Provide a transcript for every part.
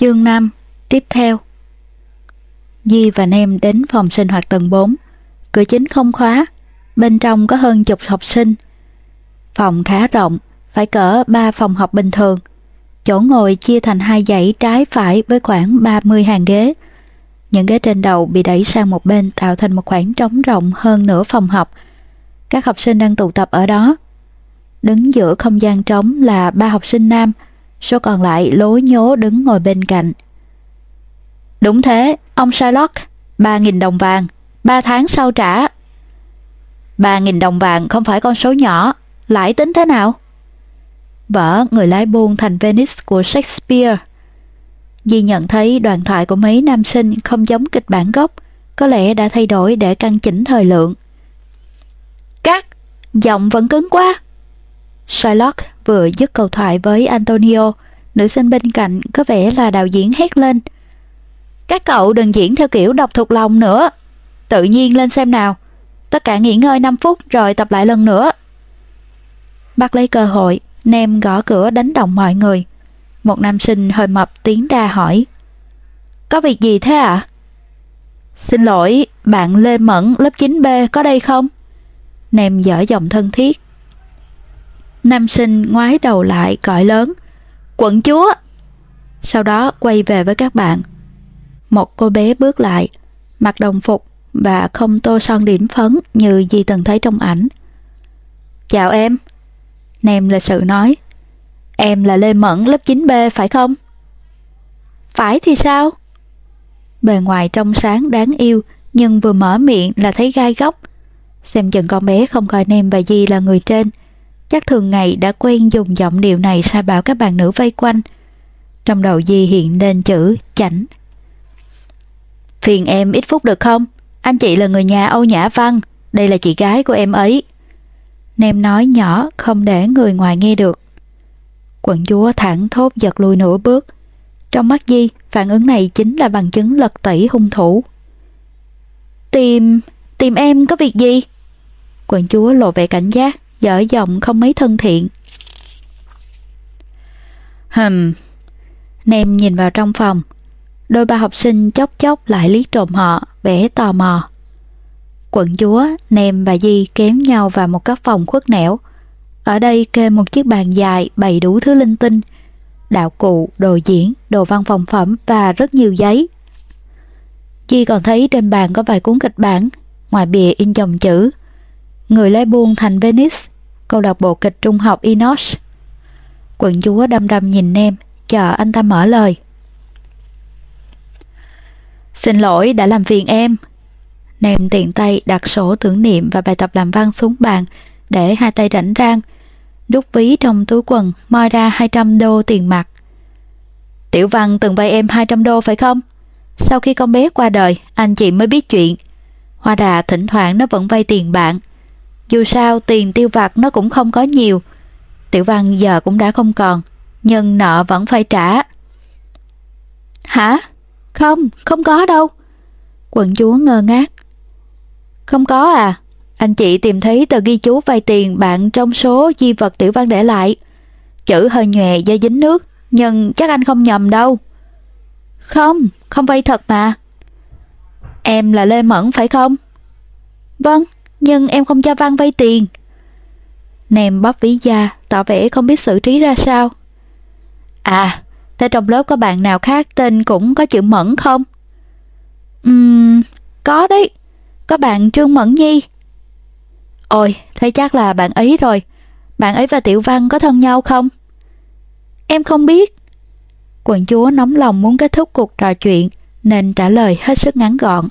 Chương 5 Tiếp theo Di và Nem đến phòng sinh hoạt tầng 4. Cửa chính không khóa, bên trong có hơn chục học sinh. Phòng khá rộng, phải cỡ 3 phòng học bình thường. Chỗ ngồi chia thành hai dãy trái phải với khoảng 30 hàng ghế. Những ghế trên đầu bị đẩy sang một bên tạo thành một khoảng trống rộng hơn nửa phòng học. Các học sinh đang tụ tập ở đó. Đứng giữa không gian trống là ba học sinh nam, số còn lại lối nhố đứng ngồi bên cạnh. Đúng thế, ông Sherlock, 3.000 đồng vàng, 3 tháng sau trả. 3.000 đồng vàng không phải con số nhỏ, lãi tính thế nào? Vở Người lái buôn thành Venice của Shakespeare. Di nhận thấy đoạn thoại của mấy nam sinh không giống kịch bản gốc, có lẽ đã thay đổi để căn chỉnh thời lượng. Cắt, giọng vẫn cứng quá. Shylock vừa dứt câu thoại với Antonio, nữ sinh bên cạnh có vẻ là đạo diễn hét lên. Các cậu đừng diễn theo kiểu đọc thuộc lòng nữa. Tự nhiên lên xem nào. Tất cả nghỉ ngơi 5 phút rồi tập lại lần nữa. Bắt lấy cơ hội, Nem gõ cửa đánh động mọi người. Một nam sinh hơi mập tiến ra hỏi. Có việc gì thế ạ? À? Xin lỗi, bạn Lê Mẫn lớp 9B có đây không? Nem dở giọng thân thiết. Nam sinh ngoái đầu lại gọi lớn. Quận chúa! Sau đó quay về với các bạn. Một cô bé bước lại, mặc đồng phục và không tô son điểm phấn như Di từng thấy trong ảnh. Chào em. Nem là sự nói. Em là Lê Mẫn lớp 9B phải không? Phải thì sao? Bề ngoài trong sáng đáng yêu nhưng vừa mở miệng là thấy gai góc. Xem chừng con bé không coi Nem và Di là người trên. Chắc thường ngày đã quen dùng giọng điệu này sai bảo các bạn nữ vây quanh. Trong đầu Di hiện lên chữ chảnh. Phiền em ít phút được không? Anh chị là người nhà Âu Nhã Văn, đây là chị gái của em ấy. Nem nói nhỏ không để người ngoài nghe được. Quận chúa thẳng thốt giật lùi nửa bước. Trong mắt Di, phản ứng này chính là bằng chứng lật tẩy hung thủ. Tìm... tìm em có việc gì? Quận chúa lộ vẻ cảnh giác, dở giọng không mấy thân thiện. Hừm. Nem nhìn vào trong phòng. Đôi ba học sinh chốc chốc lại liếc trộm họ, vẻ tò mò. Quận chúa, Nem và Di kém nhau vào một căn phòng khuất nẻo. Ở đây kê một chiếc bàn dài bày đủ thứ linh tinh, đạo cụ, đồ diễn, đồ văn phòng phẩm và rất nhiều giấy. Di còn thấy trên bàn có vài cuốn kịch bản, ngoài bìa in dòng chữ Người lái buôn thành Venice, câu lạc bộ kịch trung học Inox. Quận chúa đăm đăm nhìn Nem, chờ anh ta mở lời. Xin lỗi đã làm phiền em, nem tiện tay đặt sổ tưởng niệm và bài tập làm văn xuống bàn để hai tay rảnh rang, đút ví trong túi quần moi ra 200 đô tiền mặt. Tiểu Văn từng vay em 200 đô phải không? Sau khi con bé qua đời, anh chị mới biết chuyện. Hoa đà thỉnh thoảng nó vẫn vay tiền bạn. Dù sao tiền tiêu vặt nó cũng không có nhiều. Tiểu Văn giờ cũng đã không còn, nhưng nợ vẫn phải trả. Hả? Không, không có đâu. Quận chúa ngơ ngác. Không có à? Anh chị tìm thấy tờ ghi chú vay tiền bạn trong số di vật tiểu văn để lại. Chữ hơi nhòe do dính nước, nhưng chắc anh không nhầm đâu. Không, không vay thật mà. Em là Lê Mẫn phải không? Vâng, nhưng em không cho Văn vay tiền. Nèm bóp ví da, tỏ vẻ không biết xử trí ra sao. À, thế trong lớp có bạn nào khác tên cũng có chữ Mẫn không? Ừm, có đấy. Có bạn Trương Mẫn Nhi. Ôi, thế chắc là bạn ấy rồi. Bạn ấy và Tiểu Văn có thân nhau không? Em không biết. Quận chúa nóng lòng muốn kết thúc cuộc trò chuyện nên trả lời hết sức ngắn gọn.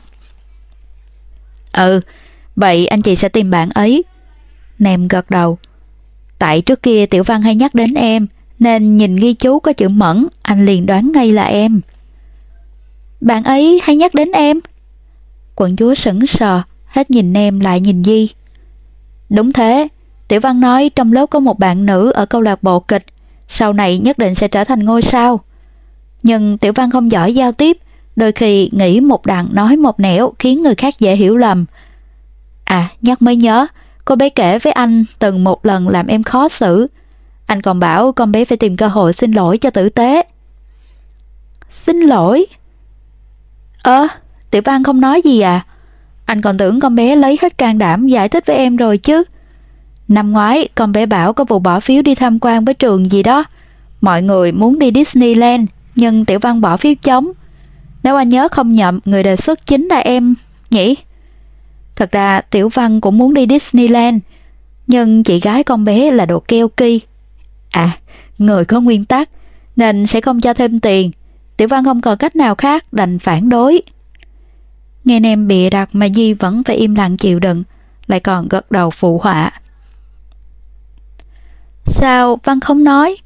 Ừ, vậy anh chị sẽ tìm bạn ấy. Nèm gật đầu. Tại trước kia Tiểu Văn hay nhắc đến em nên nhìn ghi chú có chữ mẫn anh liền đoán ngay là em. Bạn ấy hay nhắc đến em? Quận chúa sững sờ, hết nhìn nem lại nhìn Di. Đúng thế, Tiểu Văn nói trong lớp có một bạn nữ ở câu lạc bộ kịch, sau này nhất định sẽ trở thành ngôi sao. Nhưng Tiểu Văn không giỏi giao tiếp, đôi khi nghĩ một đằng nói một nẻo khiến người khác dễ hiểu lầm. À, nhắc mới nhớ, cô bé kể với anh từng một lần làm em khó xử. Anh còn bảo con bé phải tìm cơ hội xin lỗi cho tử tế. xin lỗi. Ơ, Tiểu Văn không nói gì à? Anh còn tưởng con bé lấy hết can đảm giải thích với em rồi chứ. Năm ngoái, con bé bảo có vụ bỏ phiếu đi tham quan với trường gì đó. Mọi người muốn đi Disneyland, nhưng Tiểu Văn bỏ phiếu chống. Nếu anh nhớ không nhầm, người đề xuất chính là em, nhỉ? Thật ra Tiểu Văn cũng muốn đi Disneyland, nhưng chị gái con bé là đồ keo ki. À, người có nguyên tắc, nên sẽ không cho thêm tiền. Tiểu Văn không còn cách nào khác đành phản đối. Nghe nem bịa đặt mà Di vẫn phải im lặng chịu đựng, lại còn gật đầu phụ họa. Sao Văn không nói?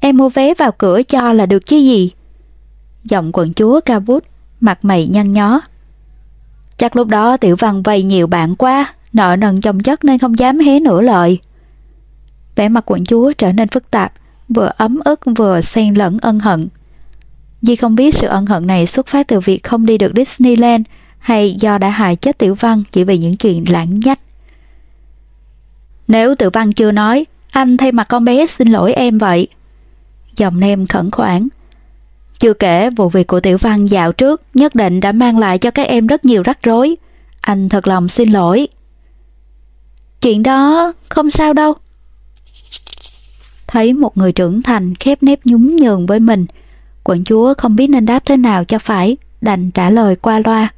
Em mua vé vào cửa cho là được chứ gì? Giọng quận chúa cao bút mặt mày nhăn nhó. Chắc lúc đó Tiểu Văn vay nhiều bạn quá, nợ nần chồng chất nên không dám hé nửa lời. Vẻ mặt quận chúa trở nên phức tạp, vừa ấm ức vừa xen lẫn ân hận. Di không biết sự ân hận này xuất phát từ việc không đi được Disneyland hay do đã hại chết Tiểu Văn chỉ vì những chuyện lãng nhách. Nếu Tiểu Văn chưa nói, anh thay mặt con bé xin lỗi em vậy. Dòng nem khẩn khoản. Chưa kể vụ việc của Tiểu Văn dạo trước nhất định đã mang lại cho các em rất nhiều rắc rối. Anh thật lòng xin lỗi. Chuyện đó không sao đâu. Thấy một người trưởng thành khép nép nhún nhường với mình, quận chúa không biết nên đáp thế nào cho phải, đành trả lời qua loa.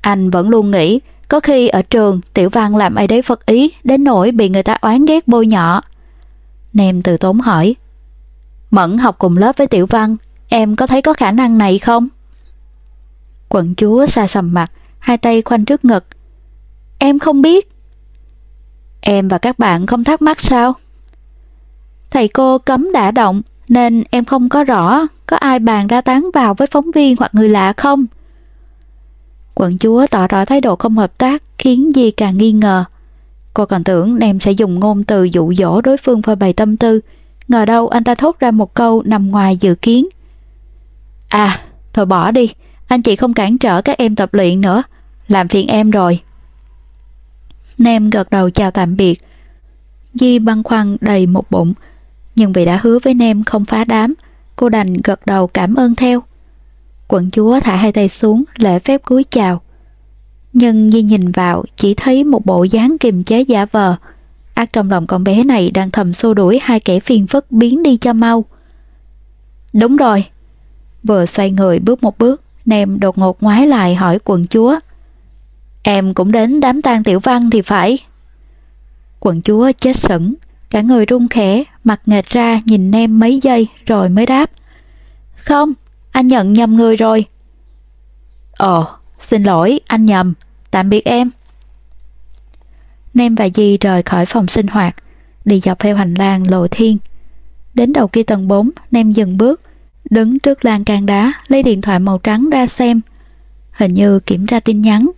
Anh vẫn luôn nghĩ, có khi ở trường Tiểu Văn làm ai đấy phật ý đến nỗi bị người ta oán ghét bôi nhọ. Nem từ tốn hỏi, Mẫn học cùng lớp với Tiểu Văn, em có thấy có khả năng này không? Quận chúa xa sầm mặt, hai tay khoanh trước ngực. Em không biết. Em và các bạn không thắc mắc sao? Thầy cô cấm đã động, nên em không có rõ có ai bàn ra tán vào với phóng viên hoặc người lạ không? Quận chúa tỏ rõ thái độ không hợp tác khiến Di càng nghi ngờ. Cô còn tưởng em sẽ dùng ngôn từ dụ dỗ đối phương phơi bày tâm tư, ngờ đâu anh ta thốt ra một câu nằm ngoài dự kiến. À, thôi bỏ đi, anh chị không cản trở các em tập luyện nữa, làm phiền em rồi. Nem gật đầu chào tạm biệt. Di băn khoăn đầy một bụng, nhưng vì đã hứa với Nem không phá đám, cô đành gật đầu cảm ơn theo. Quận chúa thả hai tay xuống, lễ phép cúi chào. Nhưng Di nhìn vào, chỉ thấy một bộ dáng kiềm chế giả vờ. Ác trong lòng con bé này đang thầm xô đuổi hai kẻ phiền phức biến đi cho mau. Đúng rồi. Vừa xoay người bước một bước, Nem đột ngột ngoái lại hỏi quận chúa. Em cũng đến đám tang tiểu văn thì phải. Quận chúa chết sững, cả người run khẽ, mặt nghệt ra nhìn Nem mấy giây rồi mới đáp. Không, anh nhận nhầm người rồi. Ồ, xin lỗi, anh nhầm. Tạm biệt em. Nem và Di rời khỏi phòng sinh hoạt, đi dọc theo hành lang lộ thiên. Đến đầu kia tầng 4, Nem dừng bước, đứng trước lan can đá, lấy điện thoại màu trắng ra xem. Hình như kiểm tra tin nhắn.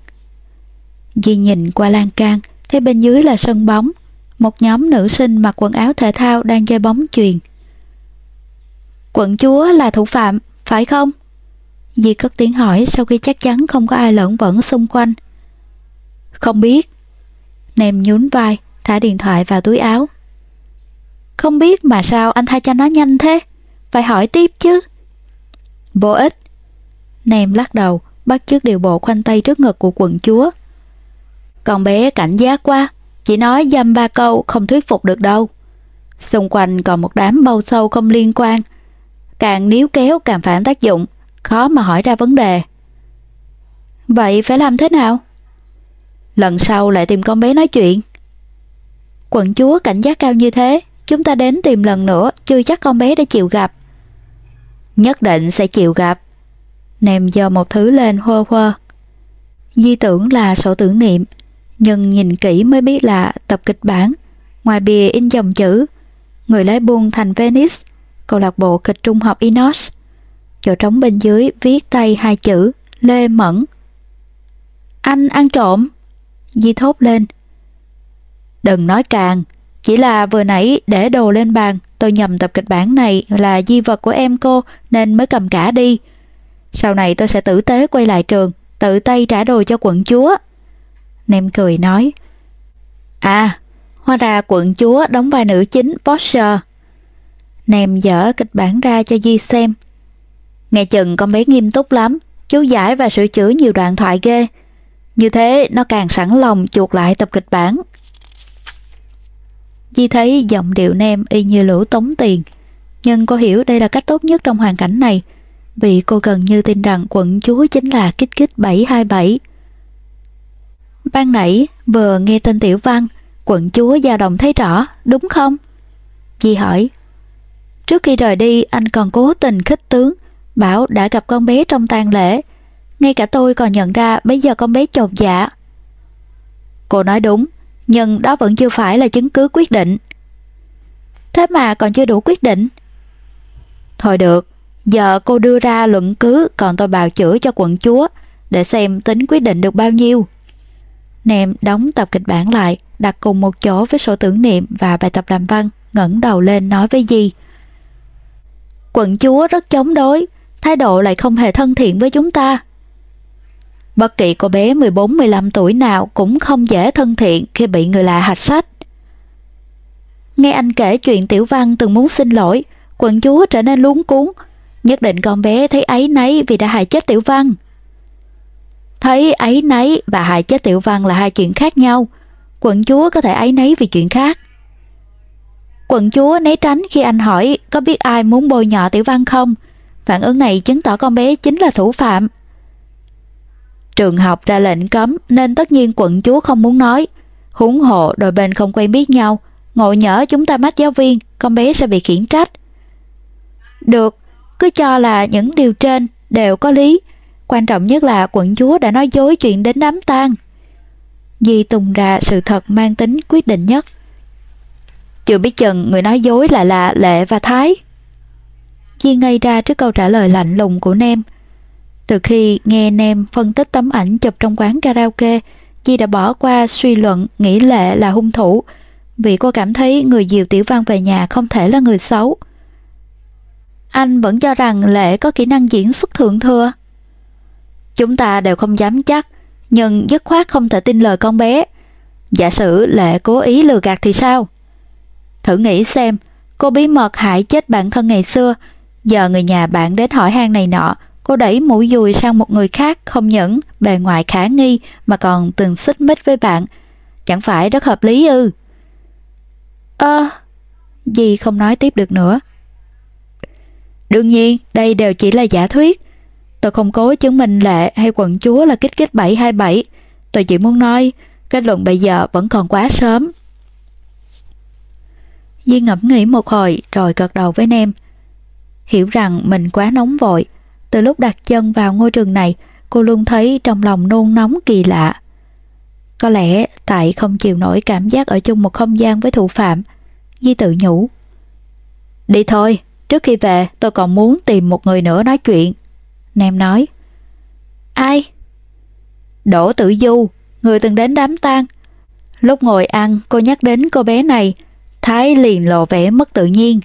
Di nhìn qua lan can, thấy bên dưới là sân bóng. Một nhóm nữ sinh mặc quần áo thể thao đang chơi bóng chuyền. Quận chúa là thủ phạm, phải không? Di cất tiếng hỏi sau khi chắc chắn không có ai lẫn vẫn xung quanh. Không biết. Nem nhún vai, thả điện thoại vào túi áo. Không biết mà sao anh tha cho nó nhanh thế? Phải hỏi tiếp chứ. Vô ích. Nem lắc đầu, bắt chước điều bộ khoanh tay trước ngực của quận chúa. Con bé cảnh giác quá, chỉ nói dăm ba câu không thuyết phục được đâu. Xung quanh còn một đám bâu sâu không liên quan, càng níu kéo càng phản tác dụng, khó mà hỏi ra vấn đề. Vậy phải làm thế nào? Lần sau lại tìm con bé nói chuyện. Quận chúa cảnh giác cao như thế, chúng ta đến tìm lần nữa, chưa chắc con bé đã chịu gặp. Nhất định sẽ chịu gặp. Nèm do một thứ lên hơ hơ. Di tưởng là sổ tưởng niệm, nhưng nhìn kỹ mới biết là tập kịch bản. Ngoài bìa in dòng chữ, người lái buôn thành Venice, câu lạc bộ kịch trung học Inos. Chỗ trống bên dưới viết tay hai chữ Lê Mẫn. Anh ăn trộm. Di thốt lên. Đừng nói càng, chỉ là vừa nãy để đồ lên bàn, tôi nhầm tập kịch bản này là di vật của em cô nên mới cầm cả đi. Sau này tôi sẽ tử tế quay lại trường, tự tay trả đồ cho quận chúa. Nem cười nói. À, hóa ra quận chúa đóng vai nữ chính Porsche. Nem dở kịch bản ra cho Di xem. Nghe chừng con bé nghiêm túc lắm, chú giải và sửa chữa nhiều đoạn thoại ghê. Như thế nó càng sẵn lòng chuột lại tập kịch bản. Di thấy giọng điệu nem y như lũ tống tiền, nhưng cô hiểu đây là cách tốt nhất trong hoàn cảnh này, vì cô gần như tin rằng quận chúa chính là kích kích 727. Ban nãy vừa nghe tên Tiểu Văn, quận chúa dao động thấy rõ, đúng không? Di hỏi. Trước khi rời đi anh còn cố tình khích tướng, bảo đã gặp con bé trong tang lễ. Ngay cả tôi còn nhận ra bây giờ con bé chột dạ. Cô nói đúng, nhưng đó vẫn chưa phải là chứng cứ quyết định. Thế mà còn chưa đủ quyết định. Thôi được, giờ cô đưa ra luận cứ còn tôi bào chữa cho quận chúa để xem tính quyết định được bao nhiêu. Nèm đóng tập kịch bản lại, đặt cùng một chỗ với sổ tưởng niệm và bài tập làm văn, ngẩng đầu lên nói với Di. Quận chúa rất chống đối, thái độ lại không hề thân thiện với chúng ta. Bất kỳ cô bé 14-15 tuổi nào cũng không dễ thân thiện khi bị người lạ hạch sách. Nghe anh kể chuyện Tiểu Văn từng muốn xin lỗi, quận chúa trở nên luống cuốn. Nhất định con bé thấy ấy nấy vì đã hại chết Tiểu Văn. Thấy ấy nấy và hại chết Tiểu Văn là hai chuyện khác nhau. Quận chúa có thể ấy nấy vì chuyện khác. Quận chúa né tránh khi anh hỏi có biết ai muốn bôi nhọ Tiểu Văn không? Phản ứng này chứng tỏ con bé chính là thủ phạm. Trường học ra lệnh cấm nên tất nhiên quận chúa không muốn nói. Huống hộ đôi bên không quen biết nhau, ngộ nhỡ chúng ta mách giáo viên, con bé sẽ bị khiển trách. Được, cứ cho là những điều trên đều có lý. Quan trọng nhất là quận chúa đã nói dối chuyện đến đám tang. Di tung ra sự thật mang tính quyết định nhất. Chưa biết chừng người nói dối lại là Lệ và Thái. Di ngây ra trước câu trả lời lạnh lùng của Nem. Từ khi nghe Nem phân tích tấm ảnh chụp trong quán karaoke, chi đã bỏ qua suy luận nghĩ Lệ là hung thủ, vì cô cảm thấy người Diều Tiểu Văn về nhà không thể là người xấu. Anh vẫn cho rằng Lệ có kỹ năng diễn xuất thượng thừa. Chúng ta đều không dám chắc, nhưng dứt khoát không thể tin lời con bé. Giả sử Lệ cố ý lừa gạt thì sao? Thử nghĩ xem, cô bí mật hại chết bạn thân ngày xưa, giờ người nhà bạn đến hỏi han này nọ, cô đẩy mũi dùi sang một người khác không những bề ngoài khả nghi mà còn từng xích mích với bạn. Chẳng phải rất hợp lý ư? Ơ, à, gì không nói tiếp được nữa. Đương nhiên, đây đều chỉ là giả thuyết. Tôi không cố chứng minh lệ hay quận chúa là kích kích 727. Tôi chỉ muốn nói, kết luận bây giờ vẫn còn quá sớm. Di ngẫm nghĩ một hồi rồi gật đầu với Nem. Hiểu rằng mình quá nóng vội. Từ lúc đặt chân vào ngôi trường này, cô luôn thấy trong lòng nôn nóng kỳ lạ. Có lẽ tại không chịu nổi cảm giác ở chung một không gian với thủ phạm, Di tự nhủ. Đi thôi, trước khi về tôi còn muốn tìm một người nữa nói chuyện. Nem nói. Ai? Đỗ Tử Du, người từng đến đám tang. Lúc ngồi ăn, cô nhắc đến cô bé này, Thái liền lộ vẻ mất tự nhiên.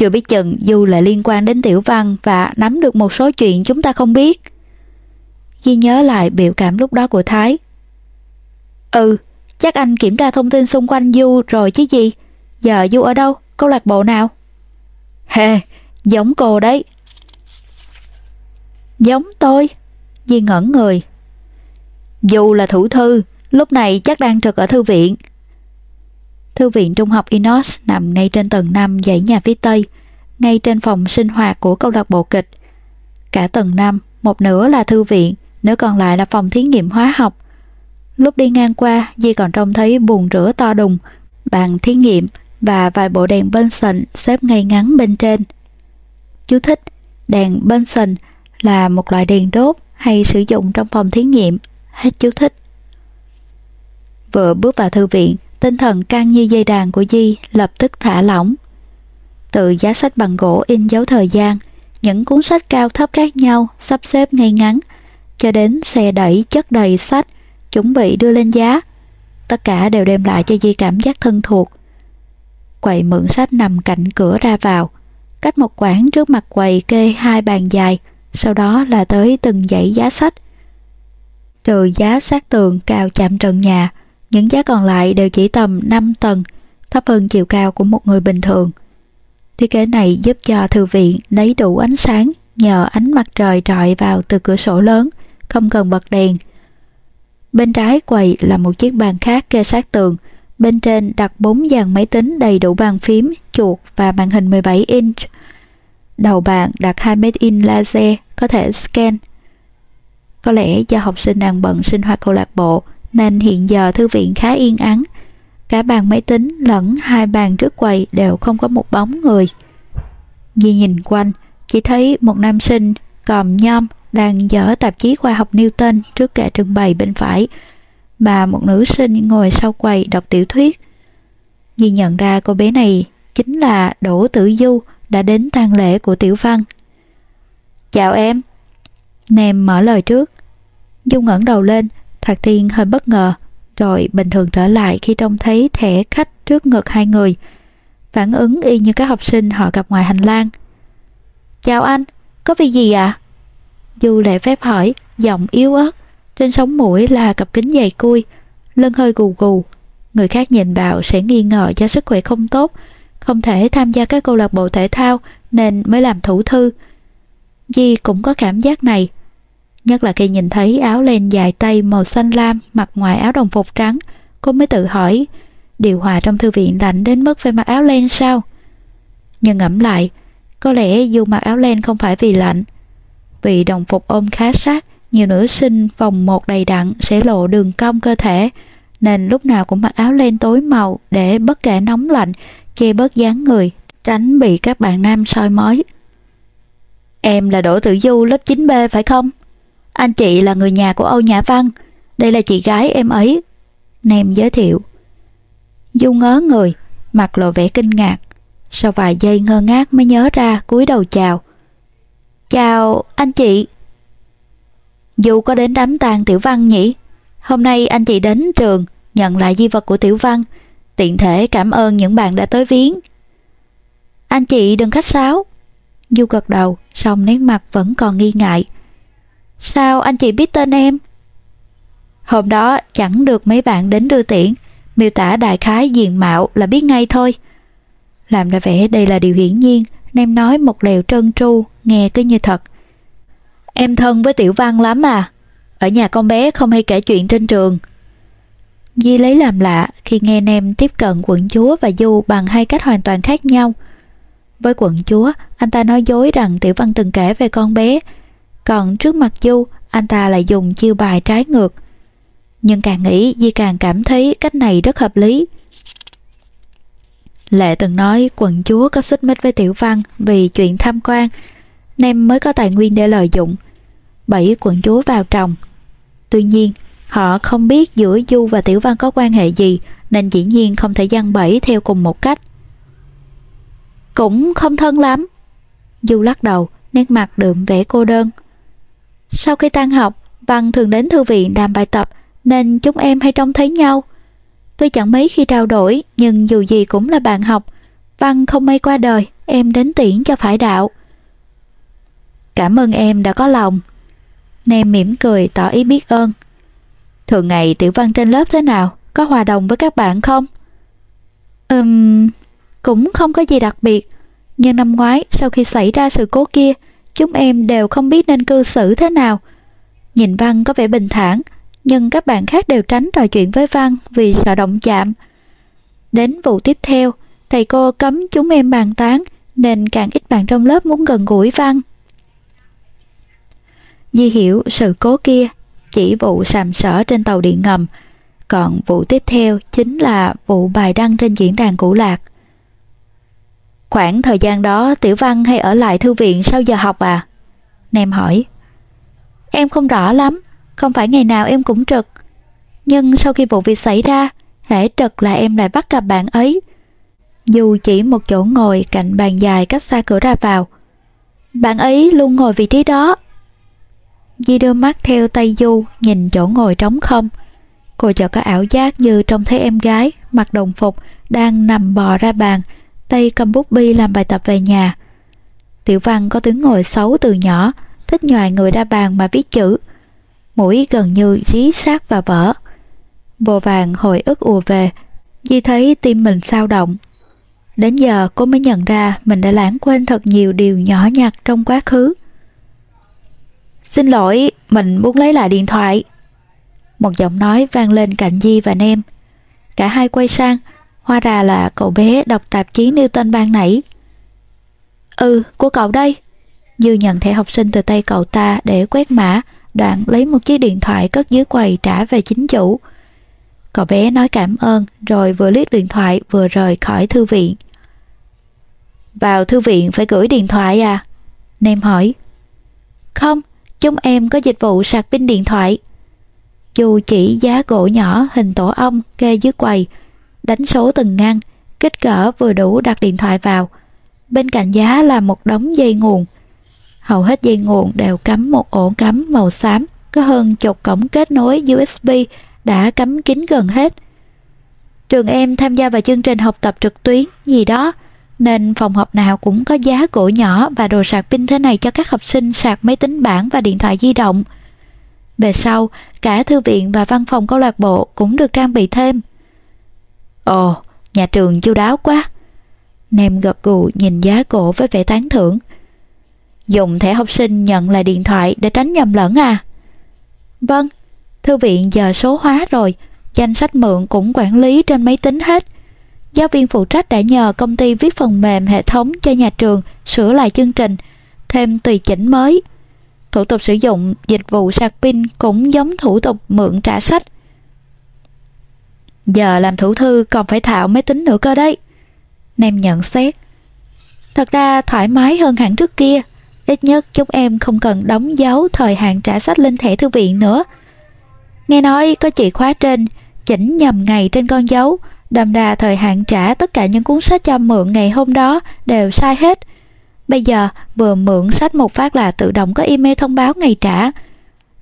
Chưa biết chừng dù là liên quan đến Tiểu Văn và nắm được một số chuyện chúng ta không biết. Di nhớ lại biểu cảm lúc đó của Thái. Ừ, chắc anh kiểm tra thông tin xung quanh Du rồi chứ gì. Giờ Du ở đâu? Câu lạc bộ nào? Hề, giống cô đấy. Giống tôi? Di ngẩn người. Du là thủ thư, lúc này chắc đang trực ở thư viện. Thư viện Trung học Inos nằm ngay trên tầng 5 dãy nhà phía Tây, ngay trên phòng sinh hoạt của câu lạc bộ kịch. Cả tầng 5, một nửa là thư viện, nửa còn lại là phòng thí nghiệm hóa học. Lúc đi ngang qua, Di còn trông thấy bồn rửa to đùng, bàn thí nghiệm và vài bộ đèn Benson xếp ngay ngắn bên trên. Chú thích, đèn Benson là một loại đèn đốt hay sử dụng trong phòng thí nghiệm. Hết chú thích. Vừa bước vào thư viện, tinh thần căng như dây đàn của Di lập tức thả lỏng. Từ giá sách bằng gỗ in dấu thời gian, những cuốn sách cao thấp khác nhau sắp xếp ngay ngắn, cho đến xe đẩy chất đầy sách, chuẩn bị đưa lên giá. Tất cả đều đem lại cho Di cảm giác thân thuộc. Quầy mượn sách nằm cạnh cửa ra vào, cách một quảng trước mặt quầy kê hai bàn dài, sau đó là tới từng dãy giá sách. Trừ giá sát tường cao chạm trần nhà, những giá còn lại đều chỉ tầm 5 tầng, thấp hơn chiều cao của một người bình thường. Thiết kế này giúp cho thư viện lấy đủ ánh sáng nhờ ánh mặt trời trọi vào từ cửa sổ lớn, không cần bật đèn. Bên trái quầy là một chiếc bàn khác kê sát tường, bên trên đặt bốn dàn máy tính đầy đủ bàn phím, chuột và màn hình 17 inch. Đầu bàn đặt hai máy in laser có thể scan. Có lẽ do học sinh đang bận sinh hoạt câu lạc bộ nên hiện giờ thư viện khá yên ắng. Cả bàn máy tính lẫn hai bàn trước quầy đều không có một bóng người. Di nhìn quanh, chỉ thấy một nam sinh còm nhom đang dở tạp chí khoa học Newton trước kệ trưng bày bên phải, mà một nữ sinh ngồi sau quầy đọc tiểu thuyết. Di nhận ra cô bé này chính là Đỗ Tử Du đã đến tang lễ của Tiểu Văn. Chào em. Nem mở lời trước. Du ngẩng đầu lên, Thoạt Tiên hơi bất ngờ, rồi bình thường trở lại khi trông thấy thẻ khách trước ngực hai người. Phản ứng y như các học sinh họ gặp ngoài hành lang. Chào anh, có việc gì ạ? À? Du lệ phép hỏi, giọng yếu ớt, trên sống mũi là cặp kính dày cui, lưng hơi gù gù. Người khác nhìn vào sẽ nghi ngờ do sức khỏe không tốt, không thể tham gia các câu lạc bộ thể thao nên mới làm thủ thư. Di cũng có cảm giác này, nhất là khi nhìn thấy áo len dài tay màu xanh lam mặc ngoài áo đồng phục trắng, cô mới tự hỏi, điều hòa trong thư viện lạnh đến mức phải mặc áo len sao? Nhưng ngẫm lại, có lẽ dù mặc áo len không phải vì lạnh, vì đồng phục ôm khá sát, nhiều nữ sinh vòng một đầy đặn sẽ lộ đường cong cơ thể, nên lúc nào cũng mặc áo len tối màu để bất kể nóng lạnh, che bớt dáng người, tránh bị các bạn nam soi mói. Em là Đỗ Tử Du lớp 9B phải không? Anh chị là người nhà của Âu Nhã Văn, đây là chị gái em ấy. Nem giới thiệu. Du ngớ người, mặt lộ vẻ kinh ngạc. Sau vài giây ngơ ngác mới nhớ ra cúi đầu chào. Chào anh chị. Du có đến đám tang Tiểu Văn nhỉ? Hôm nay anh chị đến trường nhận lại di vật của Tiểu Văn, tiện thể cảm ơn những bạn đã tới viếng. Anh chị đừng khách sáo. Du gật đầu, song nét mặt vẫn còn nghi ngại. Sao anh chị biết tên em? Hôm đó chẳng được mấy bạn đến đưa tiễn, miêu tả đại khái diện mạo là biết ngay thôi. Làm ra vẻ đây là điều hiển nhiên, nem nói một lèo trơn tru, nghe cứ như thật. Em thân với Tiểu Văn lắm à, ở nhà con bé không hay kể chuyện trên trường. Di lấy làm lạ khi nghe Nem tiếp cận quận chúa và Du bằng hai cách hoàn toàn khác nhau. Với quận chúa, anh ta nói dối rằng Tiểu Văn từng kể về con bé, còn trước mặt Du, anh ta lại dùng chiêu bài trái ngược. Nhưng càng nghĩ, Di càng cảm thấy cách này rất hợp lý. Lệ từng nói quận chúa có xích mích với Tiểu Văn vì chuyện tham quan, nên mới có tài nguyên để lợi dụng. Bẫy quận chúa vào trồng. Tuy nhiên, họ không biết giữa Du và Tiểu Văn có quan hệ gì, nên dĩ nhiên không thể dăng bẫy theo cùng một cách. Cũng không thân lắm. Du lắc đầu, nét mặt đượm vẻ cô đơn. Sau khi tan học, Văn thường đến thư viện làm bài tập nên chúng em hay trông thấy nhau. Tuy chẳng mấy khi trao đổi nhưng dù gì cũng là bạn học. Văn không may qua đời, em đến tiễn cho phải đạo. Cảm ơn em đã có lòng. Nem mỉm cười tỏ ý biết ơn. Thường ngày tiểu văn trên lớp thế nào? Có hòa đồng với các bạn không? Ừm, cũng không có gì đặc biệt. Nhưng năm ngoái sau khi xảy ra sự cố kia, chúng em đều không biết nên cư xử thế nào. Nhìn Văn có vẻ bình thản, nhưng các bạn khác đều tránh trò chuyện với Văn vì sợ động chạm. Đến vụ tiếp theo, thầy cô cấm chúng em bàn tán, nên càng ít bạn trong lớp muốn gần gũi Văn. Di hiểu sự cố kia, chỉ vụ sàm sỡ trên tàu điện ngầm, còn vụ tiếp theo chính là vụ bài đăng trên diễn đàn cũ lạc. Khoảng thời gian đó Tiểu Văn hay ở lại thư viện sau giờ học à? Nem hỏi. Em không rõ lắm, không phải ngày nào em cũng trực. Nhưng sau khi vụ việc xảy ra, hễ trực là em lại bắt gặp bạn ấy. Dù chỉ một chỗ ngồi cạnh bàn dài cách xa cửa ra vào. Bạn ấy luôn ngồi vị trí đó. Di đưa mắt theo tay Du nhìn chỗ ngồi trống không. Cô chợt có ảo giác như trông thấy em gái mặc đồng phục đang nằm bò ra bàn tay cầm bút bi làm bài tập về nhà. Tiểu văn có tính ngồi xấu từ nhỏ, thích nhòi người ra bàn mà viết chữ. Mũi gần như dí sát vào vở. Bồ vàng hồi ức ùa về, Di thấy tim mình sao động. Đến giờ cô mới nhận ra mình đã lãng quên thật nhiều điều nhỏ nhặt trong quá khứ. Xin lỗi, mình muốn lấy lại điện thoại. Một giọng nói vang lên cạnh Di và Nem. Cả hai quay sang, hóa ra là cậu bé đọc tạp chí Newton ban nãy. Ừ, của cậu đây. Dư nhận thẻ học sinh từ tay cậu ta để quét mã, đoạn lấy một chiếc điện thoại cất dưới quầy trả về chính chủ. Cậu bé nói cảm ơn rồi vừa liếc điện thoại vừa rời khỏi thư viện. Vào thư viện phải gửi điện thoại à? Nem hỏi. Không, chúng em có dịch vụ sạc pin điện thoại. Dù chỉ giá gỗ nhỏ hình tổ ong kê dưới quầy, đánh số từng ngăn, kích cỡ vừa đủ đặt điện thoại vào. Bên cạnh giá là một đống dây nguồn. Hầu hết dây nguồn đều cắm một ổ cắm màu xám, có hơn chục cổng kết nối USB đã cắm kín gần hết. Trường em tham gia vào chương trình học tập trực tuyến gì đó, nên phòng học nào cũng có giá cổ nhỏ và đồ sạc pin thế này cho các học sinh sạc máy tính bảng và điện thoại di động. Về sau, cả thư viện và văn phòng câu lạc bộ cũng được trang bị thêm. Ồ, nhà trường chu đáo quá. Nem gật gù nhìn giá cổ với vẻ tán thưởng. Dùng thẻ học sinh nhận lại điện thoại để tránh nhầm lẫn à? Vâng, thư viện giờ số hóa rồi, danh sách mượn cũng quản lý trên máy tính hết. Giáo viên phụ trách đã nhờ công ty viết phần mềm hệ thống cho nhà trường sửa lại chương trình, thêm tùy chỉnh mới. Thủ tục sử dụng dịch vụ sạc pin cũng giống thủ tục mượn trả sách. Giờ làm thủ thư còn phải thạo máy tính nữa cơ đấy. Nem nhận xét. Thật ra thoải mái hơn hẳn trước kia. Ít nhất chúng em không cần đóng dấu thời hạn trả sách lên thẻ thư viện nữa. Nghe nói có chị khóa trên, chỉnh nhầm ngày trên con dấu, đầm đà thời hạn trả tất cả những cuốn sách cho mượn ngày hôm đó đều sai hết. Bây giờ vừa mượn sách một phát là tự động có email thông báo ngày trả.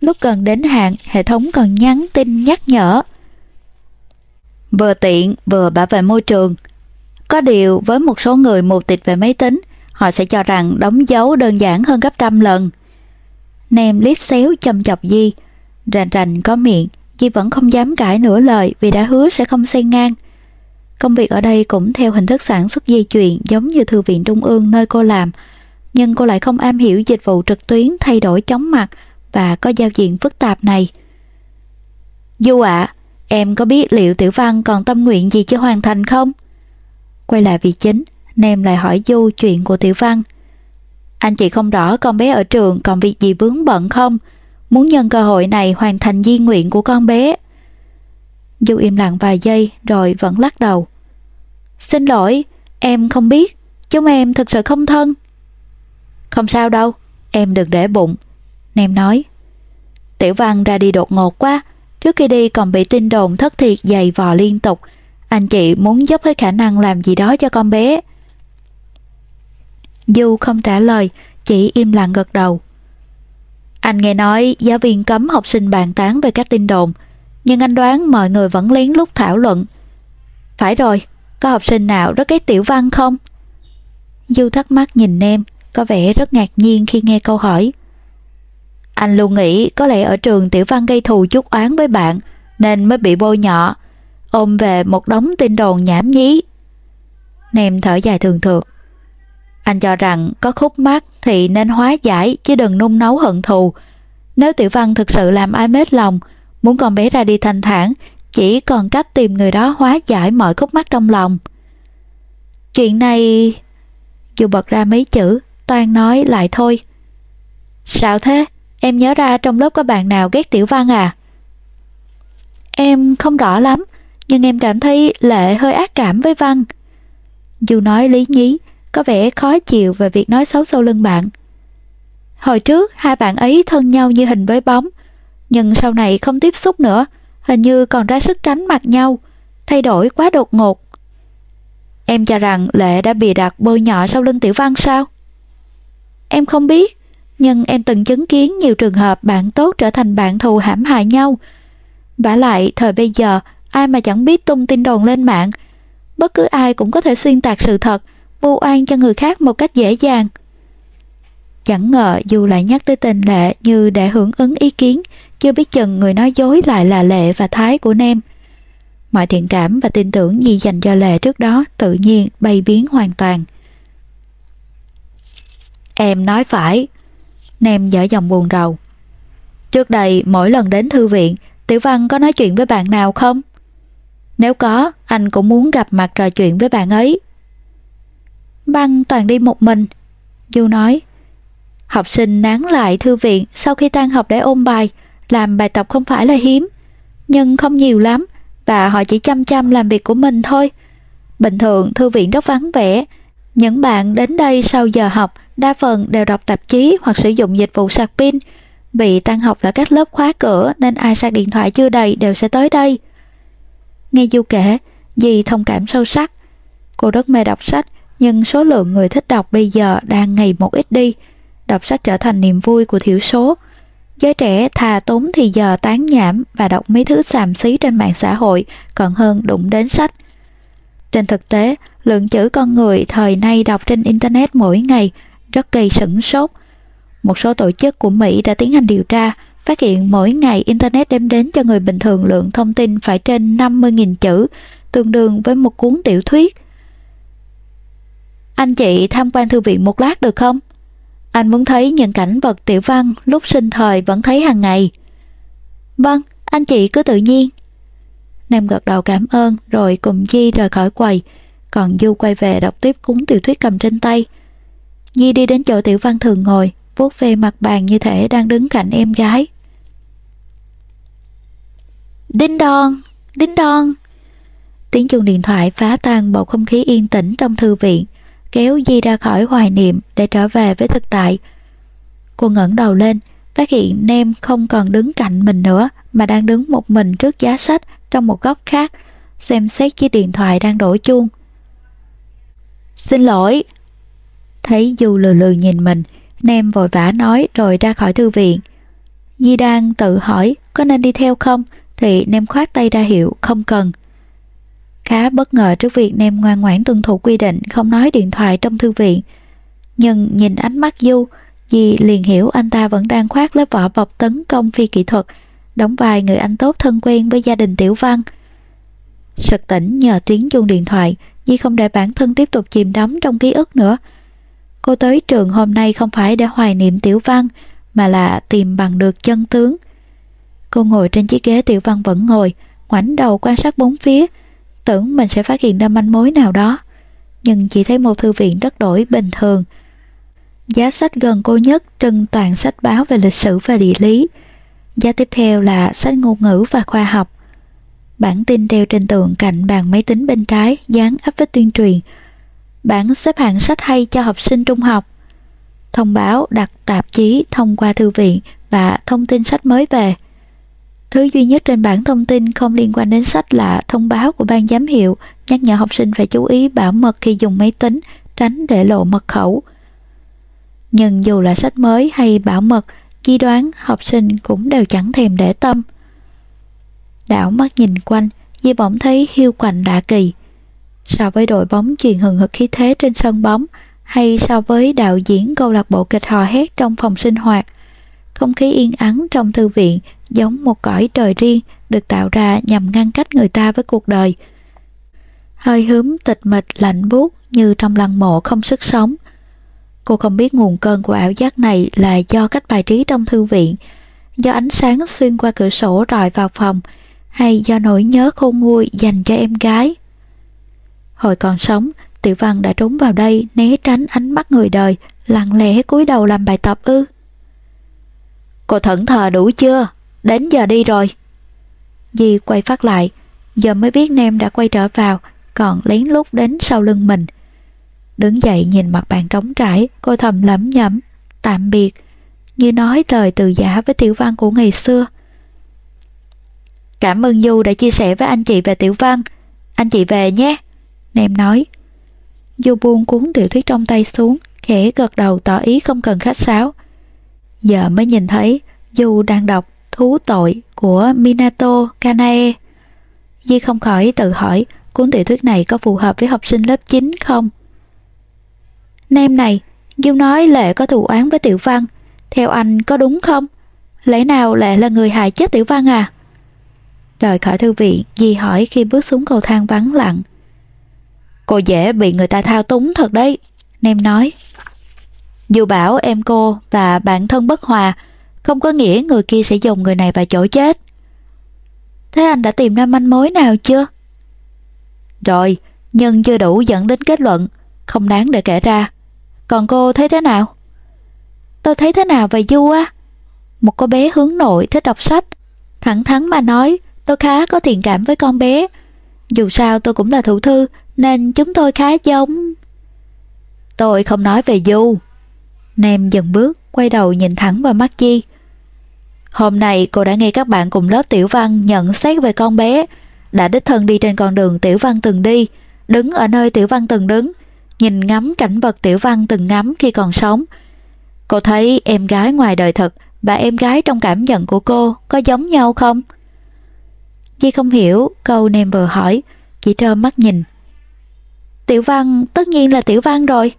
Lúc gần đến hạn, hệ thống còn nhắn tin nhắc nhở. Vừa tiện, vừa bảo vệ môi trường. Có điều với một số người mù tịch về máy tính, họ sẽ cho rằng đóng dấu đơn giản hơn gấp trăm lần. Nem lít xéo châm chọc Di, rành rành có miệng, Di vẫn không dám cãi nửa lời vì đã hứa sẽ không xen ngang. Công việc ở đây cũng theo hình thức sản xuất dây chuyền giống như thư viện trung ương nơi cô làm, nhưng cô lại không am hiểu dịch vụ trực tuyến thay đổi chóng mặt và có giao diện phức tạp này. Du ạ, em có biết liệu Tiểu Văn còn tâm nguyện gì chưa hoàn thành không? Quay lại vị chính, Nem lại hỏi Du chuyện của Tiểu Văn. Anh chị không rõ con bé ở trường còn việc gì vướng bận không? Muốn nhân cơ hội này hoàn thành di nguyện của con bé. Du im lặng vài giây rồi vẫn lắc đầu. Xin lỗi, em không biết, chúng em thực sự không thân. Không sao đâu, em đừng để bụng. Nem nói. Tiểu văn ra đi đột ngột quá, trước khi đi còn bị tin đồn thất thiệt dày vò liên tục. Anh chị muốn dốc hết khả năng làm gì đó cho con bé. Du không trả lời, chỉ im lặng gật đầu. Anh nghe nói giáo viên cấm học sinh bàn tán về các tin đồn, nhưng anh đoán mọi người vẫn lén lút thảo luận. Phải rồi, có học sinh nào rất ghét tiểu văn không? Du thắc mắc nhìn em, có vẻ rất ngạc nhiên khi nghe câu hỏi. Anh luôn nghĩ có lẽ ở trường tiểu văn gây thù chút oán với bạn, nên mới bị bôi nhọ, ôm về một đống tin đồn nhảm nhí. Nem thở dài thường thượt. Anh cho rằng có khúc mắc thì nên hóa giải chứ đừng nung nấu hận thù. Nếu tiểu văn thực sự làm ai mết lòng, muốn con bé ra đi thanh thản, chỉ còn cách tìm người đó hóa giải mọi khúc mắc trong lòng. Chuyện này... Dù bật ra mấy chữ, Toan nói lại thôi. Sao thế? Em nhớ ra trong lớp có bạn nào ghét tiểu văn à? Em không rõ lắm, nhưng em cảm thấy Lệ hơi ác cảm với Văn. Dù nói lý nhí, có vẻ khó chịu về việc nói xấu sau lưng bạn. Hồi trước, hai bạn ấy thân nhau như hình với bóng, nhưng sau này không tiếp xúc nữa, hình như còn ra sức tránh mặt nhau, thay đổi quá đột ngột. Em cho rằng Lệ đã bị đặt bôi nhọ sau lưng Tiểu Văn sao? Em không biết, nhưng em từng chứng kiến nhiều trường hợp bạn tốt trở thành bạn thù hãm hại nhau. vả lại, thời bây giờ, ai mà chẳng biết tung tin đồn lên mạng. Bất cứ ai cũng có thể xuyên tạc sự thật, vu oan cho người khác một cách dễ dàng. Chẳng ngờ dù lại nhắc tới tên Lệ như để hưởng ứng ý kiến, chưa biết chừng người nói dối lại là Lệ và Thái của Nem. Mọi thiện cảm và tin tưởng gì dành cho Lệ trước đó tự nhiên bay biến hoàn toàn. Em nói phải. Nem dở dòng buồn rầu. Trước đây mỗi lần đến thư viện, Tiểu Văn có nói chuyện với bạn nào không? Nếu có, anh cũng muốn gặp mặt trò chuyện với bạn ấy. Băng toàn đi một mình. Du nói, học sinh nán lại thư viện sau khi tan học để ôn bài, làm bài tập không phải là hiếm, nhưng không nhiều lắm và họ chỉ chăm chăm làm việc của mình thôi. Bình thường thư viện rất vắng vẻ, những bạn đến đây sau giờ học đa phần đều đọc tạp chí hoặc sử dụng dịch vụ sạc pin. Vì tan học là các lớp khóa cửa nên ai sạc điện thoại chưa đầy đều sẽ tới đây. Nghe Du kể, dì thông cảm sâu sắc. Cô rất mê đọc sách, nhưng số lượng người thích đọc bây giờ đang ngày một ít đi. Đọc sách trở thành niềm vui của thiểu số. Giới trẻ thà tốn thì giờ tán nhảm và đọc mấy thứ xàm xí trên mạng xã hội còn hơn đụng đến sách. Trên thực tế, lượng chữ con người thời nay đọc trên Internet mỗi ngày rất gây sửng sốt. Một số tổ chức của Mỹ đã tiến hành điều tra, phát hiện mỗi ngày Internet đem đến cho người bình thường lượng thông tin phải trên 50.000 chữ, tương đương với một cuốn tiểu thuyết. Anh chị tham quan thư viện một lát được không? Anh muốn thấy những cảnh vật tiểu văn lúc sinh thời vẫn thấy hàng ngày. Vâng, anh chị cứ tự nhiên. Nam gật đầu cảm ơn rồi cùng Di rời khỏi quầy, còn Du quay về đọc tiếp cuốn tiểu thuyết cầm trên tay. Di đi đến chỗ tiểu văn thường ngồi, vuốt về mặt bàn như thể đang đứng cạnh em gái. Đinh đon, đinh đon. Tiếng chuông điện thoại phá tan bầu không khí yên tĩnh trong thư viện, kéo Di ra khỏi hoài niệm để trở về với thực tại. Cô ngẩng đầu lên, phát hiện Nem không còn đứng cạnh mình nữa mà đang đứng một mình trước giá sách trong một góc khác, xem xét chiếc điện thoại đang đổ chuông. Xin lỗi. Thấy Du lừ lừ nhìn mình, Nem vội vã nói rồi ra khỏi thư viện. Di đang tự hỏi có nên đi theo không, thì Nem khoát tay ra hiệu không cần. Khá bất ngờ trước việc Nem ngoan ngoãn tuân thủ quy định không nói điện thoại trong thư viện. Nhưng nhìn ánh mắt Du, Di liền hiểu anh ta vẫn đang khoác lớp vỏ bọc tấn công phi kỹ thuật, đóng vai người anh tốt thân quen với gia đình Tiểu Văn. Sực tỉnh nhờ tiếng chuông điện thoại, Nhi không để bản thân tiếp tục chìm đắm trong ký ức nữa. Cô tới trường hôm nay không phải để hoài niệm Tiểu Văn, mà là tìm bằng được chân tướng. Cô ngồi trên chiếc ghế Tiểu Văn vẫn ngồi, ngoảnh đầu quan sát bốn phía, tưởng mình sẽ phát hiện ra manh mối nào đó. Nhưng chỉ thấy một thư viện rất đổi bình thường. Giá sách gần cô nhất trưng toàn sách báo về lịch sử và địa lý. Giá tiếp theo là sách ngôn ngữ và khoa học. Bản tin treo trên tường cạnh bàn máy tính bên trái dán áp với tuyên truyền. Bản xếp hạng sách hay cho học sinh trung học. Thông báo đặt tạp chí thông qua thư viện và thông tin sách mới về. Thứ duy nhất trên bản thông tin không liên quan đến sách là thông báo của ban giám hiệu nhắc nhở học sinh phải chú ý bảo mật khi dùng máy tính, tránh để lộ mật khẩu. Nhưng dù là sách mới hay bảo mật, chi đoán học sinh cũng đều chẳng thèm để tâm. Đảo mắt nhìn quanh, Di bỗng thấy hiu quạnh đã kỳ. So với đội bóng truyền hừng hực khí thế trên sân bóng, hay so với đạo diễn câu lạc bộ kịch hò hét trong phòng sinh hoạt, không khí yên ắng trong thư viện giống một cõi trời riêng được tạo ra nhằm ngăn cách người ta với cuộc đời. Hơi hướng tịch mịch lạnh buốt như trong lăng mộ không sức sống. Cô không biết nguồn cơn của ảo giác này là do cách bài trí trong thư viện, do ánh sáng xuyên qua cửa sổ rọi vào phòng, hay do nỗi nhớ khôn nguôi dành cho em gái. Hồi còn sống, Tiểu Văn đã trốn vào đây né tránh ánh mắt người đời, lặng lẽ cúi đầu làm bài tập ư. Cô thẫn thờ đủ chưa? Đến giờ đi rồi. Di quay phát lại, giờ mới biết Nem đã quay trở vào, còn lén lút đến sau lưng mình. Đứng dậy nhìn mặt bàn trống trải, cô thầm lẩm nhẩm, tạm biệt, như nói lời từ giả với tiểu văn của ngày xưa. Cảm ơn Du đã chia sẻ với anh chị về tiểu văn. Anh chị về nhé. Nem nói. Du buông cuốn tiểu thuyết trong tay xuống, khẽ gật đầu tỏ ý không cần khách sáo. Giờ mới nhìn thấy Du đang đọc Thú tội của Minato Kanae. Di không khỏi tự hỏi cuốn tiểu thuyết này có phù hợp với học sinh lớp 9 không? Nem này, Du nói Lệ có thù oán với Tiểu Văn. Theo anh có đúng không? Lẽ nào Lệ là người hại chết Tiểu Văn à? Rời khỏi thư viện, Di hỏi khi bước xuống cầu thang vắng lặng. Cô dễ bị người ta thao túng thật đấy, Nem nói. Dù bảo em cô và bạn thân bất hòa, không có nghĩa người kia sẽ dùng người này vào chỗ chết. Thế anh đã tìm ra manh mối nào chưa? Rồi, nhưng chưa đủ dẫn đến kết luận, không đáng để kể ra. Còn cô thấy thế nào? Tôi thấy thế nào về Du á? Một cô bé hướng nội thích đọc sách. Thẳng thắn mà nói, tôi khá có thiện cảm với con bé. Dù sao tôi cũng là thủ thư, nên chúng tôi khá giống. Tôi không nói về Du. Nem dần bước, quay đầu nhìn thẳng vào mắt Chi. Hôm nay cô đã nghe các bạn cùng lớp tiểu văn nhận xét về con bé, đã đích thân đi trên con đường tiểu văn từng đi, đứng ở nơi tiểu văn từng đứng, nhìn ngắm cảnh vật tiểu văn từng ngắm khi còn sống. Cô thấy em gái ngoài đời thật và em gái trong cảm nhận của cô có giống nhau không? Chị không hiểu câu nem vừa hỏi, chỉ trơ mắt nhìn. Tiểu văn tất nhiên là tiểu văn rồi.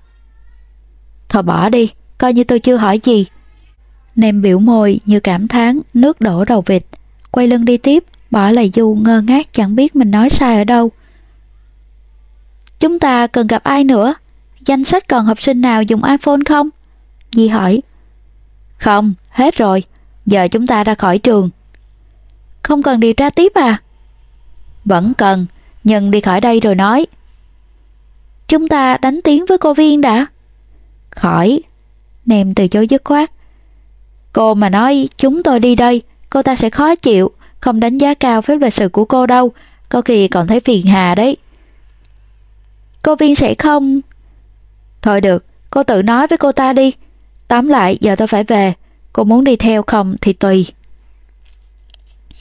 Thôi bỏ đi, coi như tôi chưa hỏi gì. Nem biểu môi như cảm thán nước đổ đầu vịt, quay lưng đi tiếp, bỏ lại Du ngơ ngác chẳng biết mình nói sai ở đâu. Chúng ta cần gặp ai nữa? Danh sách còn học sinh nào dùng iPhone không? Di hỏi. Không, hết rồi. Giờ chúng ta ra khỏi trường. Không cần điều tra tiếp à? Vẫn cần, nhưng đi khỏi đây rồi nói. Chúng ta đánh tiếng với cô Viên đã. Khỏi. Nèm từ chối dứt khoát. Cô mà nói chúng tôi đi đây, cô ta sẽ khó chịu, không đánh giá cao phép lịch sự của cô đâu, có khi còn thấy phiền hà đấy. Cô Viên sẽ không... Thôi được, cô tự nói với cô ta đi. Tóm lại, giờ tôi phải về. Cô muốn đi theo không thì tùy.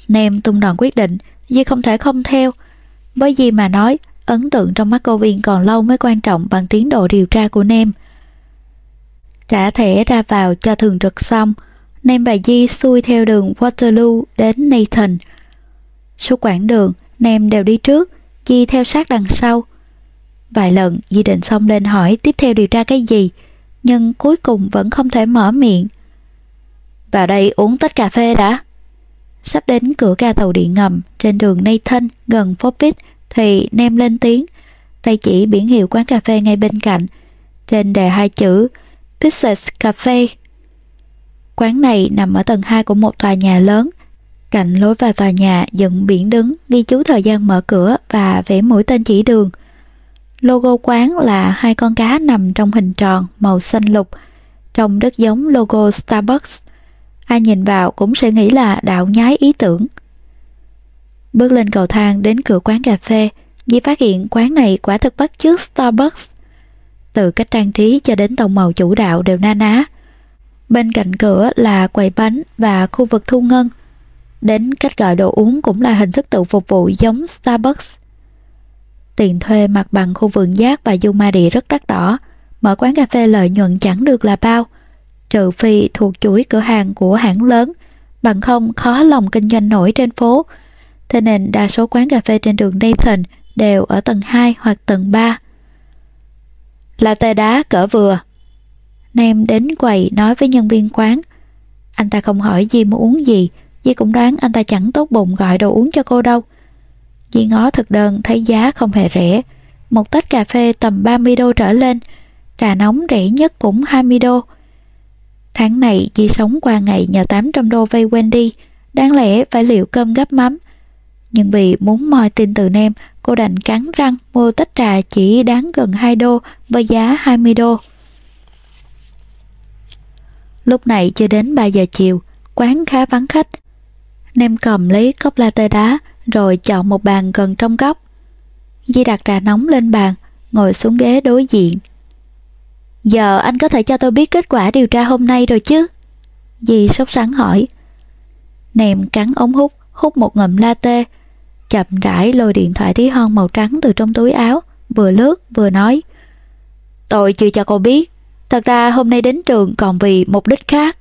Nem tung đòn quyết định, Di không thể không theo. Với Di mà nói, ấn tượng trong mắt cô Viên còn lâu mới quan trọng bằng tiến độ điều tra của Nem. Trả thẻ ra vào cho thường trực xong, Nem và Di xuôi theo đường Waterloo đến Nathan. Suốt quãng đường, Nem đều đi trước, Di theo sát đằng sau. Vài lần Di định xong lên hỏi tiếp theo điều tra cái gì, nhưng cuối cùng vẫn không thể mở miệng. Vào đây uống tách cà phê đã. Sắp đến cửa ga tàu điện ngầm trên đường Nathan gần Popit thì Nem lên tiếng, tay chỉ biển hiệu quán cà phê ngay bên cạnh. Trên đề hai chữ Pieces Cafe. Quán này nằm ở tầng 2 của một tòa nhà lớn. Cạnh lối vào tòa nhà dựng biển đứng ghi chú thời gian mở cửa và vẽ mũi tên chỉ đường. Logo quán là hai con cá nằm trong hình tròn màu xanh lục, trông rất giống logo Starbucks. Ai nhìn vào cũng sẽ nghĩ là đạo nhái ý tưởng. Bước lên cầu thang đến cửa quán cà phê, Di phát hiện quán này quả thực bắt chước Starbucks. Từ cách trang trí cho đến tông màu chủ đạo đều na ná. Bên cạnh cửa là quầy bánh và khu vực thu ngân. Đến cách gọi đồ uống cũng là hình thức tự phục vụ giống Starbucks. Tiền thuê mặt bằng khu vườn giác và du ma địa rất đắt đỏ. Mở quán cà phê lợi nhuận chẳng được là bao. Trừ phi thuộc chuỗi cửa hàng của hãng lớn, bằng không khó lòng kinh doanh nổi trên phố. Thế nên đa số quán cà phê trên đường Nathan đều ở tầng 2 hoặc tầng 3. Là đá cỡ vừa. Nam đến quầy nói với nhân viên quán. Anh ta không hỏi Di muốn uống gì, Di cũng đoán anh ta chẳng tốt bụng gọi đồ uống cho cô đâu. Di ngó thực đơn thấy giá không hề rẻ, một tách cà phê tầm 30 đô trở lên, trà nóng rẻ nhất cũng 20 đô. Tháng này Di sống qua ngày nhờ 800 đô vay Wendy, đáng lẽ phải liệu cơm gấp mắm. Nhưng vì muốn moi tin từ nem, cô đành cắn răng mua tách trà chỉ đáng gần 2 đô với giá 20 đô. Lúc này chưa đến 3 giờ chiều, quán khá vắng khách. Nem cầm lấy cốc latte đá, rồi chọn một bàn gần trong góc. Di đặt trà nóng lên bàn, ngồi xuống ghế đối diện. Giờ anh có thể cho tôi biết kết quả điều tra hôm nay rồi chứ? Dì sốt sắng hỏi. Nèm cắn ống hút, hút một ngụm latte, chậm rãi lôi điện thoại tí hon màu trắng từ trong túi áo, vừa lướt vừa nói. Tôi chưa cho cô biết, thật ra hôm nay đến trường còn vì mục đích khác.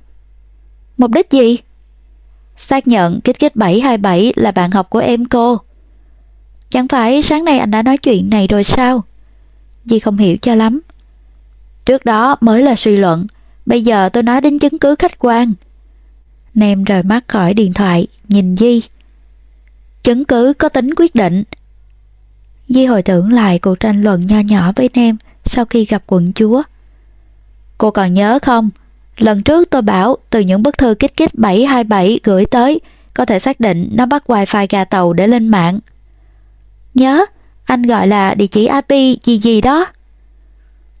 Mục đích gì? Xác nhận kích kích 727 là bạn học của em cô. Chẳng phải sáng nay anh đã nói chuyện này rồi sao? Dì không hiểu cho lắm. Trước đó mới là suy luận, bây giờ tôi nói đến chứng cứ khách quan. Nem rời mắt khỏi điện thoại, nhìn Di. Chứng cứ có tính quyết định. Di hồi tưởng lại cuộc tranh luận nho nhỏ với Nem sau khi gặp quận chúa. Cô còn nhớ không? Lần trước tôi bảo từ những bức thư kích kích 727 gửi tới, có thể xác định nó bắt wifi gà tàu để lên mạng. Nhớ, anh gọi là địa chỉ IP gì gì đó.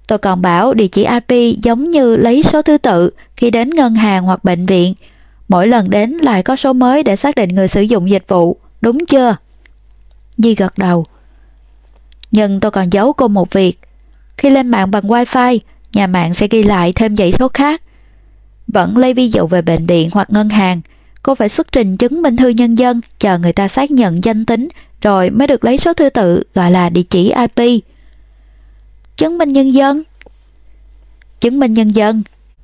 Tôi còn bảo địa chỉ IP giống như lấy số thứ tự khi đến ngân hàng hoặc bệnh viện. Mỗi lần đến lại có số mới để xác định người sử dụng dịch vụ, đúng chưa? Di gật đầu. Nhưng tôi còn giấu cô một việc. Khi lên mạng bằng wifi, nhà mạng sẽ ghi lại thêm dãy số khác. Vẫn lấy ví dụ về bệnh viện hoặc ngân hàng, cô phải xuất trình chứng minh thư nhân dân chờ người ta xác nhận danh tính rồi mới được lấy số thứ tự gọi là địa chỉ IP. Chứng minh nhân dân. Chứng minh nhân dân.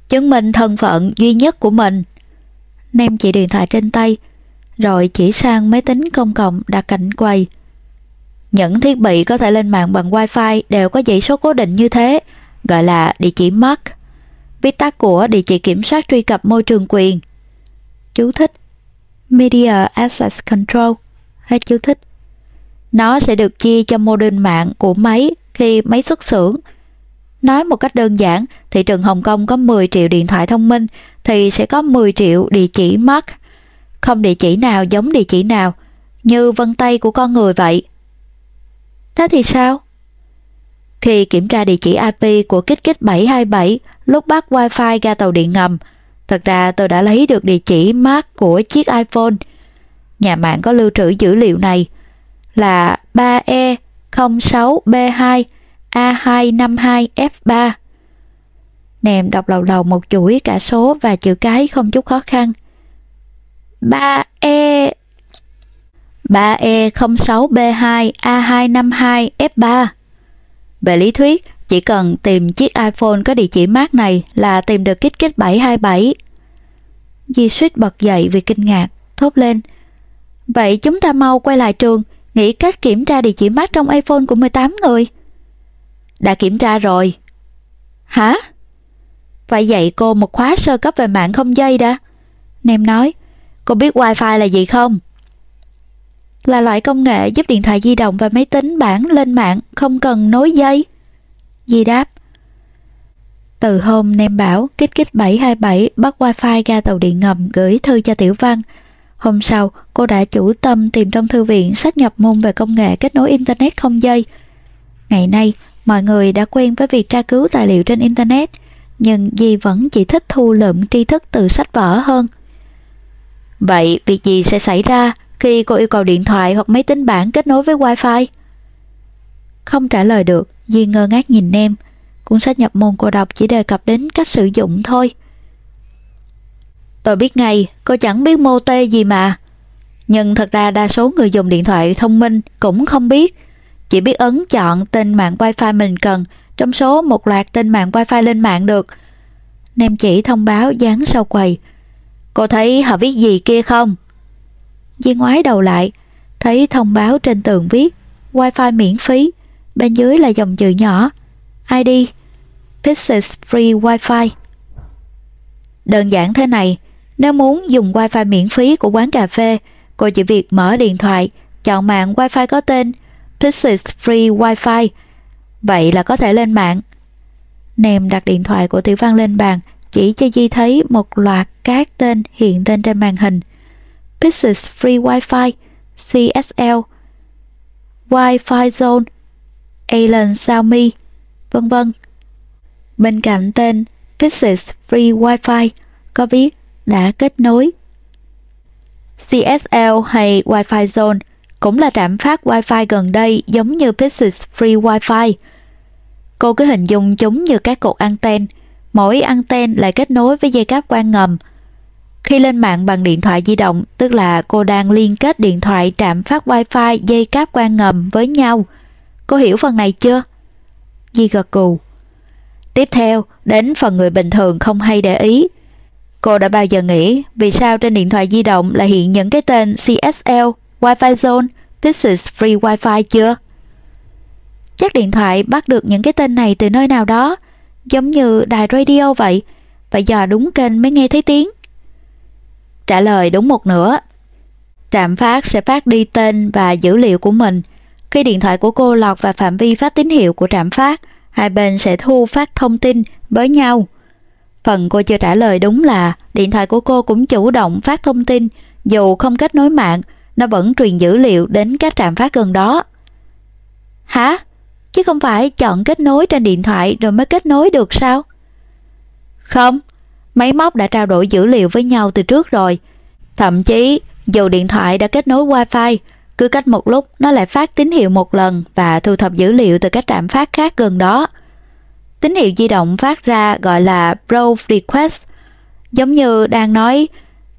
Chứng minh thân phận duy nhất của mình. Nem chỉ điện thoại trên tay, Rồi chỉ sang máy tính công cộng đặt cạnh quầy Những thiết bị có thể lên mạng bằng wifi đều có dãy số cố định như thế, Gọi là địa chỉ MAC Viết tắt của địa chỉ kiểm soát truy cập môi trường quyền. Chú thích. Media Access Control. Hết chú thích. Nó sẽ được chia cho mô đun mạng của máy khi máy xuất xưởng. Nói một cách đơn giản, thị trường Hồng Kông có 10 triệu điện thoại thông minh thì sẽ có 10 triệu địa chỉ MAC. Không địa chỉ nào giống địa chỉ nào, như vân tay của con người vậy. Thế thì sao? Khi kiểm tra địa chỉ IP của kích kích 727 lúc bắt Wi-Fi ga tàu điện ngầm, thật ra tôi đã lấy được địa chỉ MAC của chiếc iPhone. Nhà mạng có lưu trữ dữ liệu này là e 06B2A252F3. Nèm đọc lầu lầu một chuỗi cả số và chữ cái không chút khó khăn. 3E 3E06B2A252F3 Về lý thuyết, chỉ cần tìm chiếc iPhone có địa chỉ mát này là tìm được kích kích 727. Di suýt bật dậy vì kinh ngạc, thốt lên. Vậy chúng ta mau quay lại trường, nghĩ cách kiểm tra địa chỉ mac trong iPhone của 18 người. Đã kiểm tra rồi. Hả? Phải dạy cô một khóa sơ cấp về mạng không dây đã. Nem nói, cô biết Wi-Fi là gì không? Là loại công nghệ giúp điện thoại di động và máy tính bảng lên mạng không cần nối dây. Di đáp. Từ hôm Nem bảo kích kích 727 bắt wifi ga tàu điện ngầm gửi thư cho Tiểu Văn, Hôm sau, cô đã chủ tâm tìm trong thư viện sách nhập môn về công nghệ kết nối Internet không dây. Ngày nay, mọi người đã quen với việc tra cứu tài liệu trên Internet, nhưng Di vẫn chỉ thích thu lượm tri thức từ sách vở hơn. Vậy việc gì sẽ xảy ra khi cô yêu cầu điện thoại hoặc máy tính bảng kết nối với Wi-Fi? Không trả lời được, Di ngơ ngác nhìn em. Cuốn sách nhập môn cô đọc chỉ đề cập đến cách sử dụng thôi. Tôi biết ngay, cô chẳng biết mô tê gì mà. Nhưng thật ra đa số người dùng điện thoại thông minh cũng không biết. Chỉ biết ấn chọn tên mạng wifi mình cần trong số một loạt tên mạng wifi lên mạng được. Nem chỉ thông báo dán sau quầy. Cô thấy họ viết gì kia không? Di ngoái đầu lại, thấy thông báo trên tường viết wifi miễn phí, bên dưới là dòng chữ nhỏ. ID Pixels Free Wi-Fi. Đơn giản thế này, nếu muốn dùng wifi miễn phí của quán cà phê, cô chỉ việc mở điện thoại, chọn mạng wifi có tên Pixis Free Wi-Fi. Vậy là có thể lên mạng. Nèm đặt điện thoại của Tiểu Văn lên bàn, chỉ cho Di thấy một loạt các tên hiện tên trên màn hình. Pixis Free Wi-Fi, CSL, Wi-Fi Zone, Alien Xiaomi, vân vân. Bên cạnh tên Pixis Free Wi-Fi có viết đã kết nối. CSL hay Wi-Fi Zone cũng là trạm phát Wi-Fi gần đây giống như Pixis Free Wi-Fi. Cô cứ hình dung chúng như các cột anten, mỗi anten lại kết nối với dây cáp quang ngầm. Khi lên mạng bằng điện thoại di động, tức là cô đang liên kết điện thoại trạm phát Wi-Fi dây cáp quang ngầm với nhau. Cô hiểu phần này chưa? Di gật gù. Tiếp theo, đến phần người bình thường không hay để ý, Cô đã bao giờ nghĩ vì sao trên điện thoại di động lại hiện những cái tên CSL, Wi-Fi Zone, This is Free Wi-Fi chưa? Chắc điện thoại bắt được những cái tên này từ nơi nào đó, giống như đài radio vậy, phải dò đúng kênh mới nghe thấy tiếng. Trả lời đúng một nửa. Trạm phát sẽ phát đi tên và dữ liệu của mình. Khi điện thoại của cô lọt vào phạm vi phát tín hiệu của trạm phát, hai bên sẽ thu phát thông tin với nhau. Phần cô chưa trả lời đúng là điện thoại của cô cũng chủ động phát thông tin, dù không kết nối mạng, nó vẫn truyền dữ liệu đến các trạm phát gần đó. Hả? Chứ không phải chọn kết nối trên điện thoại rồi mới kết nối được sao? Không, máy móc đã trao đổi dữ liệu với nhau từ trước rồi. Thậm chí, dù điện thoại đã kết nối Wi-Fi, cứ cách một lúc nó lại phát tín hiệu một lần và thu thập dữ liệu từ các trạm phát khác gần đó. Tín hiệu di động phát ra gọi là Broad Request, giống như đang nói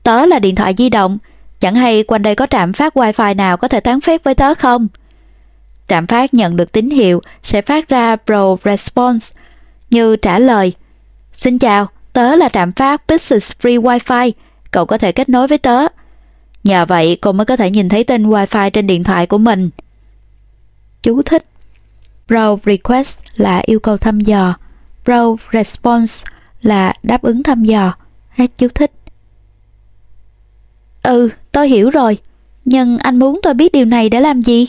tớ là điện thoại di động, chẳng hay quanh đây có trạm phát wifi nào có thể tán phép với tớ không? Trạm phát nhận được tín hiệu sẽ phát ra Broad Response như trả lời Xin chào, tớ là trạm phát Business Free Wi-Fi, cậu có thể kết nối với tớ. Nhờ vậy cô mới có thể nhìn thấy tên Wi-Fi trên điện thoại của mình. Chú thích Browse Request là yêu cầu thăm dò, browse Response là đáp ứng thăm dò. Hết chú thích. Ừ, tôi hiểu rồi. Nhưng anh muốn tôi biết điều này để làm gì?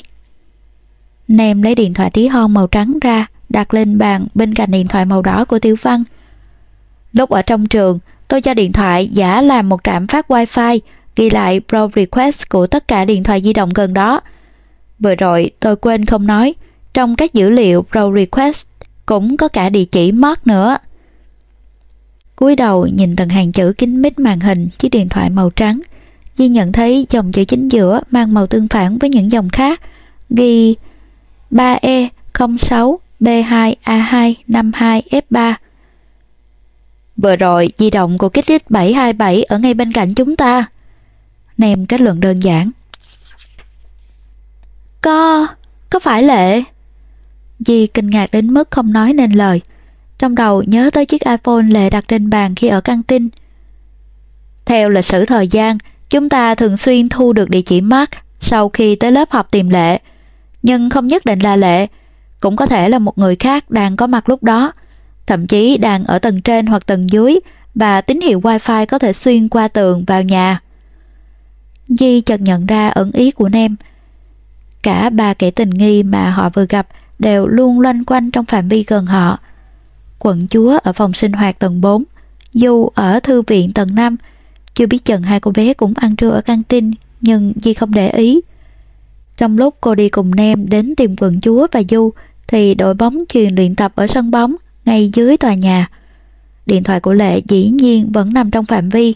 Nem lấy điện thoại tí hon màu trắng ra, đặt lên bàn bên cạnh điện thoại màu đỏ của Tiểu Văn. Lúc ở trong trường, tôi cho điện thoại giả làm một trạm phát wifi, ghi lại pro request của tất cả điện thoại di động gần đó. Vừa rồi tôi quên không nói, trong các dữ liệu pro request cũng có cả địa chỉ MAC nữa. cúi đầu nhìn từng hàng chữ kín mít màn hình chiếc điện thoại màu trắng, Di nhận thấy dòng chữ chính giữa mang màu tương phản với những dòng khác, ghi 3E06B2A252F3. Vừa rồi, di động của kích lít 727 ở ngay bên cạnh chúng ta. Nem kết luận đơn giản. Có, có phải lệ? Di kinh ngạc đến mức không nói nên lời. Trong đầu nhớ tới chiếc iPhone lệ đặt trên bàn khi ở căng tin. Theo lịch sử thời gian, chúng ta thường xuyên thu được địa chỉ MAC sau khi tới lớp học tìm lệ. Nhưng không nhất định là lệ, cũng có thể là một người khác đang có mặt lúc đó thậm chí đang ở tầng trên hoặc tầng dưới và tín hiệu wifi có thể xuyên qua tường vào nhà. Di chợt nhận ra ẩn ý của Nem. Cả ba kẻ tình nghi mà họ vừa gặp đều luôn loanh quanh trong phạm vi gần họ. Quận chúa ở phòng sinh hoạt tầng 4, Du ở thư viện tầng 5, chưa biết chừng hai cô bé cũng ăn trưa ở căng tin, nhưng Di không để ý. Trong lúc cô đi cùng Nem đến tìm quận chúa và Du, thì đội bóng truyền luyện tập ở sân bóng ngay dưới tòa nhà. Điện thoại của Lệ dĩ nhiên vẫn nằm trong phạm vi.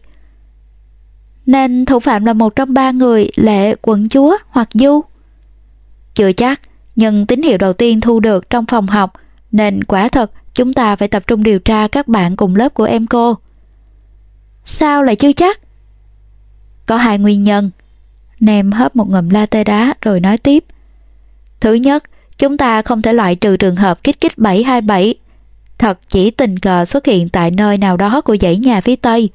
Nên thủ phạm là một trong ba người Lệ, quận chúa hoặc Du. Chưa chắc, nhưng tín hiệu đầu tiên thu được trong phòng học nên quả thật chúng ta phải tập trung điều tra các bạn cùng lớp của em cô. Sao lại chưa chắc? Có hai nguyên nhân. Nem hớp một ngụm latte đá rồi nói tiếp. Thứ nhất, chúng ta không thể loại trừ trường hợp kích kích 727 thật chỉ tình cờ xuất hiện tại nơi nào đó của dãy nhà phía Tây.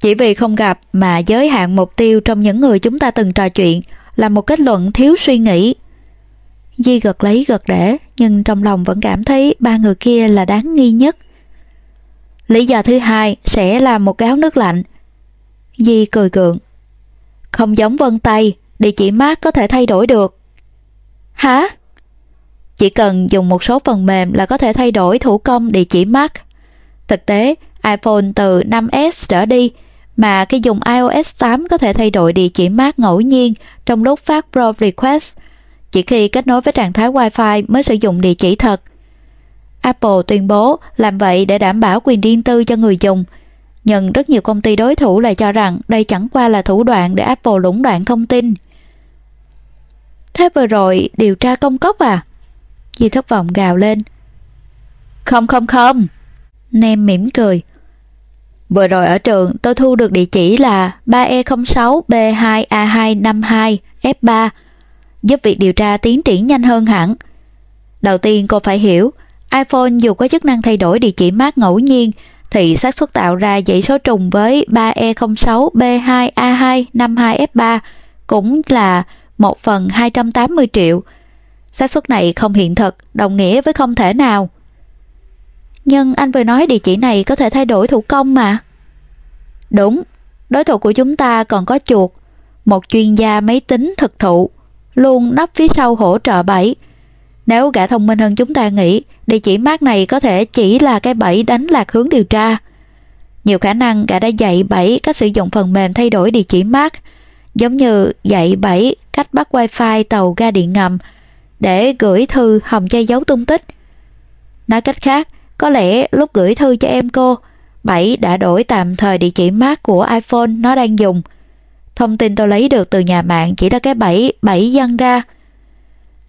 Chỉ vì không gặp mà giới hạn mục tiêu trong những người chúng ta từng trò chuyện là một kết luận thiếu suy nghĩ. Di gật lấy gật để, nhưng trong lòng vẫn cảm thấy ba người kia là đáng nghi nhất. Lý do thứ hai sẽ là một gáo nước lạnh. Di cười gượng. Không giống Vân tay, địa chỉ mát có thể thay đổi được. Hả? Chỉ cần dùng một số phần mềm là có thể thay đổi thủ công địa chỉ MAC. Thực tế, iPhone từ 5S trở đi, mà khi dùng iOS 8 có thể thay đổi địa chỉ MAC ngẫu nhiên trong lúc phát Pro Request, chỉ khi kết nối với trạng thái Wi-Fi mới sử dụng địa chỉ thật. Apple tuyên bố làm vậy để đảm bảo quyền riêng tư cho người dùng, nhưng rất nhiều công ty đối thủ lại cho rằng đây chẳng qua là thủ đoạn để Apple lũng đoạn thông tin. Thế vừa rồi điều tra công cốc à? Di thất vọng gào lên. Không không không. Nem mỉm cười. Vừa rồi ở trường tôi thu được địa chỉ là 3E06B2A252F3 giúp việc điều tra tiến triển nhanh hơn hẳn. Đầu tiên cô phải hiểu, iPhone dù có chức năng thay đổi địa chỉ mát ngẫu nhiên thì xác suất tạo ra dãy số trùng với 3E06B2A252F3 cũng là 1 phần 280 triệu xác suất này không hiện thực, đồng nghĩa với không thể nào. Nhưng anh vừa nói địa chỉ này có thể thay đổi thủ công mà. Đúng, đối thủ của chúng ta còn có chuột, một chuyên gia máy tính thực thụ, luôn nấp phía sau hỗ trợ bẫy. Nếu gã thông minh hơn chúng ta nghĩ, địa chỉ mát này có thể chỉ là cái bẫy đánh lạc hướng điều tra. Nhiều khả năng gã đã dạy bảy cách sử dụng phần mềm thay đổi địa chỉ MAC, giống như dạy bảy cách bắt wifi tàu ga điện ngầm để gửi thư hòng che giấu tung tích. Nói cách khác, có lẽ lúc gửi thư cho em cô, Bảy đã đổi tạm thời địa chỉ MAC của iPhone nó đang dùng. Thông tin tôi lấy được từ nhà mạng chỉ là cái bảy bảy dân ra.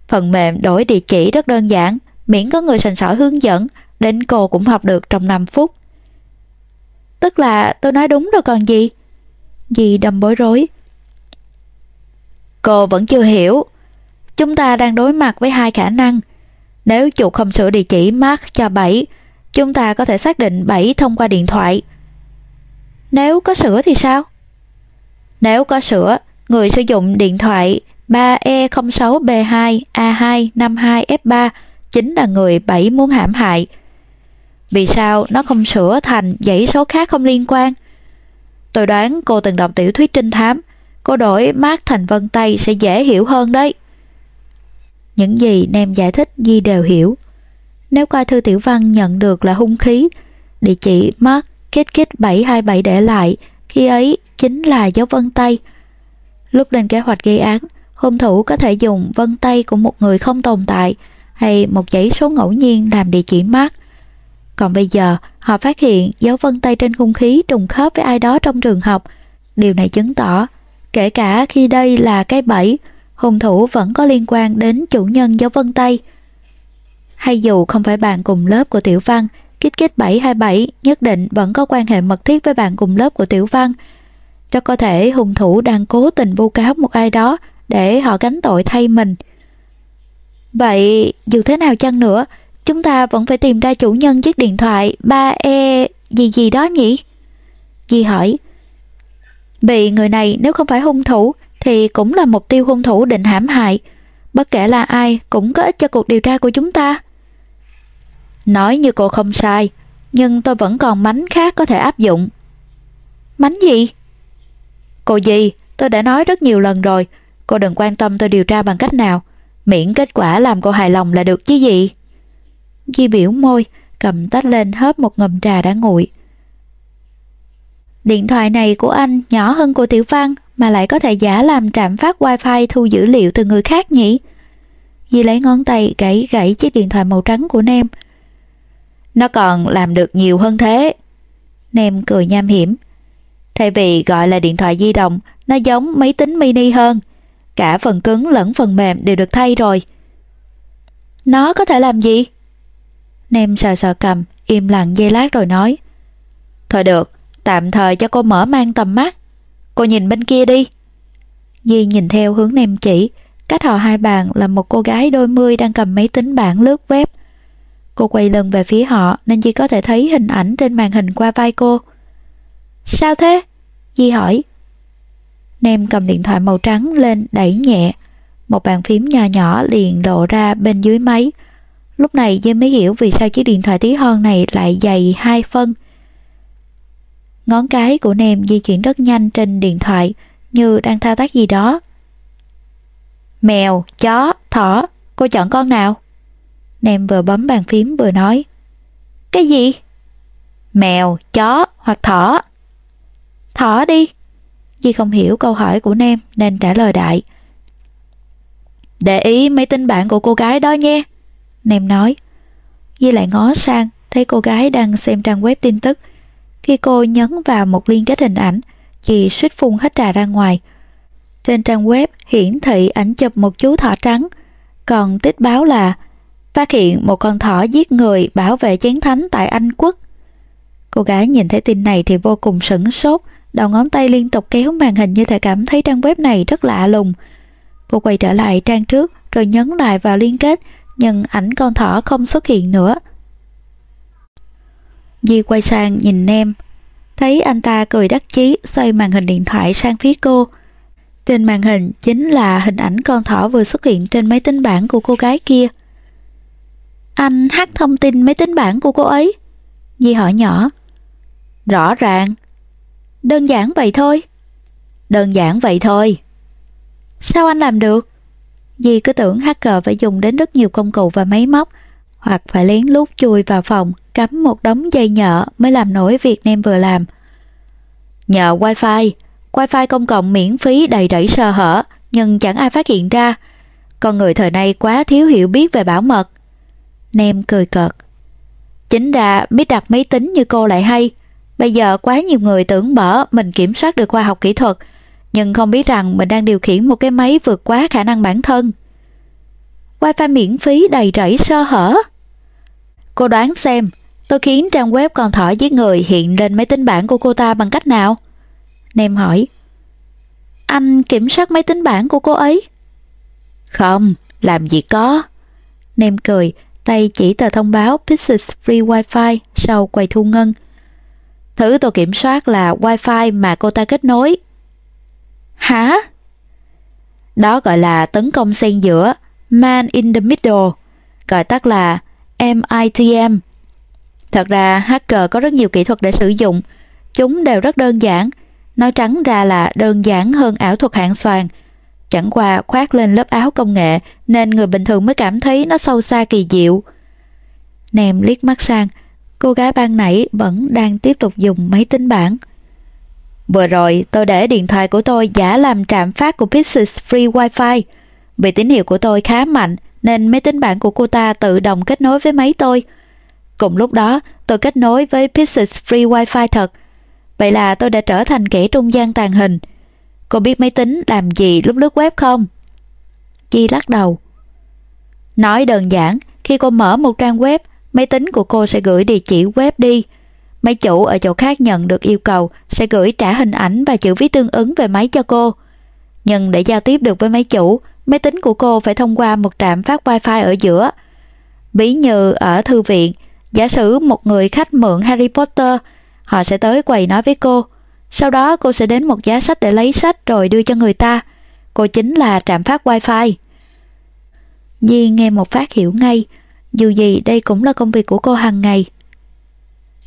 Phần mềm đổi địa chỉ rất đơn giản, miễn có người sành sỏi hướng dẫn, đến cô cũng học được trong 5 phút. Tức là tôi nói đúng rồi còn gì? Dì đâm bối rối. Cô vẫn chưa hiểu. Chúng ta đang đối mặt với hai khả năng. Nếu chủ không sửa địa chỉ mark cho 7, chúng ta có thể xác định 7 thông qua điện thoại. Nếu có sửa thì sao? Nếu có sửa, người sử dụng điện thoại 3E06B2A252F3 chính là người bảy muốn hãm hại. Vì sao nó không sửa thành dãy số khác không liên quan? Tôi đoán cô từng đọc tiểu thuyết trinh thám, cô đổi mát thành vân tay sẽ dễ hiểu hơn đấy. Những gì Nem giải thích Di đều hiểu. Nếu coi thư tiểu văn nhận được là hung khí, địa chỉ Mark Kit Kit 727 để lại, khi ấy chính là dấu vân tay. Lúc lên kế hoạch gây án, hung thủ có thể dùng vân tay của một người không tồn tại hay một dãy số ngẫu nhiên làm địa chỉ mát. Còn bây giờ, họ phát hiện dấu vân tay trên không khí trùng khớp với ai đó trong trường học. Điều này chứng tỏ, kể cả khi đây là cái bẫy, hung thủ vẫn có liên quan đến chủ nhân dấu vân tay. Hay dù không phải bạn cùng lớp của Tiểu Văn, Kít Kít 727 nhất định vẫn có quan hệ mật thiết với bạn cùng lớp của Tiểu Văn. Cho có thể hung thủ đang cố tình vu cáo một ai đó để họ gánh tội thay mình. Vậy, dù thế nào chăng nữa, chúng ta vẫn phải tìm ra chủ nhân chiếc điện thoại 3E gì gì đó nhỉ? Di hỏi. Bị người này nếu không phải hung thủ thì cũng là mục tiêu hung thủ định hãm hại. Bất kể là ai cũng có ích cho cuộc điều tra của chúng ta. Nói như cô không sai, nhưng tôi vẫn còn mánh khác có thể áp dụng. Mánh gì? Cô gì, tôi đã nói rất nhiều lần rồi, cô đừng quan tâm tôi điều tra bằng cách nào, miễn kết quả làm cô hài lòng là được chứ gì. Di biểu môi, cầm tách lên hớp một ngụm trà đã nguội. Điện thoại này của anh nhỏ hơn của Tiểu Văn mà lại có thể giả làm trạm phát wifi thu dữ liệu từ người khác nhỉ? Di lấy ngón tay gãy gãy chiếc điện thoại màu trắng của Nem. Nó còn làm được nhiều hơn thế. Nem cười nham hiểm. Thay vì gọi là điện thoại di động, nó giống máy tính mini hơn. Cả phần cứng lẫn phần mềm đều được thay rồi. Nó có thể làm gì? Nem sờ sờ cầm, im lặng giây lát rồi nói. Thôi được, tạm thời cho cô mở mang tầm mắt. Cô nhìn bên kia đi. Di nhìn theo hướng Nem chỉ, cách họ hai bàn là một cô gái đôi mươi đang cầm máy tính bảng lướt web. Cô quay lưng về phía họ nên chỉ có thể thấy hình ảnh trên màn hình qua vai cô. Sao thế? Di hỏi. Nem cầm điện thoại màu trắng lên đẩy nhẹ. Một bàn phím nhỏ nhỏ liền lộ ra bên dưới máy. Lúc này Di mới hiểu vì sao chiếc điện thoại tí hon này lại dày hai phân. Ngón cái của Nem di chuyển rất nhanh trên điện thoại như đang thao tác gì đó. Mèo, chó, thỏ, cô chọn con nào? Nem vừa bấm bàn phím vừa nói. Cái gì? Mèo, chó hoặc thỏ. Thỏ đi. Di không hiểu câu hỏi của Nem nên trả lời đại. Để ý mấy tin bạn của cô gái đó nhé. Nem nói. Di lại ngó sang, thấy cô gái đang xem trang web tin tức. Khi cô nhấn vào một liên kết hình ảnh, chị suýt phun hết trà ra ngoài. Trên trang web hiển thị ảnh chụp một chú thỏ trắng, còn tích báo là phát hiện một con thỏ giết người bảo vệ chiến thánh tại Anh quốc. Cô gái nhìn thấy tin này thì vô cùng sửng sốt, đầu ngón tay liên tục kéo màn hình như thể cảm thấy trang web này rất lạ lùng. Cô quay trở lại trang trước rồi nhấn lại vào liên kết, nhưng ảnh con thỏ không xuất hiện nữa. Di quay sang nhìn Nem, thấy anh ta cười đắc chí xoay màn hình điện thoại sang phía cô. Trên màn hình chính là hình ảnh con thỏ vừa xuất hiện trên máy tính bảng của cô gái kia. Anh hát thông tin máy tính bảng của cô ấy? Di hỏi nhỏ. Rõ ràng. Đơn giản vậy thôi. Đơn giản vậy thôi. Sao anh làm được? Di cứ tưởng hacker phải dùng đến rất nhiều công cụ và máy móc, hoặc phải lén lút chui vào phòng cắm một đống dây nhợ mới làm nổi việc nem vừa làm. Nhờ wifi, wifi công cộng miễn phí đầy rẫy sơ hở, nhưng chẳng ai phát hiện ra. Con người thời nay quá thiếu hiểu biết về bảo mật. Nem cười cợt. Chính ra biết đặt máy tính như cô lại hay. Bây giờ quá nhiều người tưởng bở mình kiểm soát được khoa học kỹ thuật, nhưng không biết rằng mình đang điều khiển một cái máy vượt quá khả năng bản thân. Wi-Fi miễn phí đầy rẫy sơ hở. Cô đoán xem, tôi khiến trang web con thỏ giết người hiện lên máy tính bảng của cô ta bằng cách nào? Nem hỏi. Anh kiểm soát máy tính bảng của cô ấy? Không, làm gì có. Nem cười, tay chỉ tờ thông báo "Business Free Wi-Fi sau quầy thu ngân. Thứ tôi kiểm soát là Wi-Fi mà cô ta kết nối. Hả? Đó gọi là tấn công xen giữa, Man in the Middle, gọi tắt là MITM. Thật ra hacker có rất nhiều kỹ thuật để sử dụng, chúng đều rất đơn giản, nói trắng ra là đơn giản hơn ảo thuật hạng xoàn. Chẳng qua khoác lên lớp áo công nghệ nên người bình thường mới cảm thấy nó sâu xa kỳ diệu. Nèm liếc mắt sang, cô gái ban nãy vẫn đang tiếp tục dùng máy tính bảng. Vừa rồi tôi để điện thoại của tôi giả làm trạm phát của Pixis Free Wi-Fi. Vì tín hiệu của tôi khá mạnh nên máy tính bảng của cô ta tự động kết nối với máy tôi. Cùng lúc đó tôi kết nối với Pixis Free Wi-Fi thật. Vậy là tôi đã trở thành kẻ trung gian tàn hình. Cô biết máy tính làm gì lúc lướt web không? Chi lắc đầu. Nói đơn giản, khi cô mở một trang web, máy tính của cô sẽ gửi địa chỉ web đi. Máy chủ ở chỗ khác nhận được yêu cầu sẽ gửi trả hình ảnh và chữ viết tương ứng về máy cho cô. Nhưng để giao tiếp được với máy chủ, máy tính của cô phải thông qua một trạm phát wifi ở giữa. Ví như ở thư viện, giả sử một người khách mượn Harry Potter, họ sẽ tới quầy nói với cô. Sau đó cô sẽ đến một giá sách để lấy sách rồi đưa cho người ta. Cô chính là trạm phát wifi. Di nghe một phát hiểu ngay, dù gì đây cũng là công việc của cô hàng ngày.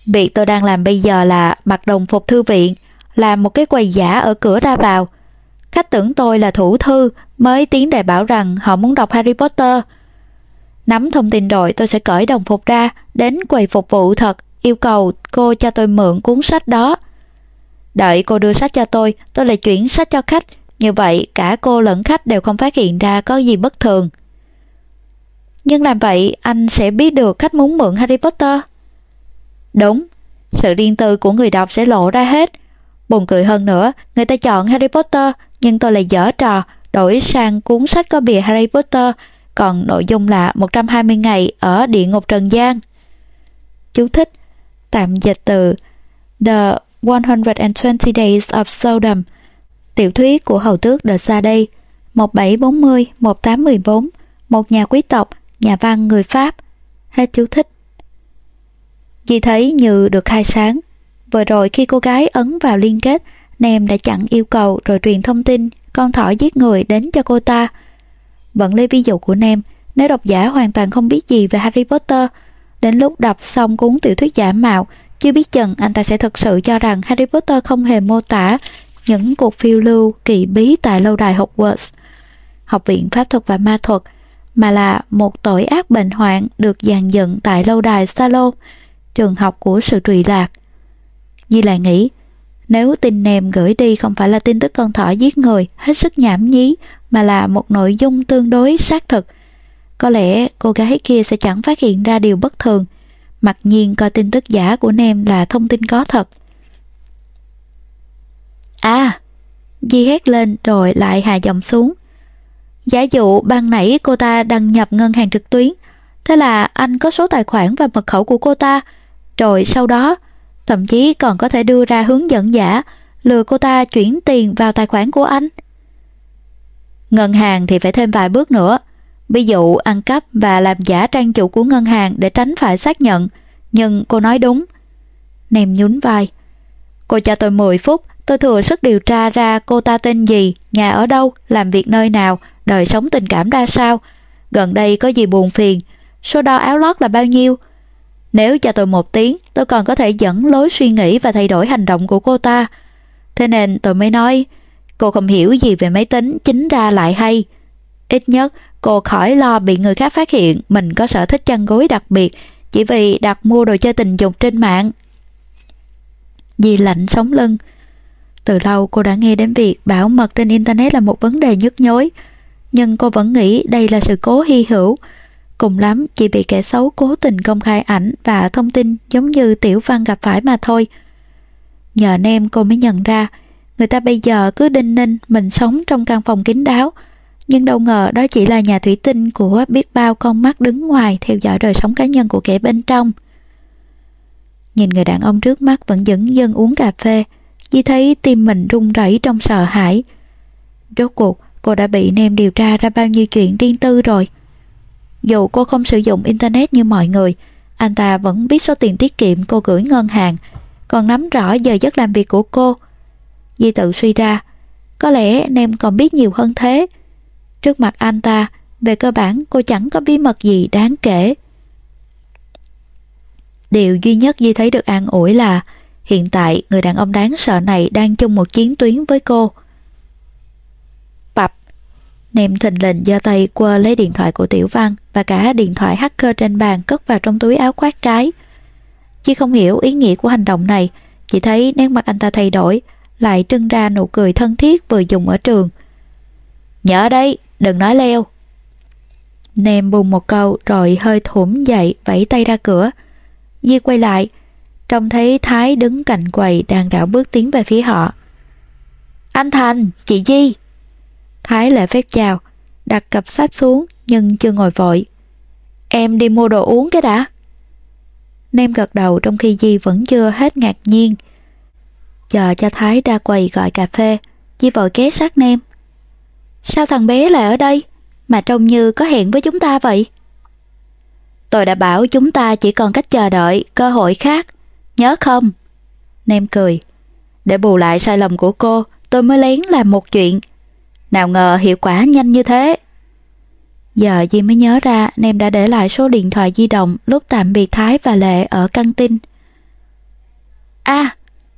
Việc tôi đang làm bây giờ là mặc đồng phục thư viện, làm một cái quầy giả ở cửa ra vào. Khách tưởng tôi là thủ thư mới tiến đề bảo rằng họ muốn đọc Harry Potter. Nắm thông tin rồi tôi sẽ cởi đồng phục ra, đến quầy phục vụ thật, yêu cầu cô cho tôi mượn cuốn sách đó. Đợi cô đưa sách cho tôi, tôi lại chuyển sách cho khách. Như vậy cả cô lẫn khách đều không phát hiện ra có gì bất thường. Nhưng làm vậy anh sẽ biết được khách muốn mượn Harry Potter. Đúng, sự riêng tư của người đọc sẽ lộ ra hết. Buồn cười hơn nữa, người ta chọn Harry Potter nhưng tôi lại dở trò đổi sang cuốn sách có bìa Harry Potter, còn nội dung là 120 ngày ở địa ngục Trần gian. Chú thích Tạm dịch từ The 120 Days of Sodom Tiểu thuyết của hầu tước The Sade 1740-1814 Một nhà quý tộc, nhà văn người Pháp Hết chú thích Dì thấy như được khai sáng. Vừa rồi khi cô gái ấn vào liên kết, Nem đã chặn yêu cầu rồi truyền thông tin con thỏ giết người đến cho cô ta. Vẫn lấy ví dụ của Nem, nếu độc giả hoàn toàn không biết gì về Harry Potter, đến lúc đọc xong cuốn tiểu thuyết giả mạo, chưa biết chừng anh ta sẽ thực sự cho rằng Harry Potter không hề mô tả những cuộc phiêu lưu kỳ bí tại lâu đài Hogwarts, học viện pháp thuật và ma thuật, mà là một tội ác bệnh hoạn được dàn dựng tại lâu đài Salon, trường học của sự trụy lạc. Di lại nghĩ, nếu tin nèm gửi đi không phải là tin tức con thỏ giết người hết sức nhảm nhí, mà là một nội dung tương đối xác thực, có lẽ cô gái kia sẽ chẳng phát hiện ra điều bất thường, mặc nhiên coi tin tức giả của Nem là thông tin có thật. À! Di hét lên rồi lại hạ giọng xuống. Giả dụ ban nãy cô ta đăng nhập ngân hàng trực tuyến, thế là anh có số tài khoản và mật khẩu của cô ta, rồi sau đó, thậm chí còn có thể đưa ra hướng dẫn giả, lừa cô ta chuyển tiền vào tài khoản của anh. Ngân hàng thì phải thêm vài bước nữa. Ví dụ ăn cắp và làm giả trang chủ của ngân hàng để tránh phải xác nhận. Nhưng cô nói đúng. Nèm nhún vai. Cô cho tôi 10 phút, tôi thừa sức điều tra ra cô ta tên gì, nhà ở đâu, làm việc nơi nào, đời sống tình cảm ra sao. Gần đây có gì buồn phiền, số đo áo lót là bao nhiêu, nếu cho tôi một tiếng, tôi còn có thể dẫn lối suy nghĩ và thay đổi hành động của cô ta. Thế nên tôi mới nói, cô không hiểu gì về máy tính, chính ra lại hay. Ít nhất, cô khỏi lo bị người khác phát hiện mình có sở thích chăn gối đặc biệt, chỉ vì đặt mua đồ chơi tình dục trên mạng. Di lạnh sống lưng. Từ lâu cô đã nghe đến việc bảo mật trên Internet là một vấn đề nhức nhối, nhưng cô vẫn nghĩ đây là sự cố hy hữu. Cùng lắm chỉ bị kẻ xấu cố tình công khai ảnh và thông tin giống như Tiểu Văn gặp phải mà thôi. Nhờ nem cô mới nhận ra, người ta bây giờ cứ đinh ninh mình sống trong căn phòng kín đáo, nhưng đâu ngờ đó chỉ là nhà thủy tinh của biết bao con mắt đứng ngoài theo dõi đời sống cá nhân của kẻ bên trong. Nhìn người đàn ông trước mắt vẫn dẫn dân uống cà phê, Di thấy tim mình run rẩy trong sợ hãi. Rốt cuộc, cô đã bị Nem điều tra ra bao nhiêu chuyện riêng tư rồi. Dù cô không sử dụng Internet như mọi người, anh ta vẫn biết số tiền tiết kiệm cô gửi ngân hàng, còn nắm rõ giờ giấc làm việc của cô. Di tự suy ra, có lẽ Nem còn biết nhiều hơn thế. Trước mặt anh ta, về cơ bản cô chẳng có bí mật gì đáng kể. Điều duy nhất Di thấy được an ủi là hiện tại người đàn ông đáng sợ này đang chung một chiến tuyến với cô. Bập! Nệm thình lình giơ tay quơ lấy điện thoại của Tiểu Văn và cả điện thoại hacker trên bàn cất vào trong túi áo khoác trái. Chi không hiểu ý nghĩa của hành động này, chỉ thấy nét mặt anh ta thay đổi, lại trưng ra nụ cười thân thiết vừa dùng ở trường. Nhớ đây, đừng nói leo. Nem bùng một câu rồi hơi thủm dậy vẫy tay ra cửa. Di quay lại, trông thấy Thái đứng cạnh quầy đang đảo bước tiến về phía họ. Anh Thành, chị Di. Thái lệ phép chào, đặt cặp sách xuống nhưng chưa ngồi vội. Em đi mua đồ uống cái đã. Nem gật đầu trong khi Di vẫn chưa hết ngạc nhiên. Chờ cho Thái ra quầy gọi cà phê, Di vội ké sát Nem. Sao thằng bé lại ở đây, mà trông như có hẹn với chúng ta vậy? Tôi đã bảo chúng ta chỉ còn cách chờ đợi cơ hội khác, nhớ không? Nem cười. Để bù lại sai lầm của cô, tôi mới lén làm một chuyện. Nào ngờ hiệu quả nhanh như thế. Giờ Di mới nhớ ra Nem đã để lại số điện thoại di động lúc tạm biệt Thái và Lệ ở căng tin. À,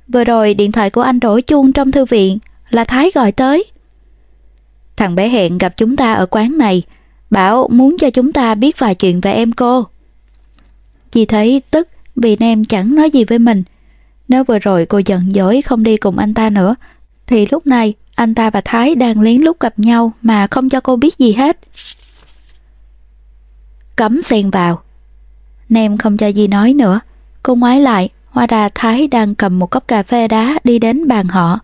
vừa rồi điện thoại của anh đổ chuông trong thư viện là Thái gọi tới. Thằng bé hẹn gặp chúng ta ở quán này, bảo muốn cho chúng ta biết vài chuyện về em cô. Dì thấy tức vì Nem chẳng nói gì với mình. Nếu vừa rồi cô giận dỗi không đi cùng anh ta nữa, thì lúc này anh ta và Thái đang lén lút gặp nhau mà không cho cô biết gì hết. Cấm xen vào. Nem không cho gì nói nữa. Cô ngoái lại, hoa đà Thái đang cầm một cốc cà phê đá đi đến bàn họ.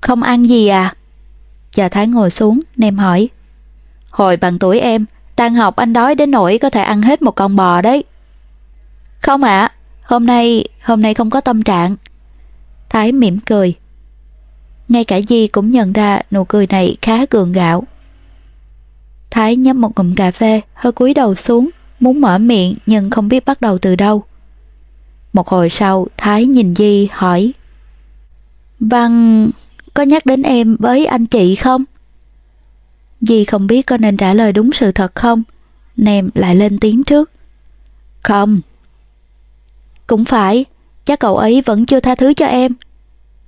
Không ăn gì à? Chờ Thái ngồi xuống, Nem hỏi. Hồi bằng tuổi em, tan học anh đói đến nỗi có thể ăn hết một con bò đấy. Không ạ, hôm nay, hôm nay không có tâm trạng. Thái mỉm cười. Ngay cả Di cũng nhận ra nụ cười này khá gượng gạo. Thái nhấp một ngụm cà phê, hơi cúi đầu xuống, muốn mở miệng nhưng không biết bắt đầu từ đâu. Một hồi sau, Thái nhìn Di hỏi. Văn, có nhắc đến em với anh chị không? Di không biết có nên trả lời đúng sự thật không? Nem lại lên tiếng trước. Không. Cũng phải, chắc cậu ấy vẫn chưa tha thứ cho em.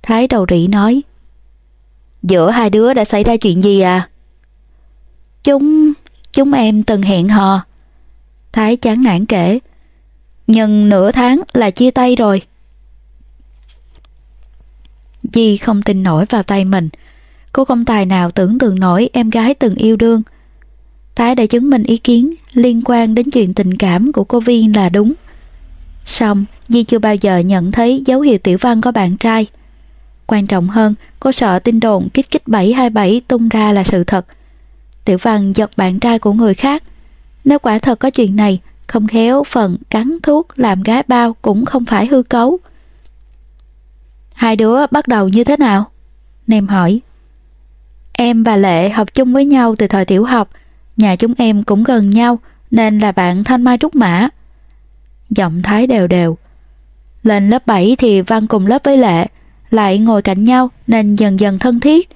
Thái đầu rỉ nói. Giữa hai đứa đã xảy ra chuyện gì à? Chúng, chúng em từng hẹn hò. Thái chán nản kể. Nhưng nửa tháng là chia tay rồi. Di không tin nổi vào tay mình. Cô không tài nào tưởng tượng nổi em gái từng yêu đương. Thái đã chứng minh ý kiến liên quan đến chuyện tình cảm của cô Viên là đúng. Xong, Di chưa bao giờ nhận thấy dấu hiệu Tiểu Văn có bạn trai. Quan trọng hơn, cô sợ tin đồn kích kích 727 tung ra là sự thật. Tiểu Văn giật bạn trai của người khác. Nếu quả thật có chuyện này, không khéo phần cắn thuốc làm gái bao cũng không phải hư cấu. Hai đứa bắt đầu như thế nào? Nem hỏi. Em và Lệ học chung với nhau từ thời tiểu học, nhà chúng em cũng gần nhau nên là bạn thanh mai trúc mã. Giọng thái đều đều. Lên lớp 7 thì Văn cùng lớp với Lệ, lại ngồi cạnh nhau nên dần dần thân thiết.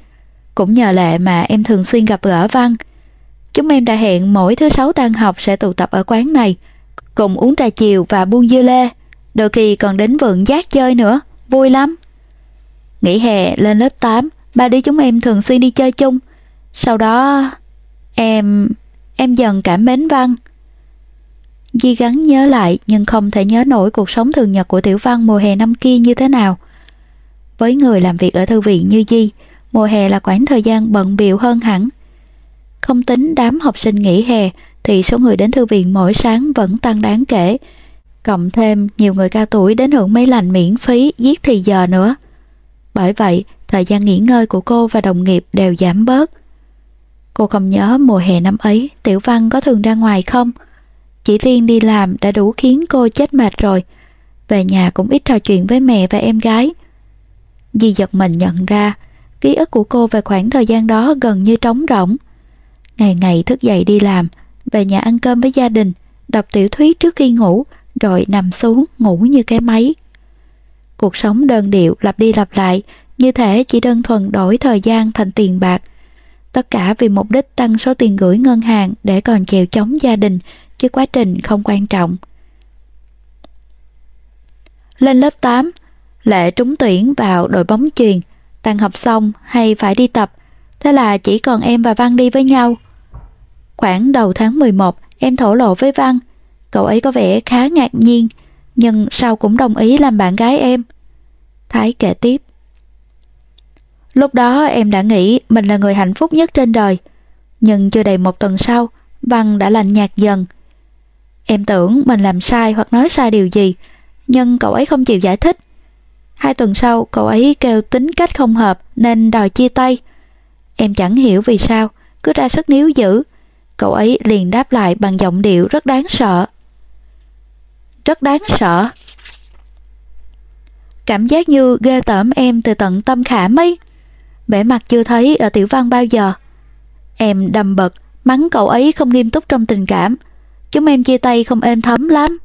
Cũng nhờ Lệ mà em thường xuyên gặp gỡ Văn. Chúng em đã hẹn mỗi thứ sáu tan học sẽ tụ tập ở quán này, cùng uống trà chiều và buông dưa lê, đôi khi còn đến vườn giác chơi nữa, vui lắm. Nghỉ hè lên lớp 8, ba đứa chúng em thường xuyên đi chơi chung. Sau đó, em... em dần cảm mến Văn. Di gắn nhớ lại nhưng không thể nhớ nổi cuộc sống thường nhật của Tiểu Văn mùa hè năm kia như thế nào. Với người làm việc ở thư viện như Di, mùa hè là khoảng thời gian bận biệu hơn hẳn. Không tính đám học sinh nghỉ hè thì số người đến thư viện mỗi sáng vẫn tăng đáng kể. Cộng thêm nhiều người cao tuổi đến hưởng mấy lành miễn phí giết thì giờ nữa. Bởi vậy, thời gian nghỉ ngơi của cô và đồng nghiệp đều giảm bớt. Cô không nhớ mùa hè năm ấy Tiểu Văn có thường ra ngoài không? Chỉ riêng đi làm đã đủ khiến cô chết mệt rồi. Về nhà cũng ít trò chuyện với mẹ và em gái. Di giật mình nhận ra, ký ức của cô về khoảng thời gian đó gần như trống rỗng. Ngày ngày thức dậy đi làm, về nhà ăn cơm với gia đình, đọc tiểu thuyết trước khi ngủ, rồi nằm xuống ngủ như cái máy. Cuộc sống đơn điệu lặp đi lặp lại, như thể chỉ đơn thuần đổi thời gian thành tiền bạc. Tất cả vì mục đích tăng số tiền gửi ngân hàng để còn chèo chống gia đình, chứ quá trình không quan trọng. Lên lớp 8, Lệ trúng tuyển vào đội bóng truyền, tan học xong hay phải đi tập, thế là chỉ còn em và Văn đi với nhau. Khoảng đầu tháng 11, em thổ lộ với Văn, cậu ấy có vẻ khá ngạc nhiên, nhưng sau cũng đồng ý làm bạn gái em. Thái kể tiếp. Lúc đó em đã nghĩ mình là người hạnh phúc nhất trên đời, nhưng chưa đầy một tuần sau, Văn đã lành nhạt dần. Em tưởng mình làm sai hoặc nói sai điều gì, nhưng cậu ấy không chịu giải thích. Hai tuần sau, cậu ấy kêu tính cách không hợp nên đòi chia tay. Em chẳng hiểu vì sao, cứ ra sức níu giữ. Cậu ấy liền đáp lại bằng giọng điệu rất đáng sợ. Rất đáng sợ. Cảm giác như ghê tởm em từ tận tâm khảm ấy. Bể mặt chưa thấy ở tiểu văn bao giờ. Em đầm bật, mắng cậu ấy không nghiêm túc trong tình cảm. Chúng em chia tay không êm thấm lắm.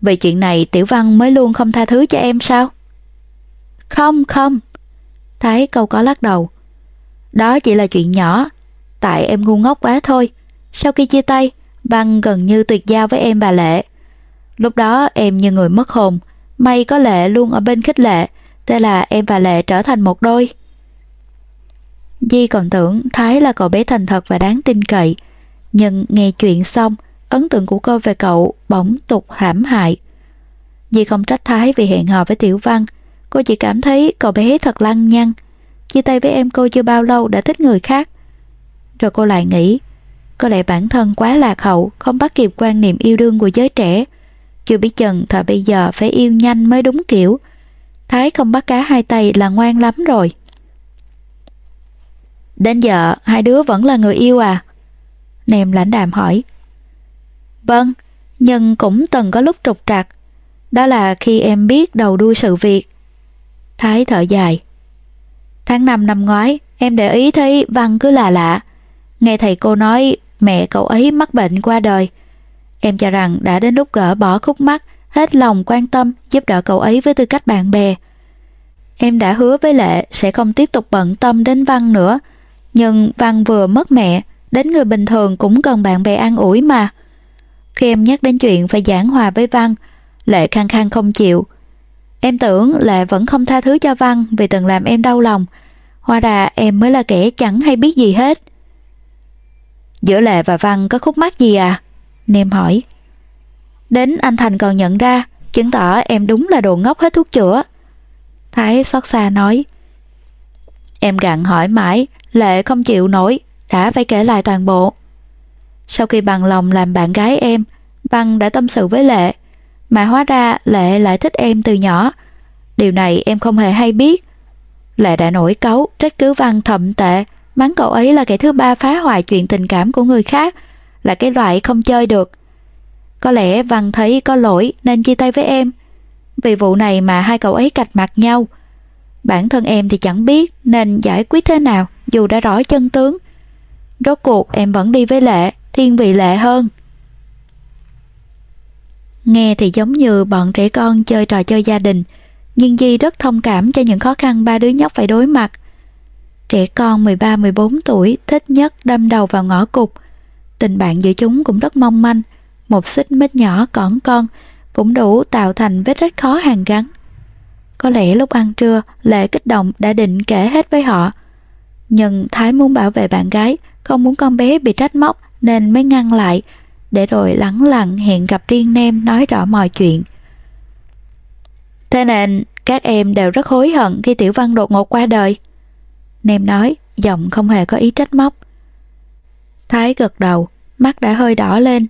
Vì chuyện này Tiểu Văn mới luôn không tha thứ cho em sao? Không, không. Thái câu có lắc đầu. Đó chỉ là chuyện nhỏ, tại em ngu ngốc quá thôi. Sau khi chia tay, Văn gần như tuyệt giao với em bà Lệ. Lúc đó em như người mất hồn, may có Lệ luôn ở bên khích lệ, thế là em và Lệ trở thành một đôi. Di còn tưởng Thái là cậu bé thành thật và đáng tin cậy, nhưng nghe chuyện xong, ấn tượng của cô về cậu bỗng tục hãm hại. Di không trách Thái vì hẹn hò với Tiểu Văn, cô chỉ cảm thấy cậu bé thật lăng nhăng. Chia tay với em cô chưa bao lâu đã thích người khác. Rồi cô lại nghĩ, có lẽ bản thân quá lạc hậu, không bắt kịp quan niệm yêu đương của giới trẻ. Chưa biết chừng thời bây giờ phải yêu nhanh mới đúng kiểu. Thái không bắt cá hai tay là ngoan lắm rồi. Đến giờ hai đứa vẫn là người yêu à? Nèm lãnh đạm hỏi. Vâng, nhưng cũng từng có lúc trục trặc. Đó là khi em biết đầu đuôi sự việc. Thái thở dài. Tháng 5 năm ngoái, em để ý thấy Văn cứ là lạ. Nghe thầy cô nói mẹ cậu ấy mắc bệnh qua đời. Em cho rằng đã đến lúc gỡ bỏ khúc mắc, hết lòng quan tâm giúp đỡ cậu ấy với tư cách bạn bè. Em đã hứa với Lệ sẽ không tiếp tục bận tâm đến Văn nữa. Nhưng Văn vừa mất mẹ, đến người bình thường cũng cần bạn bè an ủi mà. Khi em nhắc đến chuyện phải giảng hòa với Văn, Lệ khăng khăng không chịu. Em tưởng Lệ vẫn không tha thứ cho Văn vì từng làm em đau lòng. Hoa ra em mới là kẻ chẳng hay biết gì hết. Giữa Lệ và Văn có khúc mắc gì à? Nem hỏi. Đến anh Thành còn nhận ra, chứng tỏ em đúng là đồ ngốc hết thuốc chữa. Thái xót xa nói. Em gặn hỏi mãi, Lệ không chịu nổi, đã phải kể lại toàn bộ. Sau khi bằng lòng làm bạn gái em, Băng đã tâm sự với Lệ, mà hóa ra Lệ lại thích em từ nhỏ. Điều này em không hề hay biết. Lệ đã nổi cấu, trách cứ Văn thậm tệ, mắng cậu ấy là kẻ thứ ba phá hoại chuyện tình cảm của người khác, là cái loại không chơi được. Có lẽ Văn thấy có lỗi nên chia tay với em. Vì vụ này mà hai cậu ấy cạch mặt nhau. Bản thân em thì chẳng biết nên giải quyết thế nào dù đã rõ chân tướng. Rốt cuộc em vẫn đi với Lệ, thiên vị Lệ hơn. Nghe thì giống như bọn trẻ con chơi trò chơi gia đình, nhưng Di rất thông cảm cho những khó khăn ba đứa nhóc phải đối mặt. Trẻ con 13-14 tuổi thích nhất đâm đầu vào ngõ cụt. Tình bạn giữa chúng cũng rất mong manh, một xích mít nhỏ cỏn con cũng đủ tạo thành vết rách khó hàn gắn. Có lẽ lúc ăn trưa, Lệ kích động đã định kể hết với họ. Nhưng Thái muốn bảo vệ bạn gái, không muốn con bé bị trách móc nên mới ngăn lại, để rồi lắng lặng hẹn gặp riêng Nem nói rõ mọi chuyện. Thế nên các em đều rất hối hận khi Tiểu Văn đột ngột qua đời. Nem nói, giọng không hề có ý trách móc. Thái gật đầu, mắt đã hơi đỏ lên.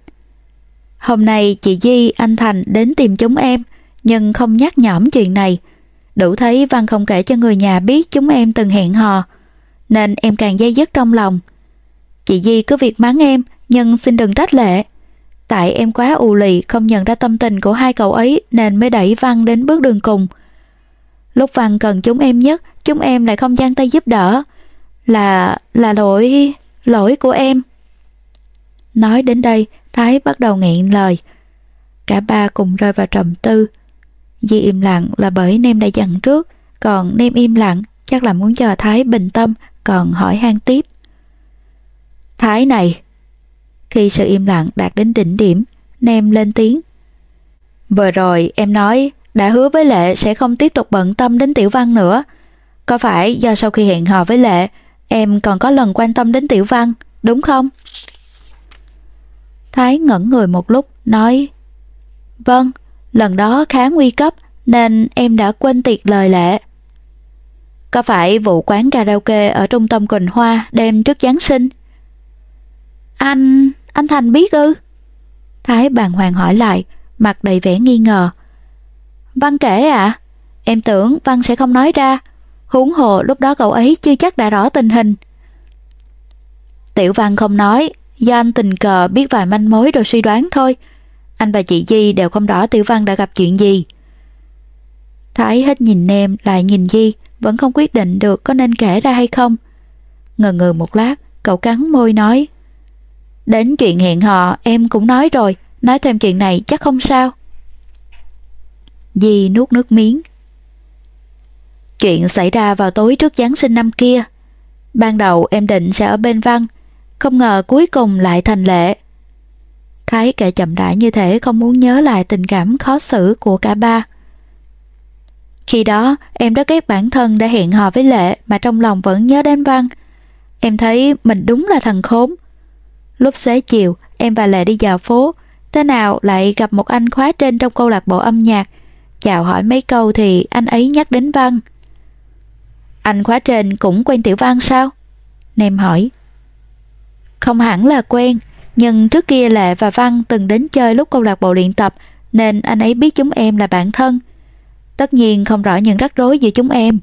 Hôm nay chị Di, anh Thành đến tìm chúng em, nhưng không nhắc nhõm chuyện này. Đủ thấy Văn không kể cho người nhà biết chúng em từng hẹn hò, nên em càng dây dứt trong lòng. Chị Di cứ việc mắng em, nhưng xin đừng trách lệ. Tại em quá ù lì không nhận ra tâm tình của hai cậu ấy nên mới đẩy Văn đến bước đường cùng. Lúc Văn cần chúng em nhất, chúng em lại không giang tay giúp đỡ. Là... là lỗi... lỗi của em. Nói đến đây, Thái bắt đầu nghẹn lời. Cả ba cùng rơi vào trầm tư. Di im lặng là bởi Nem đã dặn trước, còn Nem im lặng chắc là muốn chờ Thái bình tâm, còn hỏi han tiếp. Thái này! Khi sự im lặng đạt đến đỉnh điểm, Nem lên tiếng. Vừa rồi em nói đã hứa với Lệ sẽ không tiếp tục bận tâm đến Tiểu Văn nữa. Có phải do sau khi hẹn hò với Lệ, em còn có lần quan tâm đến Tiểu Văn, đúng không? Thái ngẩn người một lúc, nói Vâng, lần đó khá nguy cấp nên em đã quên tiệt lời lệ. Có phải vụ quán karaoke ở trung tâm Quỳnh Hoa đêm trước Giáng sinh? Anh... anh Thành biết ư? Thái bàng hoàng hỏi lại, mặt đầy vẻ nghi ngờ. Văn kể à? Em tưởng Văn sẽ không nói ra. Huống hồ lúc đó cậu ấy chưa chắc đã rõ tình hình. Tiểu Văn không nói, do anh tình cờ biết vài manh mối rồi suy đoán thôi. Anh và chị Di đều không rõ Tiểu Văn đã gặp chuyện gì. Thái hết nhìn Nem lại nhìn Di, vẫn không quyết định được có nên kể ra hay không. Ngờ ngừ một lát, cậu cắn môi nói. Đến chuyện hẹn hò em cũng nói rồi, nói thêm chuyện này chắc không sao. Di nuốt nước miếng. Chuyện xảy ra vào tối trước Giáng sinh năm kia. Ban đầu em định sẽ ở bên Văn, không ngờ cuối cùng lại thành lệ. Thái kể chậm rãi như thế không muốn nhớ lại tình cảm khó xử của cả ba. Khi đó, em rất ghét bản thân đã hẹn hò với Lệ mà trong lòng vẫn nhớ đến Văn. Em thấy mình đúng là thằng khốn. Lúc xế chiều, em và Lệ đi dạo phố, thế nào lại gặp một anh khóa trên trong câu lạc bộ âm nhạc. Chào hỏi mấy câu thì anh ấy nhắc đến Văn. Anh khóa trên cũng quen Tiểu Văn sao? Nem hỏi. Không hẳn là quen, nhưng trước kia Lệ và Văn từng đến chơi lúc câu lạc bộ luyện tập nên anh ấy biết chúng em là bạn thân. Tất nhiên không rõ những rắc rối giữa chúng em.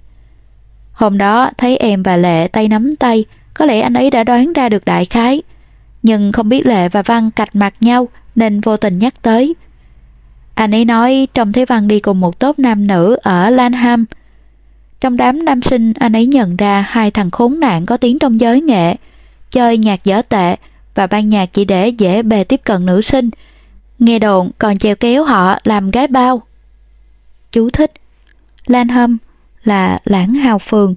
Hôm đó thấy em và Lệ tay nắm tay, có lẽ anh ấy đã đoán ra được đại khái. Nhưng không biết Lệ và Văn cạch mặt nhau nên vô tình nhắc tới. Anh ấy nói trông thấy Văn đi cùng một tốp nam nữ ở Lanham. Trong đám nam sinh anh ấy nhận ra hai thằng khốn nạn có tiếng trong giới nghệ, chơi nhạc dở tệ và ban nhạc chỉ để dễ bề tiếp cận nữ sinh. Nghe đồn còn chèo kéo họ làm gái bao. Chú thích Lan Hâm là lãng hào phường,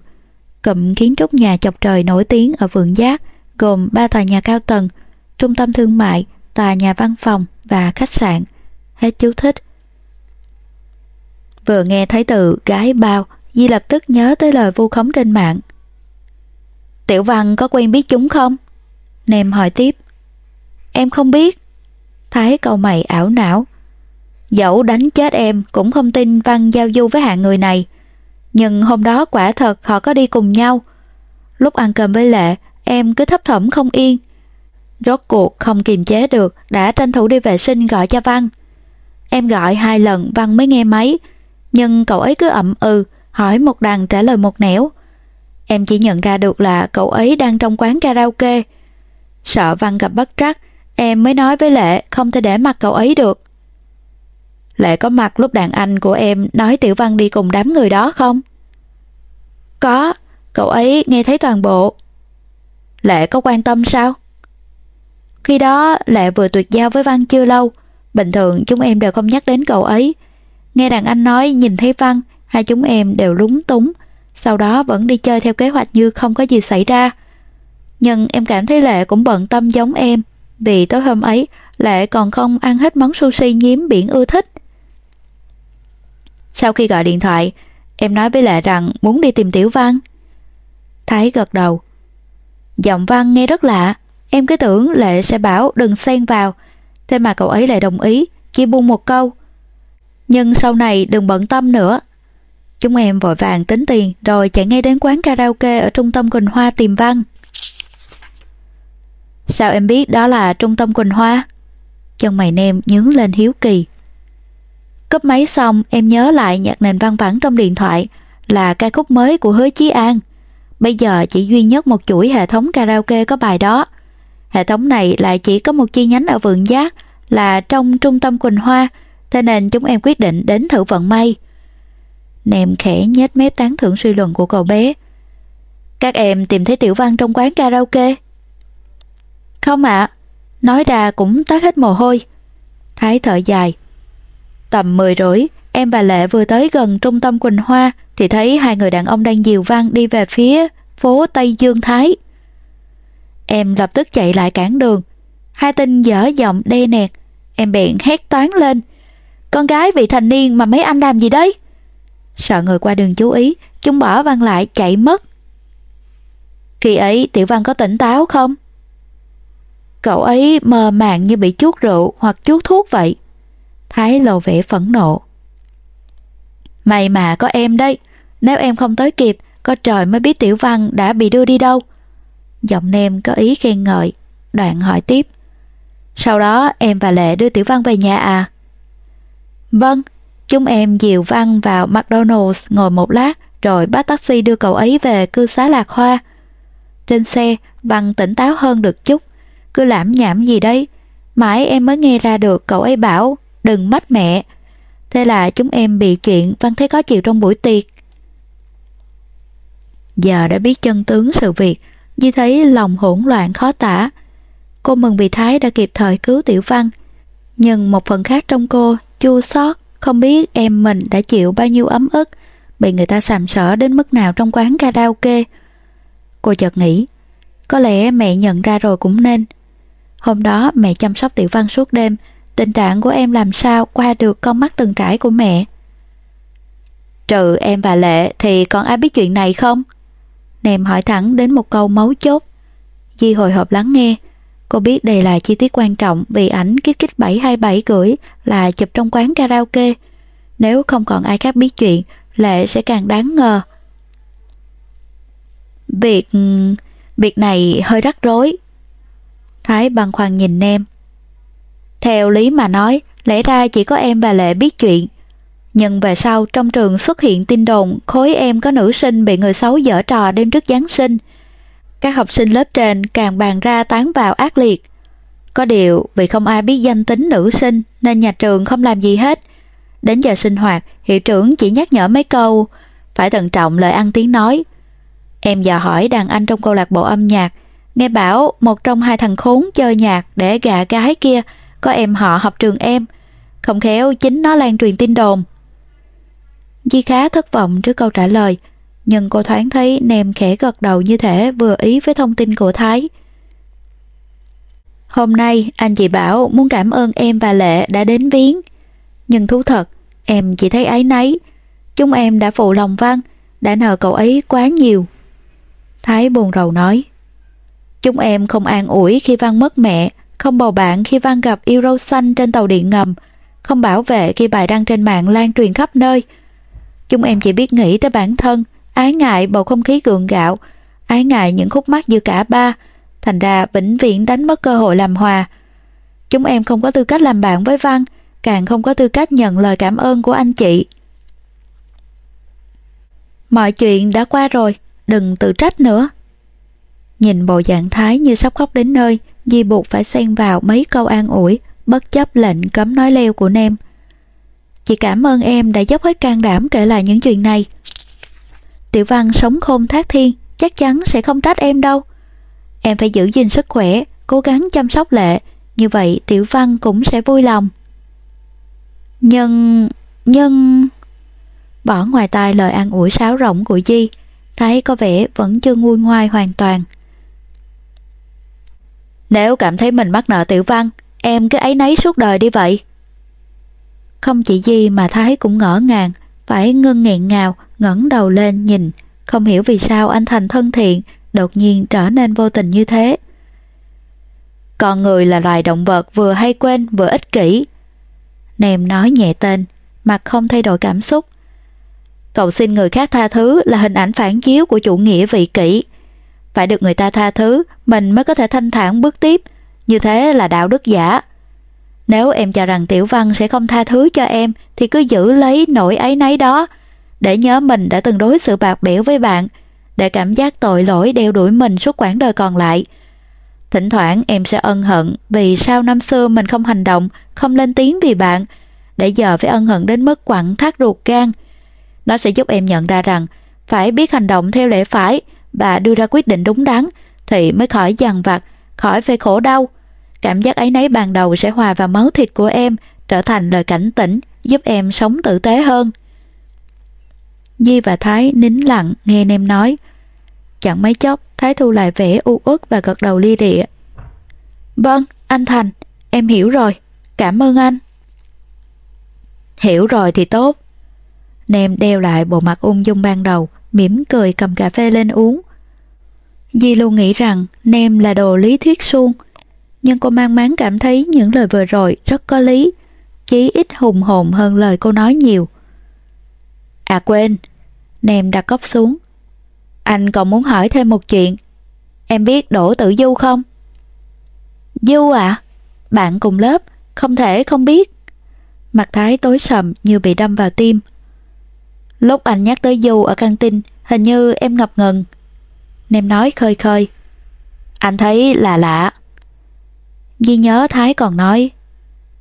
cụm kiến trúc nhà chọc trời nổi tiếng ở Vượng Giác, gồm ba tòa nhà cao tầng, trung tâm thương mại, tòa nhà văn phòng và khách sạn. Hết chú thích. Vừa nghe thấy từ gái bao, Di lập tức nhớ tới lời vu khống trên mạng. Tiểu Văn có quen biết chúng không? Nem hỏi tiếp. Em không biết. Thái cầu mày ảo não. Dẫu đánh chết em cũng không tin Văn giao du với hạng người này. Nhưng hôm đó quả thật họ có đi cùng nhau. Lúc ăn cơm với Lệ, em cứ thấp thỏm không yên. Rốt cuộc không kiềm chế được, đã tranh thủ đi vệ sinh gọi cho Văn. Em gọi hai lần Văn mới nghe máy, nhưng cậu ấy cứ ậm ừ, hỏi một đằng trả lời một nẻo. Em chỉ nhận ra được là cậu ấy đang trong quán karaoke. Sợ Văn gặp bất trắc, em mới nói với Lệ không thể để mặt cậu ấy được. Lệ có mặt lúc đàn anh của em nói Tiểu Văn đi cùng đám người đó không? Có, cậu ấy nghe thấy toàn bộ. Lệ có quan tâm sao? Khi đó Lệ vừa tuyệt giao với Văn chưa lâu, bình thường chúng em đều không nhắc đến cậu ấy. Nghe đàn anh nói nhìn thấy Văn, hai chúng em đều lúng túng, sau đó vẫn đi chơi theo kế hoạch như không có gì xảy ra. Nhưng em cảm thấy Lệ cũng bận tâm giống em, vì tối hôm ấy Lệ còn không ăn hết món sushi nhiếm biển ưa thích. Sau khi gọi điện thoại, em nói với Lệ rằng muốn đi tìm Tiểu Văn. Thái gật đầu. Giọng Văn nghe rất lạ, em cứ tưởng Lệ sẽ bảo đừng xen vào, Thế mà cậu ấy lại đồng ý, chỉ buông một câu. Nhưng sau này đừng bận tâm nữa. Chúng em vội vàng tính tiền rồi chạy ngay đến quán karaoke ở trung tâm Quỳnh Hoa tìm Văn. Sao em biết đó là trung tâm Quỳnh Hoa? Chân mày nem nhướng lên hiếu kỳ. Cấp máy xong em nhớ lại nhạc nền văn vẳng trong điện thoại là ca khúc mới của Hứa Chí An. Bây giờ chỉ duy nhất một chuỗi hệ thống karaoke có bài đó. Hệ thống này lại chỉ có một chi nhánh ở Vượng Giác là trong trung tâm Quỳnh Hoa, thế nên chúng em quyết định đến thử vận may. Nèm khẽ nhếch mép tán thưởng suy luận của cậu bé. Các em tìm thấy Tiểu Văn trong quán karaoke? Không ạ, nói ra cũng toát hết mồ hôi. Thái thở dài. Tầm 10 rưỡi, em và Lệ vừa tới gần trung tâm Quỳnh Hoa thì thấy hai người đàn ông đang dìu Văn đi về phía phố Tây Dương Thái. Em lập tức chạy lại cản đường. Hai tinh dở giọng đe nẹt. Em bèn hét toán lên. Con gái vị thành niên mà mấy anh làm gì đấy? Sợ người qua đường chú ý, chúng bỏ Văn lại chạy mất. Khi ấy Tiểu Văn có tỉnh táo không? Cậu ấy mờ màng như bị chuốt rượu hoặc chuốt thuốc vậy. Thái lộ vẻ phẫn nộ. May mà có em đấy, nếu em không tới kịp, có trời mới biết Tiểu Văn đã bị đưa đi đâu. Giọng nem có ý khen ngợi, đoạn hỏi tiếp. Sau đó em và Lệ đưa Tiểu Văn về nhà à? Vâng, chúng em dìu Văn vào McDonald's ngồi một lát rồi bắt taxi đưa cậu ấy về cư xá Lạc Hoa. Trên xe, Văn tỉnh táo hơn được chút, cứ lãm nhảm gì đấy. Mãi em mới nghe ra được cậu ấy bảo, đừng mách mẹ. Thế là chúng em bị chuyện Văn thấy có chịu trong buổi tiệc. Giờ đã biết chân tướng sự việc, Di thấy lòng hỗn loạn khó tả. Cô mừng vì Thái đã kịp thời cứu Tiểu Văn. Nhưng một phần khác trong cô, chua xót không biết em mình đã chịu bao nhiêu ấm ức, bị người ta sàm sỡ đến mức nào trong quán karaoke. Cô chợt nghĩ, có lẽ mẹ nhận ra rồi cũng nên. Hôm đó mẹ chăm sóc Tiểu Văn suốt đêm, tình trạng của em làm sao qua được con mắt từng trải của mẹ. Trừ em và Lệ thì còn ai biết chuyện này không? Nèm hỏi thẳng đến một câu mấu chốt. Di hồi hộp lắng nghe. Cô biết đây là chi tiết quan trọng vì ảnh kích kích 727 gửi là chụp trong quán karaoke. Nếu không còn ai khác biết chuyện, Lệ sẽ càng đáng ngờ. Việc... việc này hơi rắc rối. Thái băn khoăn nhìn em Theo lý mà nói, lẽ ra chỉ có em và Lệ biết chuyện. Nhưng về sau trong trường xuất hiện tin đồn khối em có nữ sinh bị người xấu dở trò đêm trước Giáng sinh. Các học sinh lớp trên càng bàn ra tán vào ác liệt. Có điều vì không ai biết danh tính nữ sinh nên nhà trường không làm gì hết. Đến giờ sinh hoạt, hiệu trưởng chỉ nhắc nhở mấy câu, phải thận trọng lời ăn tiếng nói. Em dò hỏi đàn anh trong câu lạc bộ âm nhạc, nghe bảo một trong hai thằng khốn chơi nhạc để gạ gái kia, có em họ học trường em. Không khéo chính nó lan truyền tin đồn. Di khá thất vọng trước câu trả lời, nhưng cô thoáng thấy Nem khẽ gật đầu như thể vừa ý với thông tin của Thái. Hôm nay anh chị bảo muốn cảm ơn em và Lệ đã đến viếng. Nhưng thú thật, em chỉ thấy ái nấy. Chúng em đã phụ lòng Văn, đã nợ cậu ấy quá nhiều. Thái buồn rầu nói. Chúng em không an ủi khi Văn mất mẹ, không bầu bạn khi Văn gặp yêu râu xanh trên tàu điện ngầm, không bảo vệ khi bài đăng trên mạng lan truyền khắp nơi, Chúng em chỉ biết nghĩ tới bản thân, ái ngại bầu không khí gượng gạo, ái ngại những khúc mắc giữa cả ba, thành ra vĩnh viễn đánh mất cơ hội làm hòa. Chúng em không có tư cách làm bạn với Văn, càng không có tư cách nhận lời cảm ơn của anh chị. Mọi chuyện đã qua rồi, đừng tự trách nữa. Nhìn bộ dạng thái như sắp khóc đến nơi, Di buộc phải xen vào mấy câu an ủi, bất chấp lệnh cấm nói leo của Nem. Chị cảm ơn em đã dốc hết can đảm kể lại những chuyện này. Tiểu Văn sống khôn thác thiên, chắc chắn sẽ không trách em đâu. Em phải giữ gìn sức khỏe, cố gắng chăm sóc lệ, như vậy Tiểu Văn cũng sẽ vui lòng. Nhưng... nhưng... Bỏ ngoài tai lời an ủi sáo rỗng của Di, thấy có vẻ vẫn chưa nguôi ngoai hoàn toàn. Nếu cảm thấy mình mắc nợ Tiểu Văn, em cứ ấy nấy suốt đời đi vậy. Không chỉ gì mà Thái cũng ngỡ ngàng, phải ngưng nghẹn ngào, ngẩng đầu lên nhìn, không hiểu vì sao anh Thành thân thiện, đột nhiên trở nên vô tình như thế. Con người là loài động vật vừa hay quên vừa ích kỷ. nèm nói nhẹ tên, mặt không thay đổi cảm xúc. Cầu xin người khác tha thứ là hình ảnh phản chiếu của chủ nghĩa vị kỷ. Phải được người ta tha thứ, mình mới có thể thanh thản bước tiếp. Như thế là đạo đức giả. Nếu em cho rằng Tiểu Văn sẽ không tha thứ cho em, thì cứ giữ lấy nỗi ấy nấy đó, để nhớ mình đã từng đối xử bạc bẽo với bạn, để cảm giác tội lỗi đeo đuổi mình suốt quãng đời còn lại. Thỉnh thoảng em sẽ ân hận vì sao năm xưa mình không hành động, không lên tiếng vì bạn, để giờ phải ân hận đến mức quặn thắt ruột gan. Nó sẽ giúp em nhận ra rằng phải biết hành động theo lẽ phải và đưa ra quyết định đúng đắn thì mới khỏi dằn vặt, khỏi phải khổ đau. Cảm giác ấy nấy ban đầu sẽ hòa vào máu thịt của em, trở thành lời cảnh tỉnh, giúp em sống tử tế hơn. Di và Thái nín lặng nghe nem nói. Chẳng mấy chốc, Thái thu lại vẻ u uất và gật đầu lia địa. Vâng, anh Thành, em hiểu rồi. Cảm ơn anh. Hiểu rồi thì tốt. Nem đeo lại bộ mặt ung dung ban đầu, mỉm cười cầm cà phê lên uống. Di luôn nghĩ rằng Nem là đồ lý thuyết suông, nhưng cô mang máng cảm thấy những lời vừa rồi rất có lý, chí ít hùng hồn hơn lời cô nói nhiều. À quên, Nem đặt cốc xuống. Anh còn muốn hỏi thêm một chuyện. Em biết Đỗ Tử Du không? Du à? Bạn cùng lớp, không thể không biết. Mặt Thái tối sầm như bị đâm vào tim. Lúc anh nhắc tới Du ở căng tin, hình như em ngập ngừng. Nem nói khơi khơi. Anh thấy là lạ. Di nhớ Thái còn nói,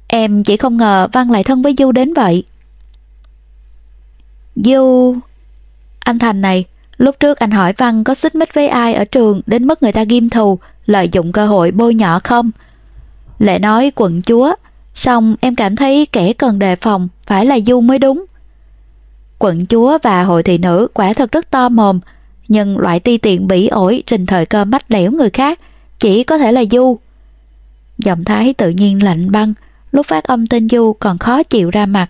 em chỉ không ngờ Văn lại thân với Du đến vậy. Du... Anh Thành này, lúc trước anh hỏi Văn có xích mích với ai ở trường đến mức người ta ghim thù, lợi dụng cơ hội bôi nhỏ không? Lệ nói quận chúa, xong em cảm thấy kẻ cần đề phòng phải là Du mới đúng. Quận chúa và hội thị nữ quả thật rất to mồm, nhưng loại ti tiện bỉ ổi trình thời cơ mách lẻo người khác chỉ có thể là Du. Giọng thái tự nhiên lạnh băng, lúc phát âm tên Du còn khó chịu ra mặt.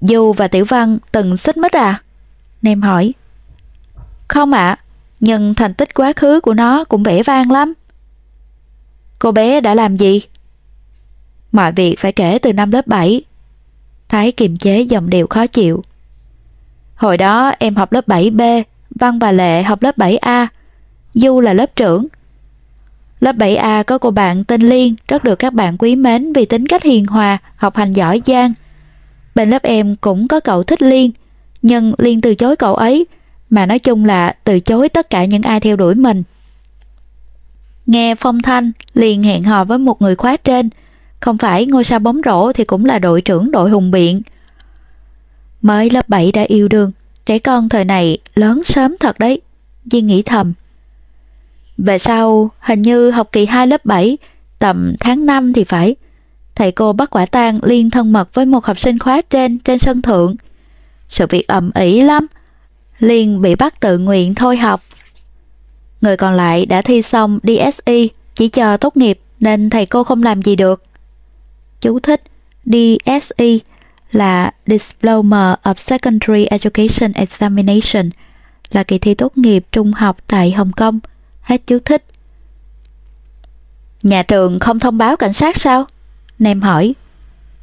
Du và Tiểu Văn từng xích mích à? Nem hỏi. Không ạ, nhưng thành tích quá khứ của nó cũng vẻ vang lắm. Cô bé đã làm gì? Mọi việc phải kể từ năm lớp 7. Thái kiềm chế dòng điệu khó chịu. Hồi đó em học lớp 7B, Văn và Lệ học lớp 7A, Du là lớp trưởng. Lớp 7A có cô bạn tên Liên rất được các bạn quý mến vì tính cách hiền hòa, học hành giỏi giang. Bên lớp em cũng có cậu thích Liên, nhưng Liên từ chối cậu ấy, mà nói chung là từ chối tất cả những ai theo đuổi mình. Nghe phong thanh, Liên hẹn hò với một người khóa trên, không phải ngôi sao bóng rổ thì cũng là đội trưởng đội hùng biện. Mới lớp 7 đã yêu đương, trẻ con thời này lớn sớm thật đấy, Di nghĩ thầm. Về sau, hình như học kỳ 2 lớp 7, tầm tháng 5 thì phải, thầy cô bắt quả tang liên thân mật với một học sinh khóa trên trên sân thượng. Sự việc ầm ĩ lắm, Liên bị bắt tự nguyện thôi học. Người còn lại đã thi xong DSE, chỉ chờ tốt nghiệp nên thầy cô không làm gì được. Chú thích DSE là Diploma of Secondary Education Examination, là kỳ thi tốt nghiệp trung học tại Hồng Kông. Hết chú thích. Nhà trường không thông báo cảnh sát sao? Nem hỏi.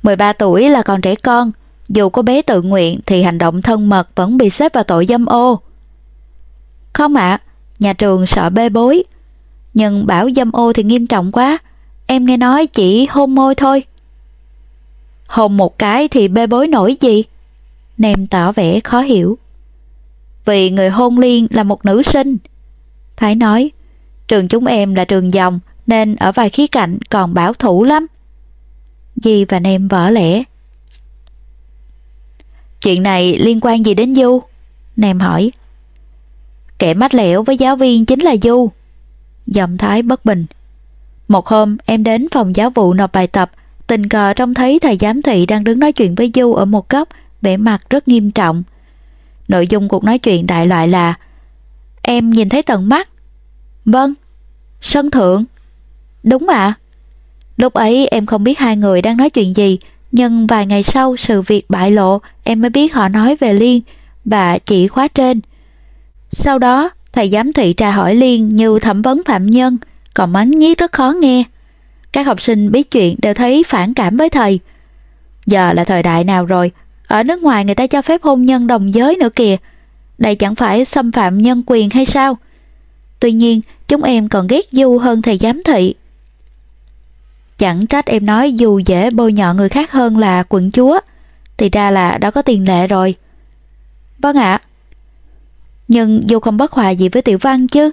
13 tuổi là còn trẻ con, dù có bé tự nguyện thì hành động thân mật vẫn bị xếp vào tội dâm ô. Không ạ, nhà trường sợ bê bối. Nhưng bảo dâm ô thì nghiêm trọng quá, em nghe nói chỉ hôn môi thôi. Hôn một cái thì bê bối nổi gì? Nem tỏ vẻ khó hiểu. Vì người hôn liên là một nữ sinh. Thái nói, trường chúng em là trường dòng nên ở vài khía cạnh còn bảo thủ lắm. Di và Nem vỡ lẽ. Chuyện này liên quan gì đến Du? Nem hỏi. Kẻ mách lẻo với giáo viên chính là Du. Giọng Thái bất bình. Một hôm em đến phòng giáo vụ nộp bài tập Tình cờ trông thấy thầy giám thị đang đứng nói chuyện với Du ở một góc, vẻ mặt rất nghiêm trọng. Nội dung cuộc nói chuyện đại loại là Em nhìn thấy tận mắt. Vâng. Sân thượng. Đúng ạ. Lúc ấy em không biết hai người đang nói chuyện gì, nhưng vài ngày sau sự việc bại lộ em mới biết họ nói về Liên và chị khóa trên. Sau đó, thầy giám thị tra hỏi Liên như thẩm vấn phạm nhân, còn mắng nhiếc rất khó nghe. Các học sinh biết chuyện đều thấy phản cảm với thầy. Giờ là thời đại nào rồi, ở nước ngoài người ta cho phép hôn nhân đồng giới nữa kìa. Đây chẳng phải xâm phạm nhân quyền hay sao? Tuy nhiên, chúng em còn ghét Du hơn thầy giám thị. Chẳng trách em nói dù dễ bôi nhọ người khác hơn là quận chúa, thì ra là đã có tiền lệ rồi. Vâng ạ. Nhưng dù không bất hòa gì với Tiểu Văn chứ.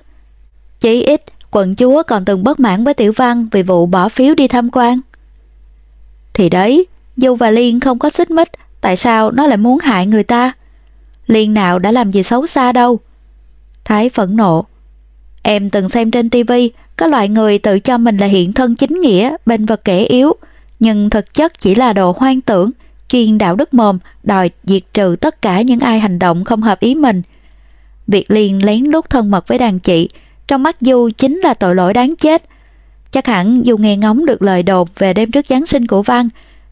Chỉ ít, quận chúa còn từng bất mãn với Tiểu Văn vì vụ bỏ phiếu đi tham quan. Thì đấy, dù và Liên không có xích mích, tại sao nó lại muốn hại người ta? Liên nào đã làm gì xấu xa đâu. Thái phẫn nộ. Em từng xem trên tivi có loại người tự cho mình là hiện thân chính nghĩa bên vật kẻ yếu, nhưng thực chất chỉ là đồ hoang tưởng, chuyên đạo đức mồm, đòi diệt trừ tất cả những ai hành động không hợp ý mình. Việc liền lén lút thân mật với đàn chị, trong mắt Du chính là tội lỗi đáng chết. Chắc hẳn Du nghe ngóng được lời đồn về đêm trước Giáng sinh của Văn,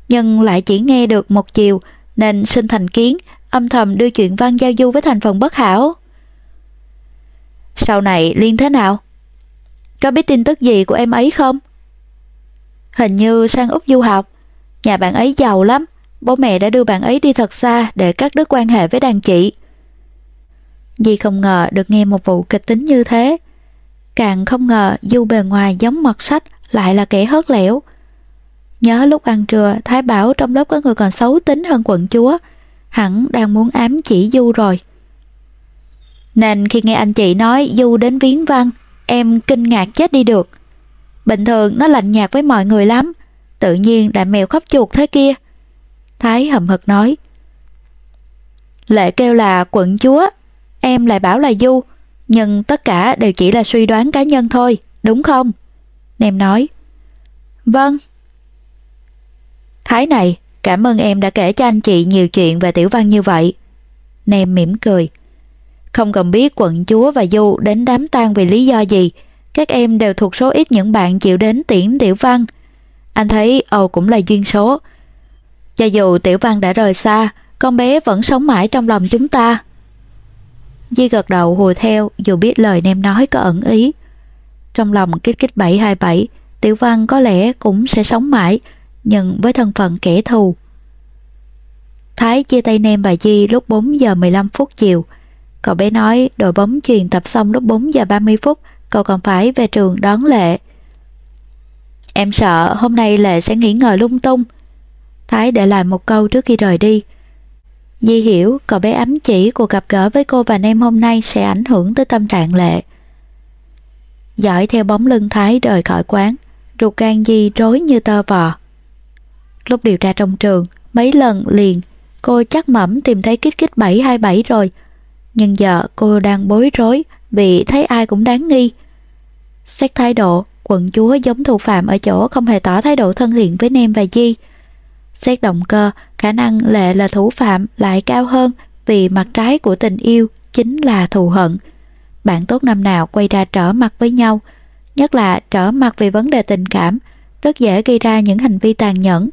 nhưng lại chỉ nghe được một chiều, nên sinh thành kiến, âm thầm đưa chuyện Văn giao Du với thành phần bất hảo. Sau này Liên thế nào? Có biết tin tức gì của em ấy không? Hình như sang Úc du học, nhà bạn ấy giàu lắm, bố mẹ đã đưa bạn ấy đi thật xa để cắt đứt quan hệ với đàn chị. Di không ngờ được nghe một vụ kịch tính như thế. Càng không ngờ Du bề ngoài giống mật sách lại là kẻ hớt lẻo. Nhớ lúc ăn trưa, Thái bảo trong lớp có người còn xấu tính hơn quận chúa, hẳn đang muốn ám chỉ Du rồi. Nên khi nghe anh chị nói Du đến viếng văn, em kinh ngạc chết đi được. Bình thường nó lạnh nhạt với mọi người lắm, tự nhiên đã mèo khóc chuột thế kia. Thái hậm hực nói. Lệ kêu là quận chúa, em lại bảo là Du, nhưng tất cả đều chỉ là suy đoán cá nhân thôi, đúng không? Nem nói. Vâng. Thái này, cảm ơn em đã kể cho anh chị nhiều chuyện về tiểu văn như vậy. Nem mỉm cười. Không cần biết quận chúa và Du đến đám tang vì lý do gì, các em đều thuộc số ít những bạn chịu đến tiễn Tiểu Văn. Anh thấy Âu cũng là duyên số. Cho dù Tiểu Văn đã rời xa, con bé vẫn sống mãi trong lòng chúng ta. Di gật đầu hùa theo dù biết lời nem nói có ẩn ý. Trong lòng kích kích 727, Tiểu Văn có lẽ cũng sẽ sống mãi, nhưng với thân phận kẻ thù. Thái chia tay Nem và Di lúc 4 giờ 15 phút chiều, Cậu bé nói đội bóng truyền tập xong lúc 4 giờ 30 phút, cậu còn phải về trường đón Lệ. Em sợ hôm nay Lệ sẽ nghỉ ngơi lung tung. Thái để lại một câu trước khi rời đi. Di hiểu cậu bé ấm chỉ cuộc gặp gỡ với cô và em hôm nay sẽ ảnh hưởng tới tâm trạng Lệ. Dõi theo bóng lưng Thái rời khỏi quán, ruột gan Di rối như tơ vò. Lúc điều tra trong trường, mấy lần liền, cô chắc mẩm tìm thấy kích kích 727 rồi, nhưng giờ cô đang bối rối vì thấy ai cũng đáng nghi. Xét thái độ, quận chúa giống thủ phạm ở chỗ không hề tỏ thái độ thân thiện với Nem và Di. Xét động cơ, khả năng Lệ là thủ phạm lại cao hơn vì mặt trái của tình yêu chính là thù hận. Bạn tốt năm nào quay ra trở mặt với nhau, nhất là trở mặt vì vấn đề tình cảm, rất dễ gây ra những hành vi tàn nhẫn.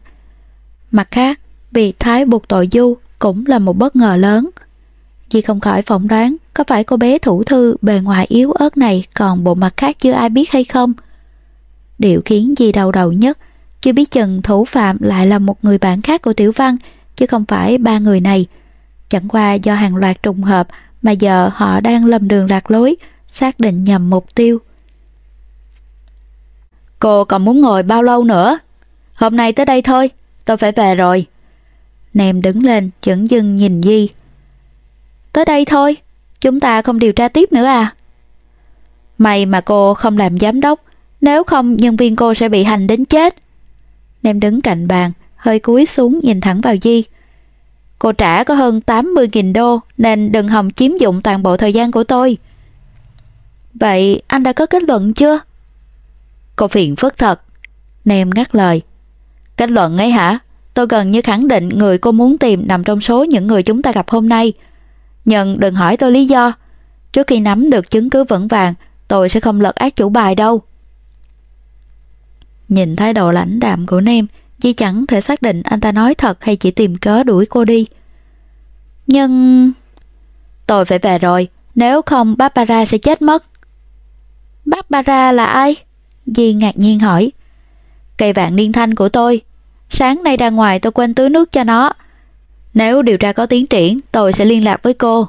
Mặt khác, việc Thái buộc tội Du cũng là một bất ngờ lớn. Di không khỏi phỏng đoán có phải cô bé thủ thư bề ngoài yếu ớt này còn bộ mặt khác chưa ai biết hay không? Điều khiến Di đau đầu nhất, chưa biết chừng thủ phạm lại là một người bạn khác của Tiểu Văn, chứ không phải ba người này. Chẳng qua do hàng loạt trùng hợp mà giờ họ đang lầm đường lạc lối, xác định nhầm mục tiêu. Cô còn muốn ngồi bao lâu nữa? Hôm nay tới đây thôi, tôi phải về rồi. Nèm đứng lên, chững dưng nhìn Di, Tới đây thôi, chúng ta không điều tra tiếp nữa à? May mà cô không làm giám đốc, nếu không nhân viên cô sẽ bị hành đến chết. Nem đứng cạnh bàn, hơi cúi xuống nhìn thẳng vào Di. Cô trả có hơn 80.000 đô nên đừng hòng chiếm dụng toàn bộ thời gian của tôi. Vậy anh đã có kết luận chưa? Cô phiền phức thật. Nem ngắt lời. Kết luận ấy hả? Tôi gần như khẳng định người cô muốn tìm nằm trong số những người chúng ta gặp hôm nay. Nhưng đừng hỏi tôi lý do. Trước khi nắm được chứng cứ vững vàng, tôi sẽ không lật ác chủ bài đâu. Nhìn thái độ lãnh đạm của Nem, Di chẳng thể xác định anh ta nói thật hay chỉ tìm cớ đuổi cô đi. Nhưng... Tôi phải về rồi, nếu không Barbara sẽ chết mất. Barbara là ai? Di ngạc nhiên hỏi. Cây vạn niên thanh của tôi. Sáng nay ra ngoài tôi quên tưới nước cho nó. Nếu điều tra có tiến triển, tôi sẽ liên lạc với cô.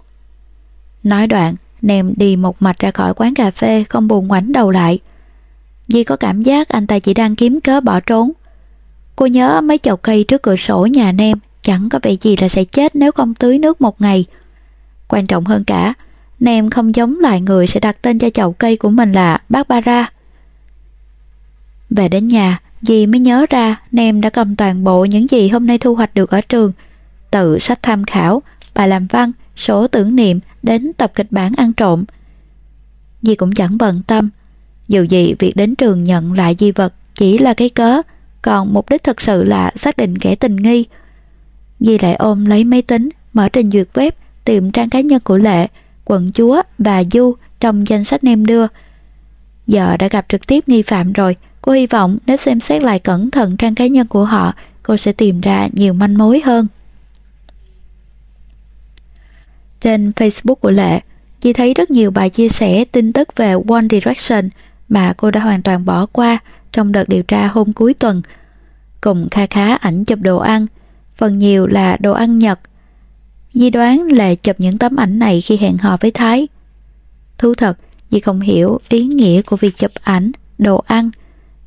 Nói đoạn, Nem đi một mạch ra khỏi quán cà phê không buồn ngoảnh đầu lại. Di có cảm giác anh ta chỉ đang kiếm cớ bỏ trốn. Cô nhớ mấy chậu cây trước cửa sổ nhà Nem chẳng có vẻ gì là sẽ chết nếu không tưới nước một ngày. Quan trọng hơn cả, Nem không giống loài người sẽ đặt tên cho chậu cây của mình là Barbara. Về đến nhà, Di mới nhớ ra Nem đã cầm toàn bộ những gì hôm nay thu hoạch được ở trường, từ sách tham khảo, bài làm văn, sổ tưởng niệm đến tập kịch bản ăn trộm. Dì cũng chẳng bận tâm, dù gì việc đến trường nhận lại di vật chỉ là cái cớ, còn mục đích thật sự là xác định kẻ tình nghi. Dì lại ôm lấy máy tính, mở trình duyệt web, tìm trang cá nhân của Lệ, quận chúa và Du trong danh sách nem đưa. Giờ đã gặp trực tiếp nghi phạm rồi, cô hy vọng nếu xem xét lại cẩn thận trang cá nhân của họ, cô sẽ tìm ra nhiều manh mối hơn. Trên Facebook của Lệ, chị thấy rất nhiều bài chia sẻ tin tức về One Direction mà cô đã hoàn toàn bỏ qua trong đợt điều tra hôm cuối tuần. Cùng kha khá ảnh chụp đồ ăn, phần nhiều là đồ ăn Nhật. Di đoán là chụp những tấm ảnh này khi hẹn hò với Thái. Thú thật, Di không hiểu ý nghĩa của việc chụp ảnh, đồ ăn,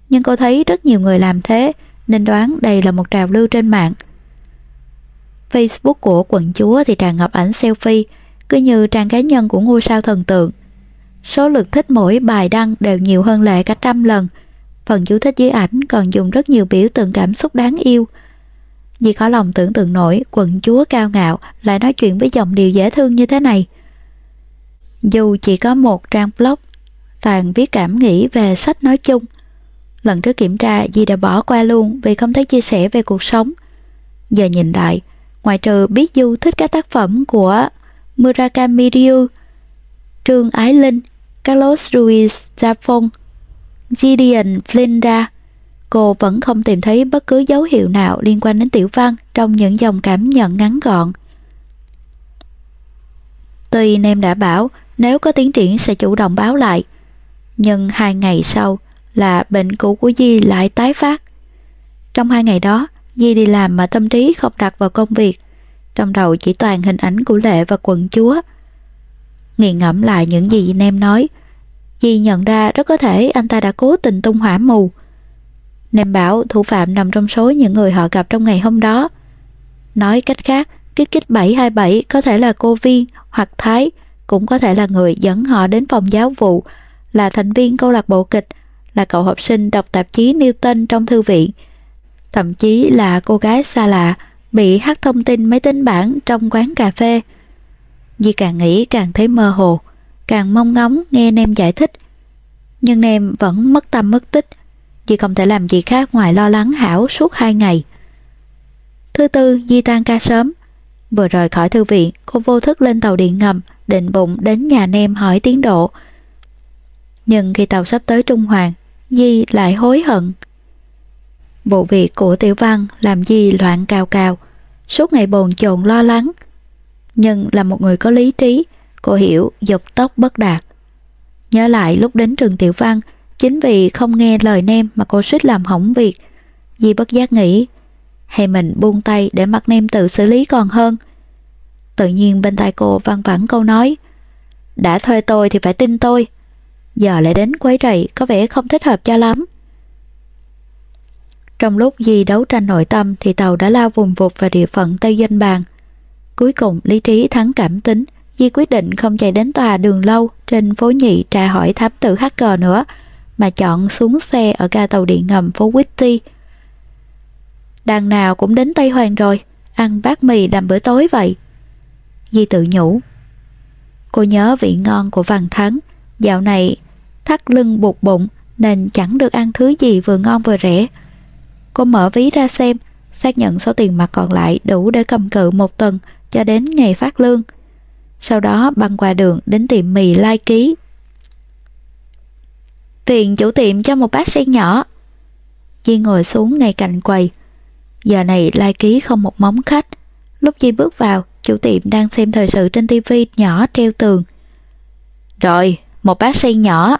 nhưng cô thấy rất nhiều người làm thế nên đoán đây là một trào lưu trên mạng. Facebook của quận chúa thì tràn ngập ảnh selfie, cứ như trang cá nhân của ngôi sao thần tượng. Số lượt thích mỗi bài đăng đều nhiều hơn lệ cả trăm lần. Phần chú thích dưới ảnh còn dùng rất nhiều biểu tượng cảm xúc đáng yêu. Vì khó lòng tưởng tượng nổi quận chúa cao ngạo lại nói chuyện với giọng điều dễ thương như thế này. Dù chỉ có một trang blog, toàn viết cảm nghĩ về sách nói chung. Lần trước kiểm tra Di đã bỏ qua luôn vì không thấy chia sẻ về cuộc sống. Giờ nhìn lại, ngoại trừ biết Du thích các tác phẩm của Murakami Ryu, Trương Ái Linh, Carlos Ruiz Zafón, Gideon Flinda, cô vẫn không tìm thấy bất cứ dấu hiệu nào liên quan đến tiểu văn trong những dòng cảm nhận ngắn gọn. Tuy Nem đã bảo nếu có tiến triển sẽ chủ động báo lại, nhưng hai ngày sau là bệnh cũ của Di lại tái phát. Trong hai ngày đó, Nhi đi làm mà tâm trí không đặt vào công việc, trong đầu chỉ toàn hình ảnh của Lệ và quận chúa. Nghiền ngẫm lại những gì Nem nói, Nhi nhận ra rất có thể anh ta đã cố tình tung hỏa mù. Nem bảo thủ phạm nằm trong số những người họ gặp trong ngày hôm đó. Nói cách khác, kích kích 727 có thể là cô Viên hoặc Thái, cũng có thể là người dẫn họ đến phòng giáo vụ, là thành viên câu lạc bộ kịch, là cậu học sinh đọc tạp chí Newton trong thư viện, thậm chí là cô gái xa lạ bị hát thông tin máy tính bảng trong quán cà phê. Di càng nghĩ càng thấy mơ hồ, càng mong ngóng nghe Nem giải thích. Nhưng Nem vẫn mất tâm mất tích, Di không thể làm gì khác ngoài lo lắng Hảo suốt hai ngày. Thứ tư, Di tan ca sớm. Vừa rời khỏi thư viện, cô vô thức lên tàu điện ngầm, định bụng đến nhà Nem hỏi tiến độ. Nhưng khi tàu sắp tới Trung Hoàng, Di lại hối hận. Vụ việc của Tiểu Văn làm gì loạn cao cao, suốt ngày bồn chồn lo lắng. Nhưng là một người có lý trí, cô hiểu dục tóc bất đạt. Nhớ lại lúc đến trường Tiểu Văn, chính vì không nghe lời nem mà cô suýt làm hỏng việc. Di bất giác nghĩ, hay mình buông tay để mặc nem tự xử lý còn hơn. Tự nhiên bên tai cô văng vẳng câu nói, đã thuê tôi thì phải tin tôi. Giờ lại đến quấy rầy có vẻ không thích hợp cho lắm. Trong lúc Di đấu tranh nội tâm thì tàu đã lao vùng vụt vào địa phận Tây Doanh Bàn. Cuối cùng lý trí thắng cảm tính, Di quyết định không chạy đến tòa đường lâu trên phố nhị tra hỏi thám tử hacker nữa, mà chọn xuống xe ở ga tàu điện ngầm phố Whitty. Đằng nào cũng đến Tây Hoàng rồi, ăn bát mì làm bữa tối vậy. Di tự nhủ. Cô nhớ vị ngon của Văn Thắng, dạo này thắt lưng buộc bụng nên chẳng được ăn thứ gì vừa ngon vừa rẻ. Cô mở ví ra xem, xác nhận số tiền mặt còn lại đủ để cầm cự một tuần cho đến ngày phát lương. Sau đó băng qua đường đến tiệm mì lai ký. Viện chủ tiệm cho một bát sen nhỏ. Di ngồi xuống ngay cạnh quầy. Giờ này lai ký không một móng khách. Lúc Di bước vào, chủ tiệm đang xem thời sự trên tivi nhỏ treo tường. Rồi, một bát sen nhỏ.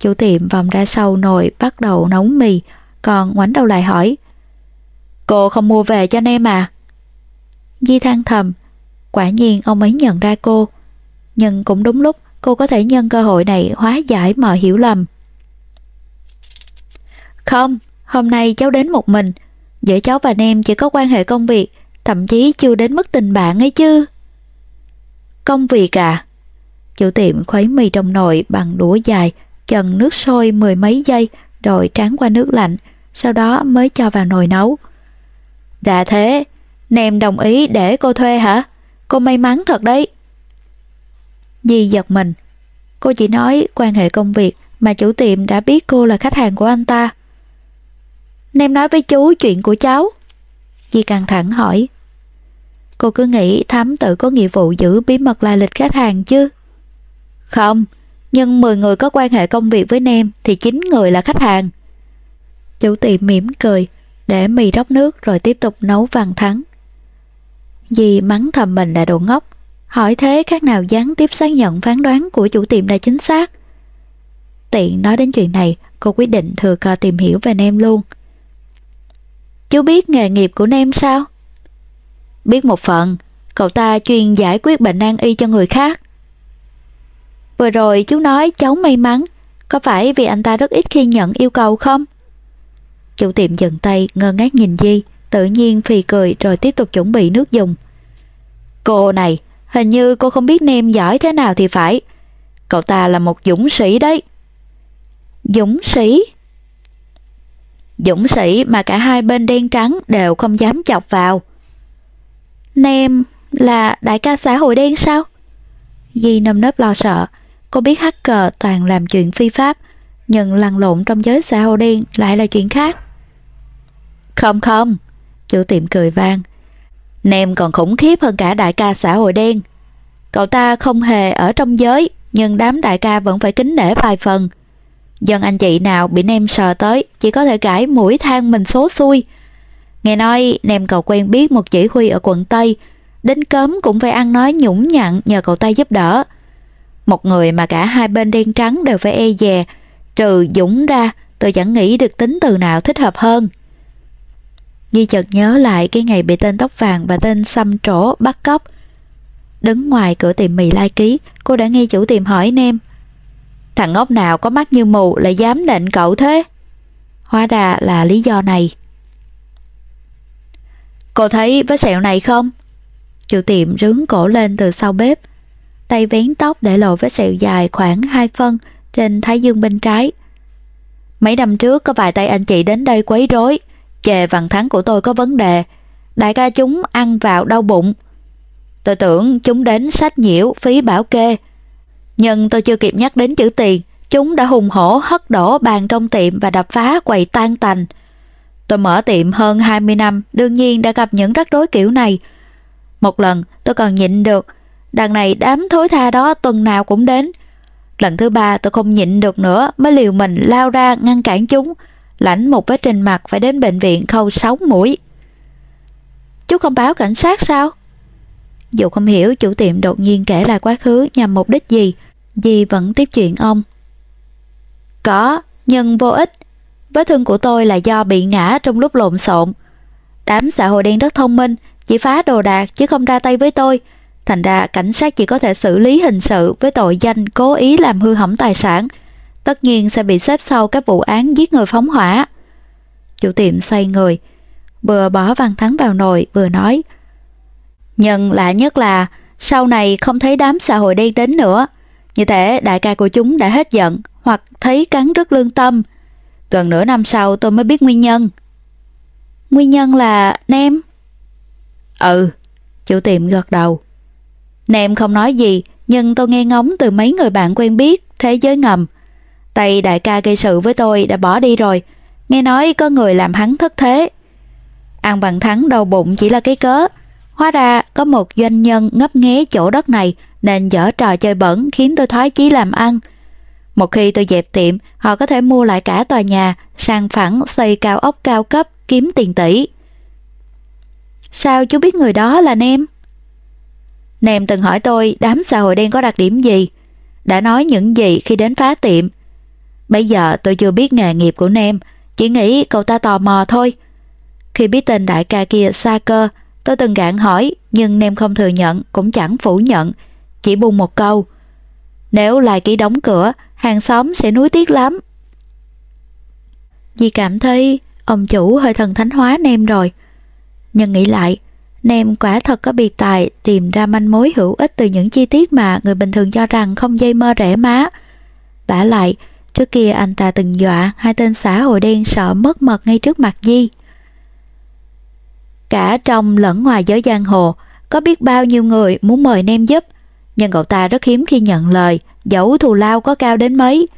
Chủ tiệm vòng ra sau nồi bắt đầu nấu mì, còn ngoảnh đầu lại hỏi. Cô không mua về cho nem à? Di than thầm, quả nhiên ông ấy nhận ra cô. Nhưng cũng đúng lúc cô có thể nhân cơ hội này hóa giải mọi hiểu lầm. Không, hôm nay cháu đến một mình. Giữa cháu và Nem chỉ có quan hệ công việc, thậm chí chưa đến mức tình bạn ấy chứ. Công việc à? Chủ tiệm khuấy mì trong nồi bằng đũa dài, chần nước sôi mười mấy giây rồi tráng qua nước lạnh, sau đó mới cho vào nồi nấu. Đã thế, Nem đồng ý để cô thuê hả? Cô may mắn thật đấy. Di giật mình. Cô chỉ nói quan hệ công việc mà chủ tiệm đã biết cô là khách hàng của anh ta. Nem nói với chú chuyện của cháu. Di căng thẳng hỏi. Cô cứ nghĩ thám tử có nghĩa vụ giữ bí mật lai lịch khách hàng chứ? Không, nhưng 10 người có quan hệ công việc với Nem thì 9 người là khách hàng. Chủ tiệm mỉm cười, để mì rót nước rồi tiếp tục nấu vàng thắng. Dì mắng thầm mình là đồ ngốc, hỏi thế khác nào gián tiếp xác nhận phán đoán của chủ tiệm là chính xác. Tiện nói đến chuyện này, cô quyết định thừa cơ tìm hiểu về Nem luôn. Chú biết nghề nghiệp của Nem sao? Biết một phần, cậu ta chuyên giải quyết bệnh nan y cho người khác. Vừa rồi chú nói cháu may mắn, có phải vì anh ta rất ít khi nhận yêu cầu không? Chủ tiệm dừng tay ngơ ngác nhìn Di, tự nhiên phì cười rồi tiếp tục chuẩn bị nước dùng. Cô này, hình như cô không biết Nem giỏi thế nào thì phải. Cậu ta là một dũng sĩ đấy. Dũng sĩ? Dũng sĩ mà cả hai bên đen trắng đều không dám chọc vào. Nem là đại ca xã hội đen sao? Di nâm nớp lo sợ, cô biết hacker toàn làm chuyện phi pháp, nhưng lăn lộn trong giới xã hội đen lại là chuyện khác. Không không, chủ tiệm cười vang. Nem còn khủng khiếp hơn cả đại ca xã hội đen. Cậu ta không hề ở trong giới, nhưng đám đại ca vẫn phải kính nể vài phần. Dân anh chị nào bị Nem sờ tới, chỉ có thể gãi mũi than mình số xui. Nghe nói Nem cậu quen biết một chỉ huy ở quận Tây, đến cấm cũng phải ăn nói nhũng nhặn nhờ cậu ta giúp đỡ. Một người mà cả hai bên đen trắng đều phải e dè, trừ Dũng ra, tôi chẳng nghĩ được tính từ nào thích hợp hơn. Di chợt nhớ lại cái ngày bị tên tóc vàng và tên xăm trổ bắt cóc. Đứng ngoài cửa tiệm mì lai ký, cô đã nghe chủ tiệm hỏi nem. Thằng ngốc nào có mắt như mù lại dám định cậu thế? Hóa ra là lý do này. Cô thấy vết sẹo này không? Chủ tiệm rướng cổ lên từ sau bếp. Tay vén tóc để lộ vết sẹo dài khoảng 2 phân trên thái dương bên trái. Mấy năm trước có vài tay anh chị đến đây quấy rối, chề vằn thắng của tôi có vấn đề. Đại ca chúng ăn vào đau bụng. Tôi tưởng chúng đến sách nhiễu phí bảo kê. Nhưng tôi chưa kịp nhắc đến chữ tiền, chúng đã hùng hổ hất đổ bàn trong tiệm và đập phá quầy tan tành. Tôi mở tiệm hơn 20 năm, đương nhiên đã gặp những rắc rối kiểu này. Một lần tôi còn nhịn được, đằng này đám thối tha đó tuần nào cũng đến. Lần thứ ba tôi không nhịn được nữa mới liều mình lao ra ngăn cản chúng, lãnh một vết trên mặt phải đến bệnh viện khâu 6 mũi. Chú không báo cảnh sát sao? Dù không hiểu chủ tiệm đột nhiên kể lại quá khứ nhằm mục đích gì, Dì vẫn tiếp chuyện ông. Có, nhưng vô ích. Vết thương của tôi là do bị ngã trong lúc lộn xộn. Đám xã hội đen rất thông minh, chỉ phá đồ đạc chứ không ra tay với tôi. Thành ra cảnh sát chỉ có thể xử lý hình sự với tội danh cố ý làm hư hỏng tài sản. Tất nhiên sẽ bị xếp sau các vụ án giết người phóng hỏa. Chủ tiệm xoay người, vừa bỏ văn thắng vào nồi vừa nói. Nhưng lạ nhất là sau này không thấy đám xã hội đen đến nữa. Như thế đại ca của chúng đã hết giận hoặc thấy cắn rất lương tâm. Gần nửa năm sau tôi mới biết nguyên nhân. Nguyên nhân là Nem? Ừ, chủ tiệm gật đầu. Nem không nói gì, nhưng tôi nghe ngóng từ mấy người bạn quen biết, thế giới ngầm. Tay đại ca gây sự với tôi đã bỏ đi rồi, nghe nói có người làm hắn thất thế. Ăn bằng thắng đầu bụng chỉ là cái cớ, Hóa ra có một doanh nhân ngấp nghé chỗ đất này nên dở trò chơi bẩn khiến tôi thoái chí làm ăn. Một khi tôi dẹp tiệm, họ có thể mua lại cả tòa nhà, sang phẳng xây cao ốc cao cấp, kiếm tiền tỷ. Sao chú biết người đó là Nem? Nem từng hỏi tôi đám xã hội đen có đặc điểm gì, đã nói những gì khi đến phá tiệm. Bây giờ tôi chưa biết nghề nghiệp của Nem, chỉ nghĩ cậu ta tò mò thôi. Khi biết tên đại ca kia xa cơ, tôi từng gạn hỏi, nhưng Nem không thừa nhận, cũng chẳng phủ nhận, chỉ buông một câu. Nếu lại ký đóng cửa, hàng xóm sẽ nuối tiếc lắm. Dì cảm thấy ông chủ hơi thần thánh hóa Nem rồi. Nhưng nghĩ lại, Nem quả thật có biệt tài tìm ra manh mối hữu ích từ những chi tiết mà người bình thường cho rằng không dây mơ rẻ má. Bả lại, trước kia anh ta từng dọa hai tên xã hội đen sợ mất mật ngay trước mặt Di. Cả trong lẫn ngoài giới giang hồ, có biết bao nhiêu người muốn mời Nem giúp, nhưng cậu ta rất hiếm khi nhận lời, dẫu thù lao có cao đến mấy.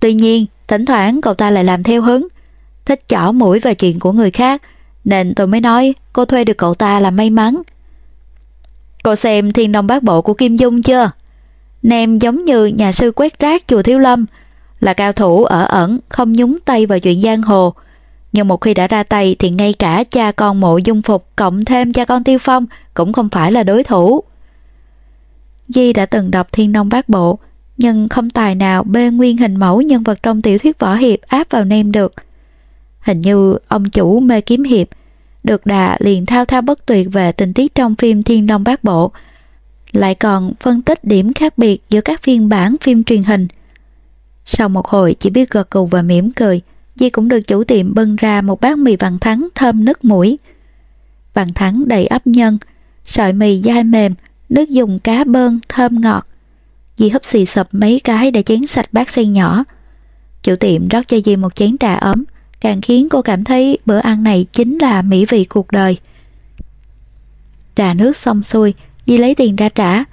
Tuy nhiên, thỉnh thoảng cậu ta lại làm theo hứng, thích chỏ mũi vào chuyện của người khác, nên tôi mới nói cô thuê được cậu ta là may mắn. Cô xem Thiên Đông Bát Bộ của Kim Dung chưa? Nem giống như nhà sư quét rác chùa Thiếu Lâm, là cao thủ ở ẩn, không nhúng tay vào chuyện giang hồ. Nhưng một khi đã ra tay thì ngay cả cha con mộ dung phục cộng thêm cha con tiêu phong cũng không phải là đối thủ. Di đã từng đọc Thiên Nông Bát Bộ, nhưng không tài nào bê nguyên hình mẫu nhân vật trong tiểu thuyết võ hiệp áp vào nem được. Hình như ông chủ mê kiếm hiệp, được đà liền thao thao bất tuyệt về tình tiết trong phim Thiên Long Bát Bộ, lại còn phân tích điểm khác biệt giữa các phiên bản phim truyền hình. Sau một hồi chỉ biết gật gù và mỉm cười, Di cũng được chủ tiệm bưng ra một bát mì vàng thắng thơm nức mũi. Vàng thắng đầy ấp nhân, sợi mì dai mềm, nước dùng cá bơn thơm ngọt. Di hấp xì sập mấy cái để chén sạch bát sen nhỏ. Chủ tiệm rót cho Di một chén trà ấm, càng khiến cô cảm thấy bữa ăn này chính là mỹ vị cuộc đời. Trà nước xong xuôi, Di lấy tiền ra trả.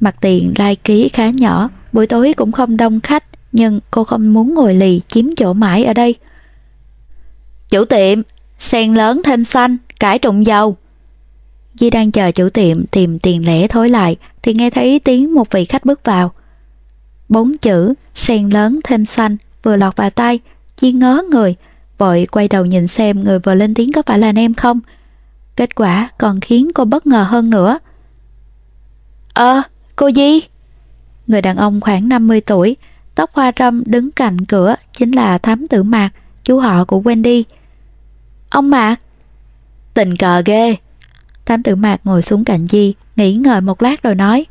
Mặt tiền lai ký khá nhỏ, buổi tối cũng không đông khách, nhưng cô không muốn ngồi lì chiếm chỗ mãi ở đây. Chủ tiệm, sen lớn thêm xanh, cải trụng dầu. Di đang chờ chủ tiệm tìm tiền lẻ thối lại thì nghe thấy tiếng một vị khách bước vào. Bốn chữ sen lớn thêm xanh vừa lọt vào tay, Di ngớ người, vội quay đầu nhìn xem người vừa lên tiếng có phải là em không. Kết quả còn khiến cô bất ngờ hơn nữa. Ờ, cô Di? Người đàn ông khoảng 50 tuổi, tóc hoa râm đứng cạnh cửa chính là thám tử Mạc, chú họ của Wendy. Ông Mạc? Tình cờ ghê. Thám tử Mạc ngồi xuống cạnh Di, nghĩ ngợi một lát rồi nói.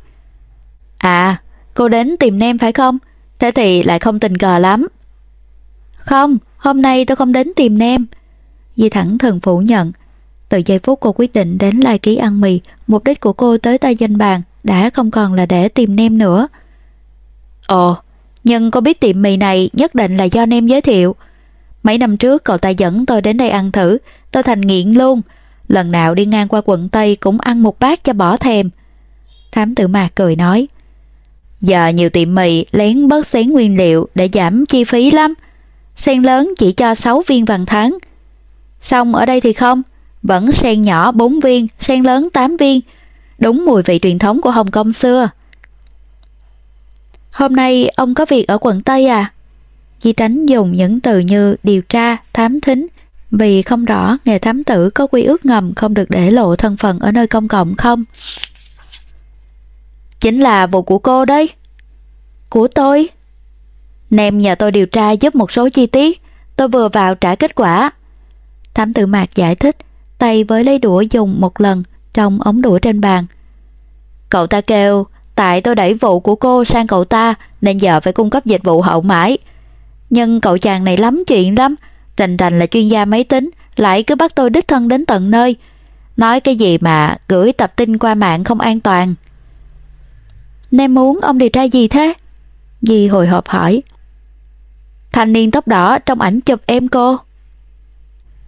À, cô đến tìm Nem phải không? Thế thì lại không tình cờ lắm. Không, hôm nay tôi không đến tìm Nem. Di thẳng thừng phủ nhận. Từ giây phút cô quyết định đến lai ký ăn mì, mục đích của cô tới tay danh bàn đã không còn là để tìm Nem nữa. Ồ, nhưng cô biết tiệm mì này nhất định là do Nem giới thiệu. Mấy năm trước cậu ta dẫn tôi đến đây ăn thử, tôi thành nghiện luôn. Lần nào đi ngang qua quận Tây cũng ăn một bát cho bỏ thèm. Thám tử mạc cười nói. Giờ nhiều tiệm mì lén bớt xén nguyên liệu để giảm chi phí lắm sen lớn chỉ cho 6 viên vàng tháng. Xong ở đây thì không, vẫn sen nhỏ 4 viên, sen lớn 8 viên, đúng mùi vị truyền thống của Hồng Kông xưa. Hôm nay ông có việc ở quận Tây à? Chỉ tránh dùng những từ như điều tra, thám thính, vì không rõ nghề thám tử có quy ước ngầm không được để lộ thân phận ở nơi công cộng không? Chính là vụ của cô đấy. Của tôi? Nem nhờ tôi điều tra giúp một số chi tiết, tôi vừa vào trả kết quả. Thám tử mạc giải thích, tay với lấy đũa dùng một lần trong ống đũa trên bàn. Cậu ta kêu, tại tôi đẩy vụ của cô sang cậu ta nên giờ phải cung cấp dịch vụ hậu mãi. Nhưng cậu chàng này lắm chuyện lắm, rành rành là chuyên gia máy tính, lại cứ bắt tôi đích thân đến tận nơi. Nói cái gì mà gửi tập tin qua mạng không an toàn. Nem muốn ông điều tra gì thế? Di hồi hộp hỏi, Thanh niên tóc đỏ trong ảnh chụp em cô.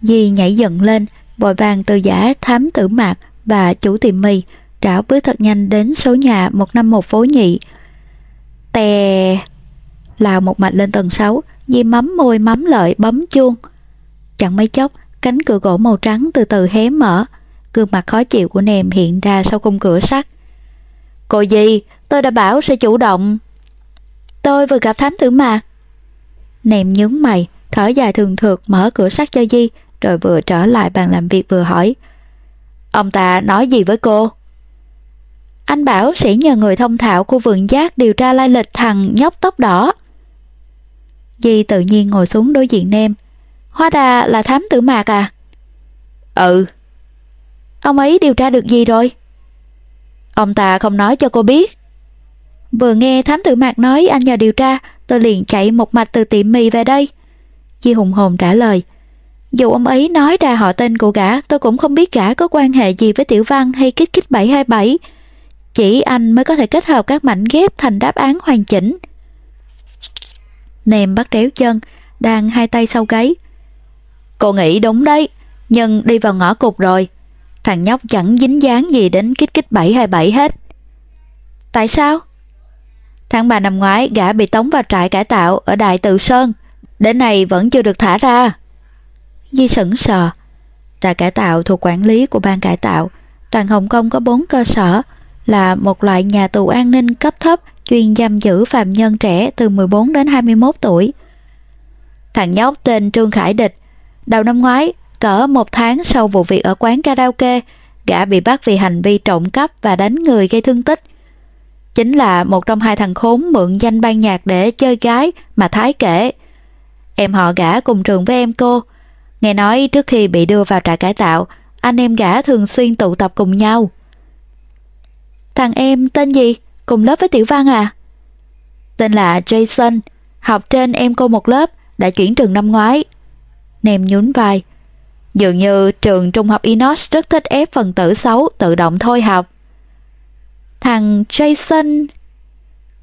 Di nhảy dựng lên, vội vàng từ giả thám tử mạc và chủ tiệm mì, rảo bước thật nhanh đến số nhà 151 phố nhị. Tè... Lào một mạch lên tầng 6, Di mắm môi mắm lợi bấm chuông. Chẳng mấy chốc, cánh cửa gỗ màu trắng từ từ hé mở, gương mặt khó chịu của nèm hiện ra sau khung cửa sắt. Cô Di, tôi đã bảo sẽ chủ động. Tôi vừa gặp Thánh tử mà. Nèm nhướng mày, thở dài thường thượt mở cửa sắt cho Di, rồi vừa trở lại bàn làm việc vừa hỏi. Ông ta nói gì với cô? Anh bảo sẽ nhờ người thông thạo của vườn giác điều tra lai lịch thằng nhóc tóc đỏ. Di tự nhiên ngồi xuống đối diện Nem. Hóa ra là thám tử mạc à? Ừ. Ông ấy điều tra được gì rồi? Ông ta không nói cho cô biết. Vừa nghe thám tử mạc nói anh nhờ điều tra, tôi liền chạy một mạch từ tiệm mì về đây. Di hùng hồn trả lời. Dù ông ấy nói ra họ tên của gã, tôi cũng không biết gã có quan hệ gì với Tiểu Văn hay Kích Kích 727. Chỉ anh mới có thể kết hợp các mảnh ghép thành đáp án hoàn chỉnh. Nèm bắt kéo chân, đang hai tay sau gáy. Cô nghĩ đúng đấy, nhưng đi vào ngõ cụt rồi. Thằng nhóc chẳng dính dáng gì đến kích kích 727 hết. Tại sao? Tháng 3 năm ngoái, gã bị tống vào trại cải tạo ở Đại Từ Sơn. Đến nay vẫn chưa được thả ra. Di sững sờ. Trại cải tạo thuộc quản lý của ban cải tạo. Toàn Hồng Kông có 4 cơ sở, là một loại nhà tù an ninh cấp thấp chuyên giam giữ phạm nhân trẻ từ 14 đến 21 tuổi. Thằng nhóc tên Trương Khải Địch, đầu năm ngoái, cỡ một tháng sau vụ việc ở quán karaoke, gã bị bắt vì hành vi trộm cắp và đánh người gây thương tích. Chính là một trong hai thằng khốn mượn danh ban nhạc để chơi gái mà Thái kể. Em họ gã cùng trường với em cô. Nghe nói trước khi bị đưa vào trại cải tạo, anh em gã thường xuyên tụ tập cùng nhau. Thằng em tên gì? Cùng lớp với Tiểu Văn à? Tên là Jason, học trên em cô một lớp, đã chuyển trường năm ngoái. Nèm nhún vai. Dường như trường trung học Inos rất thích ép phần tử xấu tự động thôi học. Thằng Jason...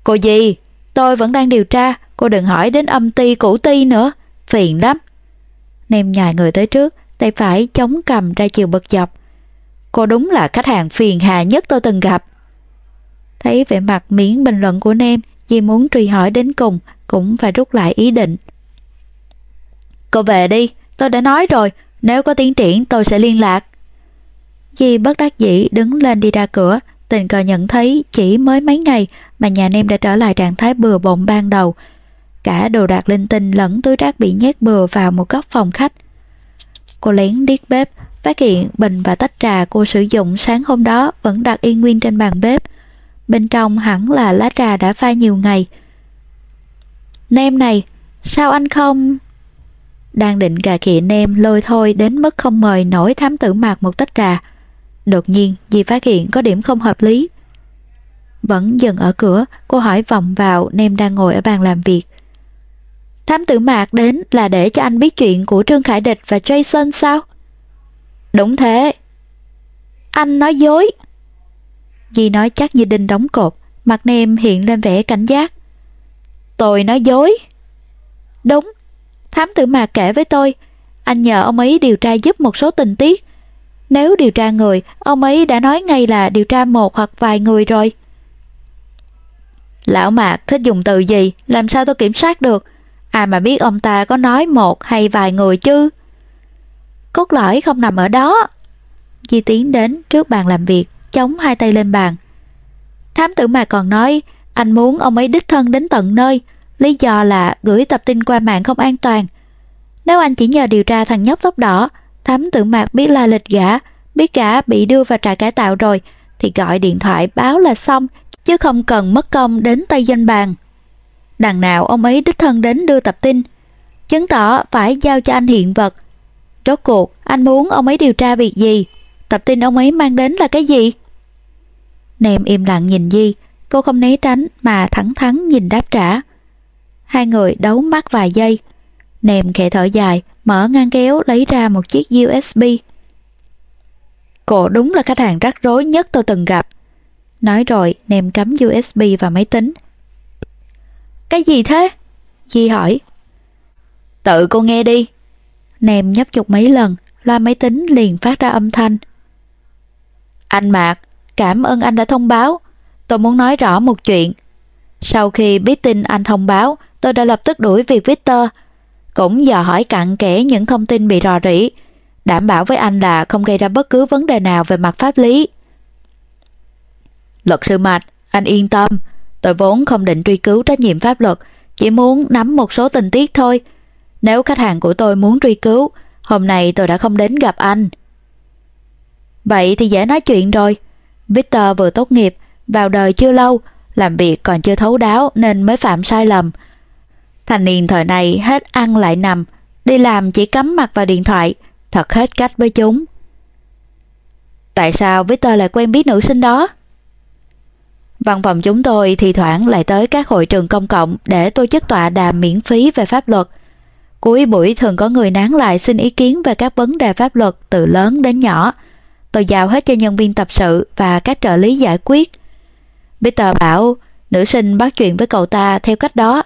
Cô gì? Tôi vẫn đang điều tra, cô đừng hỏi đến âm ti cũ ti nữa, phiền lắm. Nem nhài người tới trước, tay phải chống cầm ra chiều bật dọc. Cô đúng là khách hàng phiền hà nhất tôi từng gặp. Thấy vẻ mặt miễn bình luận của Nem, Di muốn truy hỏi đến cùng, cũng phải rút lại ý định. Cô về đi, tôi đã nói rồi, nếu có tiến triển tôi sẽ liên lạc. Di bất đắc dĩ đứng lên đi ra cửa, tình cờ nhận thấy chỉ mới mấy ngày mà nhà Nem đã trở lại trạng thái bừa bộn ban đầu. Cả đồ đạc linh tinh lẫn túi rác bị nhét bừa vào một góc phòng khách. Cô lén điếc bếp, phát hiện bình và tách trà cô sử dụng sáng hôm đó vẫn đặt yên nguyên trên bàn bếp. Bên trong hẳn là lá trà đã pha nhiều ngày. Nem này, sao anh không... Đang định gà khịa nem lôi thôi đến mức không mời nổi thám tử mạc một tách trà. Đột nhiên, dì phát hiện có điểm không hợp lý. Vẫn dừng ở cửa, cô hỏi vòng vào nem đang ngồi ở bàn làm việc. Thám tử mạc đến là để cho anh biết chuyện của Trương Khải Địch và Jason sao? Đúng thế. Anh nói dối. Di nói chắc như đinh đóng cột, mặt nem hiện lên vẻ cảnh giác. Tôi nói dối. Đúng, thám tử mà kể với tôi, anh nhờ ông ấy điều tra giúp một số tình tiết. Nếu điều tra người, ông ấy đã nói ngay là điều tra một hoặc vài người rồi. Lão Mạc thích dùng từ gì, làm sao tôi kiểm soát được? Ai mà biết ông ta có nói một hay vài người chứ? Cốt lõi không nằm ở đó. Di tiến đến trước bàn làm việc, chống hai tay lên bàn. Thám tử mà còn nói, anh muốn ông ấy đích thân đến tận nơi, lý do là gửi tập tin qua mạng không an toàn. Nếu anh chỉ nhờ điều tra thằng nhóc tóc đỏ, thám tử mạc biết la lịch gã, biết gã bị đưa vào trại cải tạo rồi, thì gọi điện thoại báo là xong, chứ không cần mất công đến tay danh bàn. Đằng nào ông ấy đích thân đến đưa tập tin, chứng tỏ phải giao cho anh hiện vật. Rốt cuộc, anh muốn ông ấy điều tra việc gì? Tập tin ông ấy mang đến là cái gì? Nèm im lặng nhìn Di, cô không né tránh mà thẳng thắn nhìn đáp trả. Hai người đấu mắt vài giây. Nèm khẽ thở dài, mở ngăn kéo lấy ra một chiếc USB. Cô đúng là khách hàng rắc rối nhất tôi từng gặp. Nói rồi, nèm cắm USB vào máy tính. Cái gì thế? Di hỏi. Tự cô nghe đi. Nèm nhấp chục mấy lần, loa máy tính liền phát ra âm thanh. Anh Mạc, cảm ơn anh đã thông báo. Tôi muốn nói rõ một chuyện. Sau khi biết tin anh thông báo, tôi đã lập tức đuổi việc Victor. Cũng dò hỏi cặn kẽ những thông tin bị rò rỉ, đảm bảo với anh là không gây ra bất cứ vấn đề nào về mặt pháp lý. Luật sư Mạch, anh yên tâm, tôi vốn không định truy cứu trách nhiệm pháp luật, chỉ muốn nắm một số tình tiết thôi. Nếu khách hàng của tôi muốn truy cứu, hôm nay tôi đã không đến gặp anh. Vậy thì dễ nói chuyện rồi. Victor vừa tốt nghiệp, vào đời chưa lâu, làm việc còn chưa thấu đáo nên mới phạm sai lầm. Thành niên thời này hết ăn lại nằm, đi làm chỉ cắm mặt vào điện thoại, thật hết cách với chúng. Tại sao Victor lại quen biết nữ sinh đó? Văn phòng chúng tôi thì thoảng lại tới các hội trường công cộng để tổ chức tọa đàm miễn phí về pháp luật. Cuối buổi thường có người nán lại xin ý kiến về các vấn đề pháp luật từ lớn đến nhỏ rồi giao hết cho nhân viên tập sự và các trợ lý giải quyết. Peter bảo nữ sinh bắt chuyện với cậu ta theo cách đó.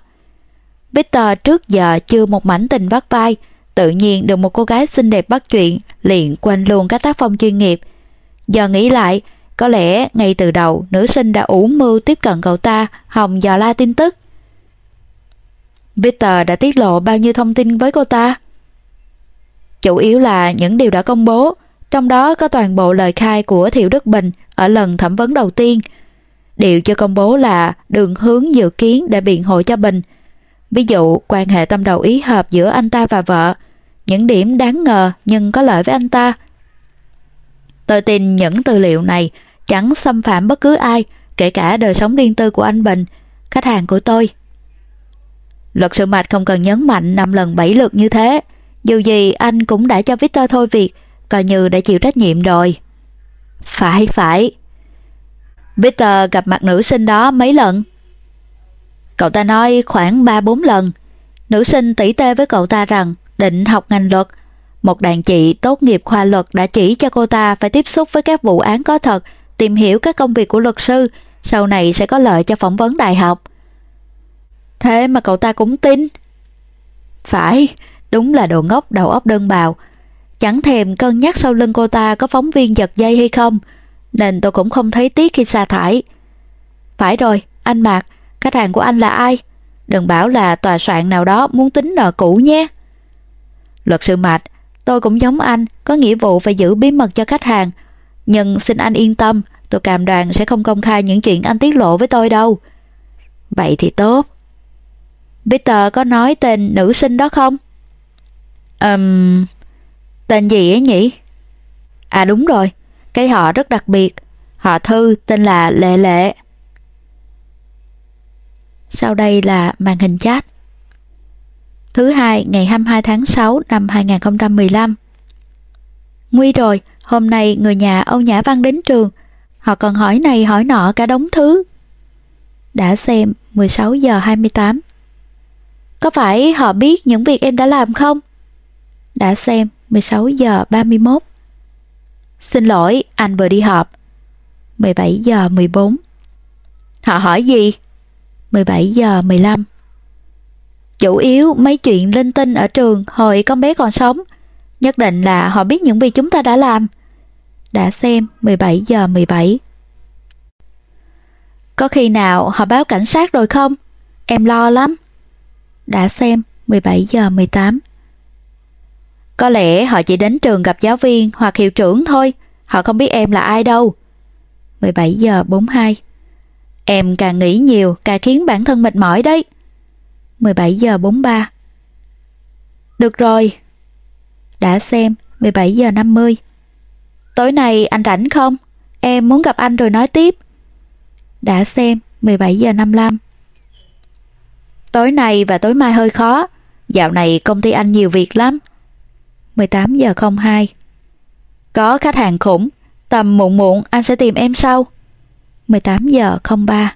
Peter trước giờ chưa một mảnh tình bắt vai, tự nhiên được một cô gái xinh đẹp bắt chuyện, liền quên luôn các tác phong chuyên nghiệp. Giờ nghĩ lại, có lẽ ngay từ đầu nữ sinh đã ủ mưu tiếp cận cậu ta, hòng dò la tin tức. Peter đã tiết lộ bao nhiêu thông tin với cô ta? Chủ yếu là những điều đã công bố, trong đó có toàn bộ lời khai của Thiệu Đức Bình ở lần thẩm vấn đầu tiên. Điều chưa công bố là đường hướng dự kiến để biện hộ cho Bình. Ví dụ quan hệ tâm đầu ý hợp giữa anh ta và vợ, những điểm đáng ngờ nhưng có lợi với anh ta. Tôi tin những tư liệu này chẳng xâm phạm bất cứ ai, kể cả đời sống riêng tư của anh Bình, khách hàng của tôi. Luật sư Mạch không cần nhấn mạnh 5 lần 7 lượt như thế. Dù gì anh cũng đã cho Victor thôi việc, coi như đã chịu trách nhiệm rồi. Phải, phải. Victor gặp mặt nữ sinh đó mấy lần? Cậu ta nói khoảng 3-4 lần. Nữ sinh tỉ tê với cậu ta rằng định học ngành luật. Một đàn chị tốt nghiệp khoa luật đã chỉ cho cô ta phải tiếp xúc với các vụ án có thật, tìm hiểu các công việc của luật sư, sau này sẽ có lợi cho phỏng vấn đại học. Thế mà cậu ta cũng tin. Phải, đúng là đồ ngốc đầu óc đơn bào. Chẳng thèm cân nhắc sau lưng cô ta có phóng viên giật dây hay không, nên tôi cũng không thấy tiếc khi sa thải. Phải rồi, anh Mạc, khách hàng của anh là ai? Đừng bảo là tòa soạn nào đó muốn tính nợ cũ nhé. Luật sư Mạch, tôi cũng giống anh, có nghĩa vụ phải giữ bí mật cho khách hàng. Nhưng xin anh yên tâm, tôi cam đoan sẽ không công khai những chuyện anh tiết lộ với tôi đâu. Vậy thì tốt. Peter có nói tên nữ sinh đó không? Ừm... Um, tên gì ấy nhỉ? À đúng rồi, cái họ rất đặc biệt. Họ Thư tên là Lệ Lệ. Sau đây là màn hình chat. Thứ hai ngày 22 tháng 6 năm 2015. Nguy rồi, hôm nay người nhà Âu Nhã Văn đến trường. Họ còn hỏi này hỏi nọ cả đống thứ. Đã xem 16 giờ 28 có phải họ biết những việc em đã làm không? Đã xem 16 giờ 31 Xin lỗi, anh vừa đi họp. 17 giờ 14 Họ hỏi gì? 17 giờ 15 Chủ yếu mấy chuyện linh tinh ở trường hồi con bé còn sống. Nhất định là họ biết những việc chúng ta đã làm. Đã xem 17 giờ 17 Có khi nào họ báo cảnh sát rồi không? Em lo lắm. Đã xem 17 giờ 18. Có lẽ họ chỉ đến trường gặp giáo viên hoặc hiệu trưởng thôi, họ không biết em là ai đâu. 17 giờ 42. Em càng nghĩ nhiều càng khiến bản thân mệt mỏi đấy. 17 giờ 43. Được rồi. Đã xem 17 giờ 50. Tối nay anh rảnh không? Em muốn gặp anh rồi nói tiếp. Đã xem 17 giờ 55. Tối nay và tối mai hơi khó, dạo này công ty anh nhiều việc lắm. 18 giờ 02 Có khách hàng khủng, tầm muộn muộn anh sẽ tìm em sau. 18 giờ 03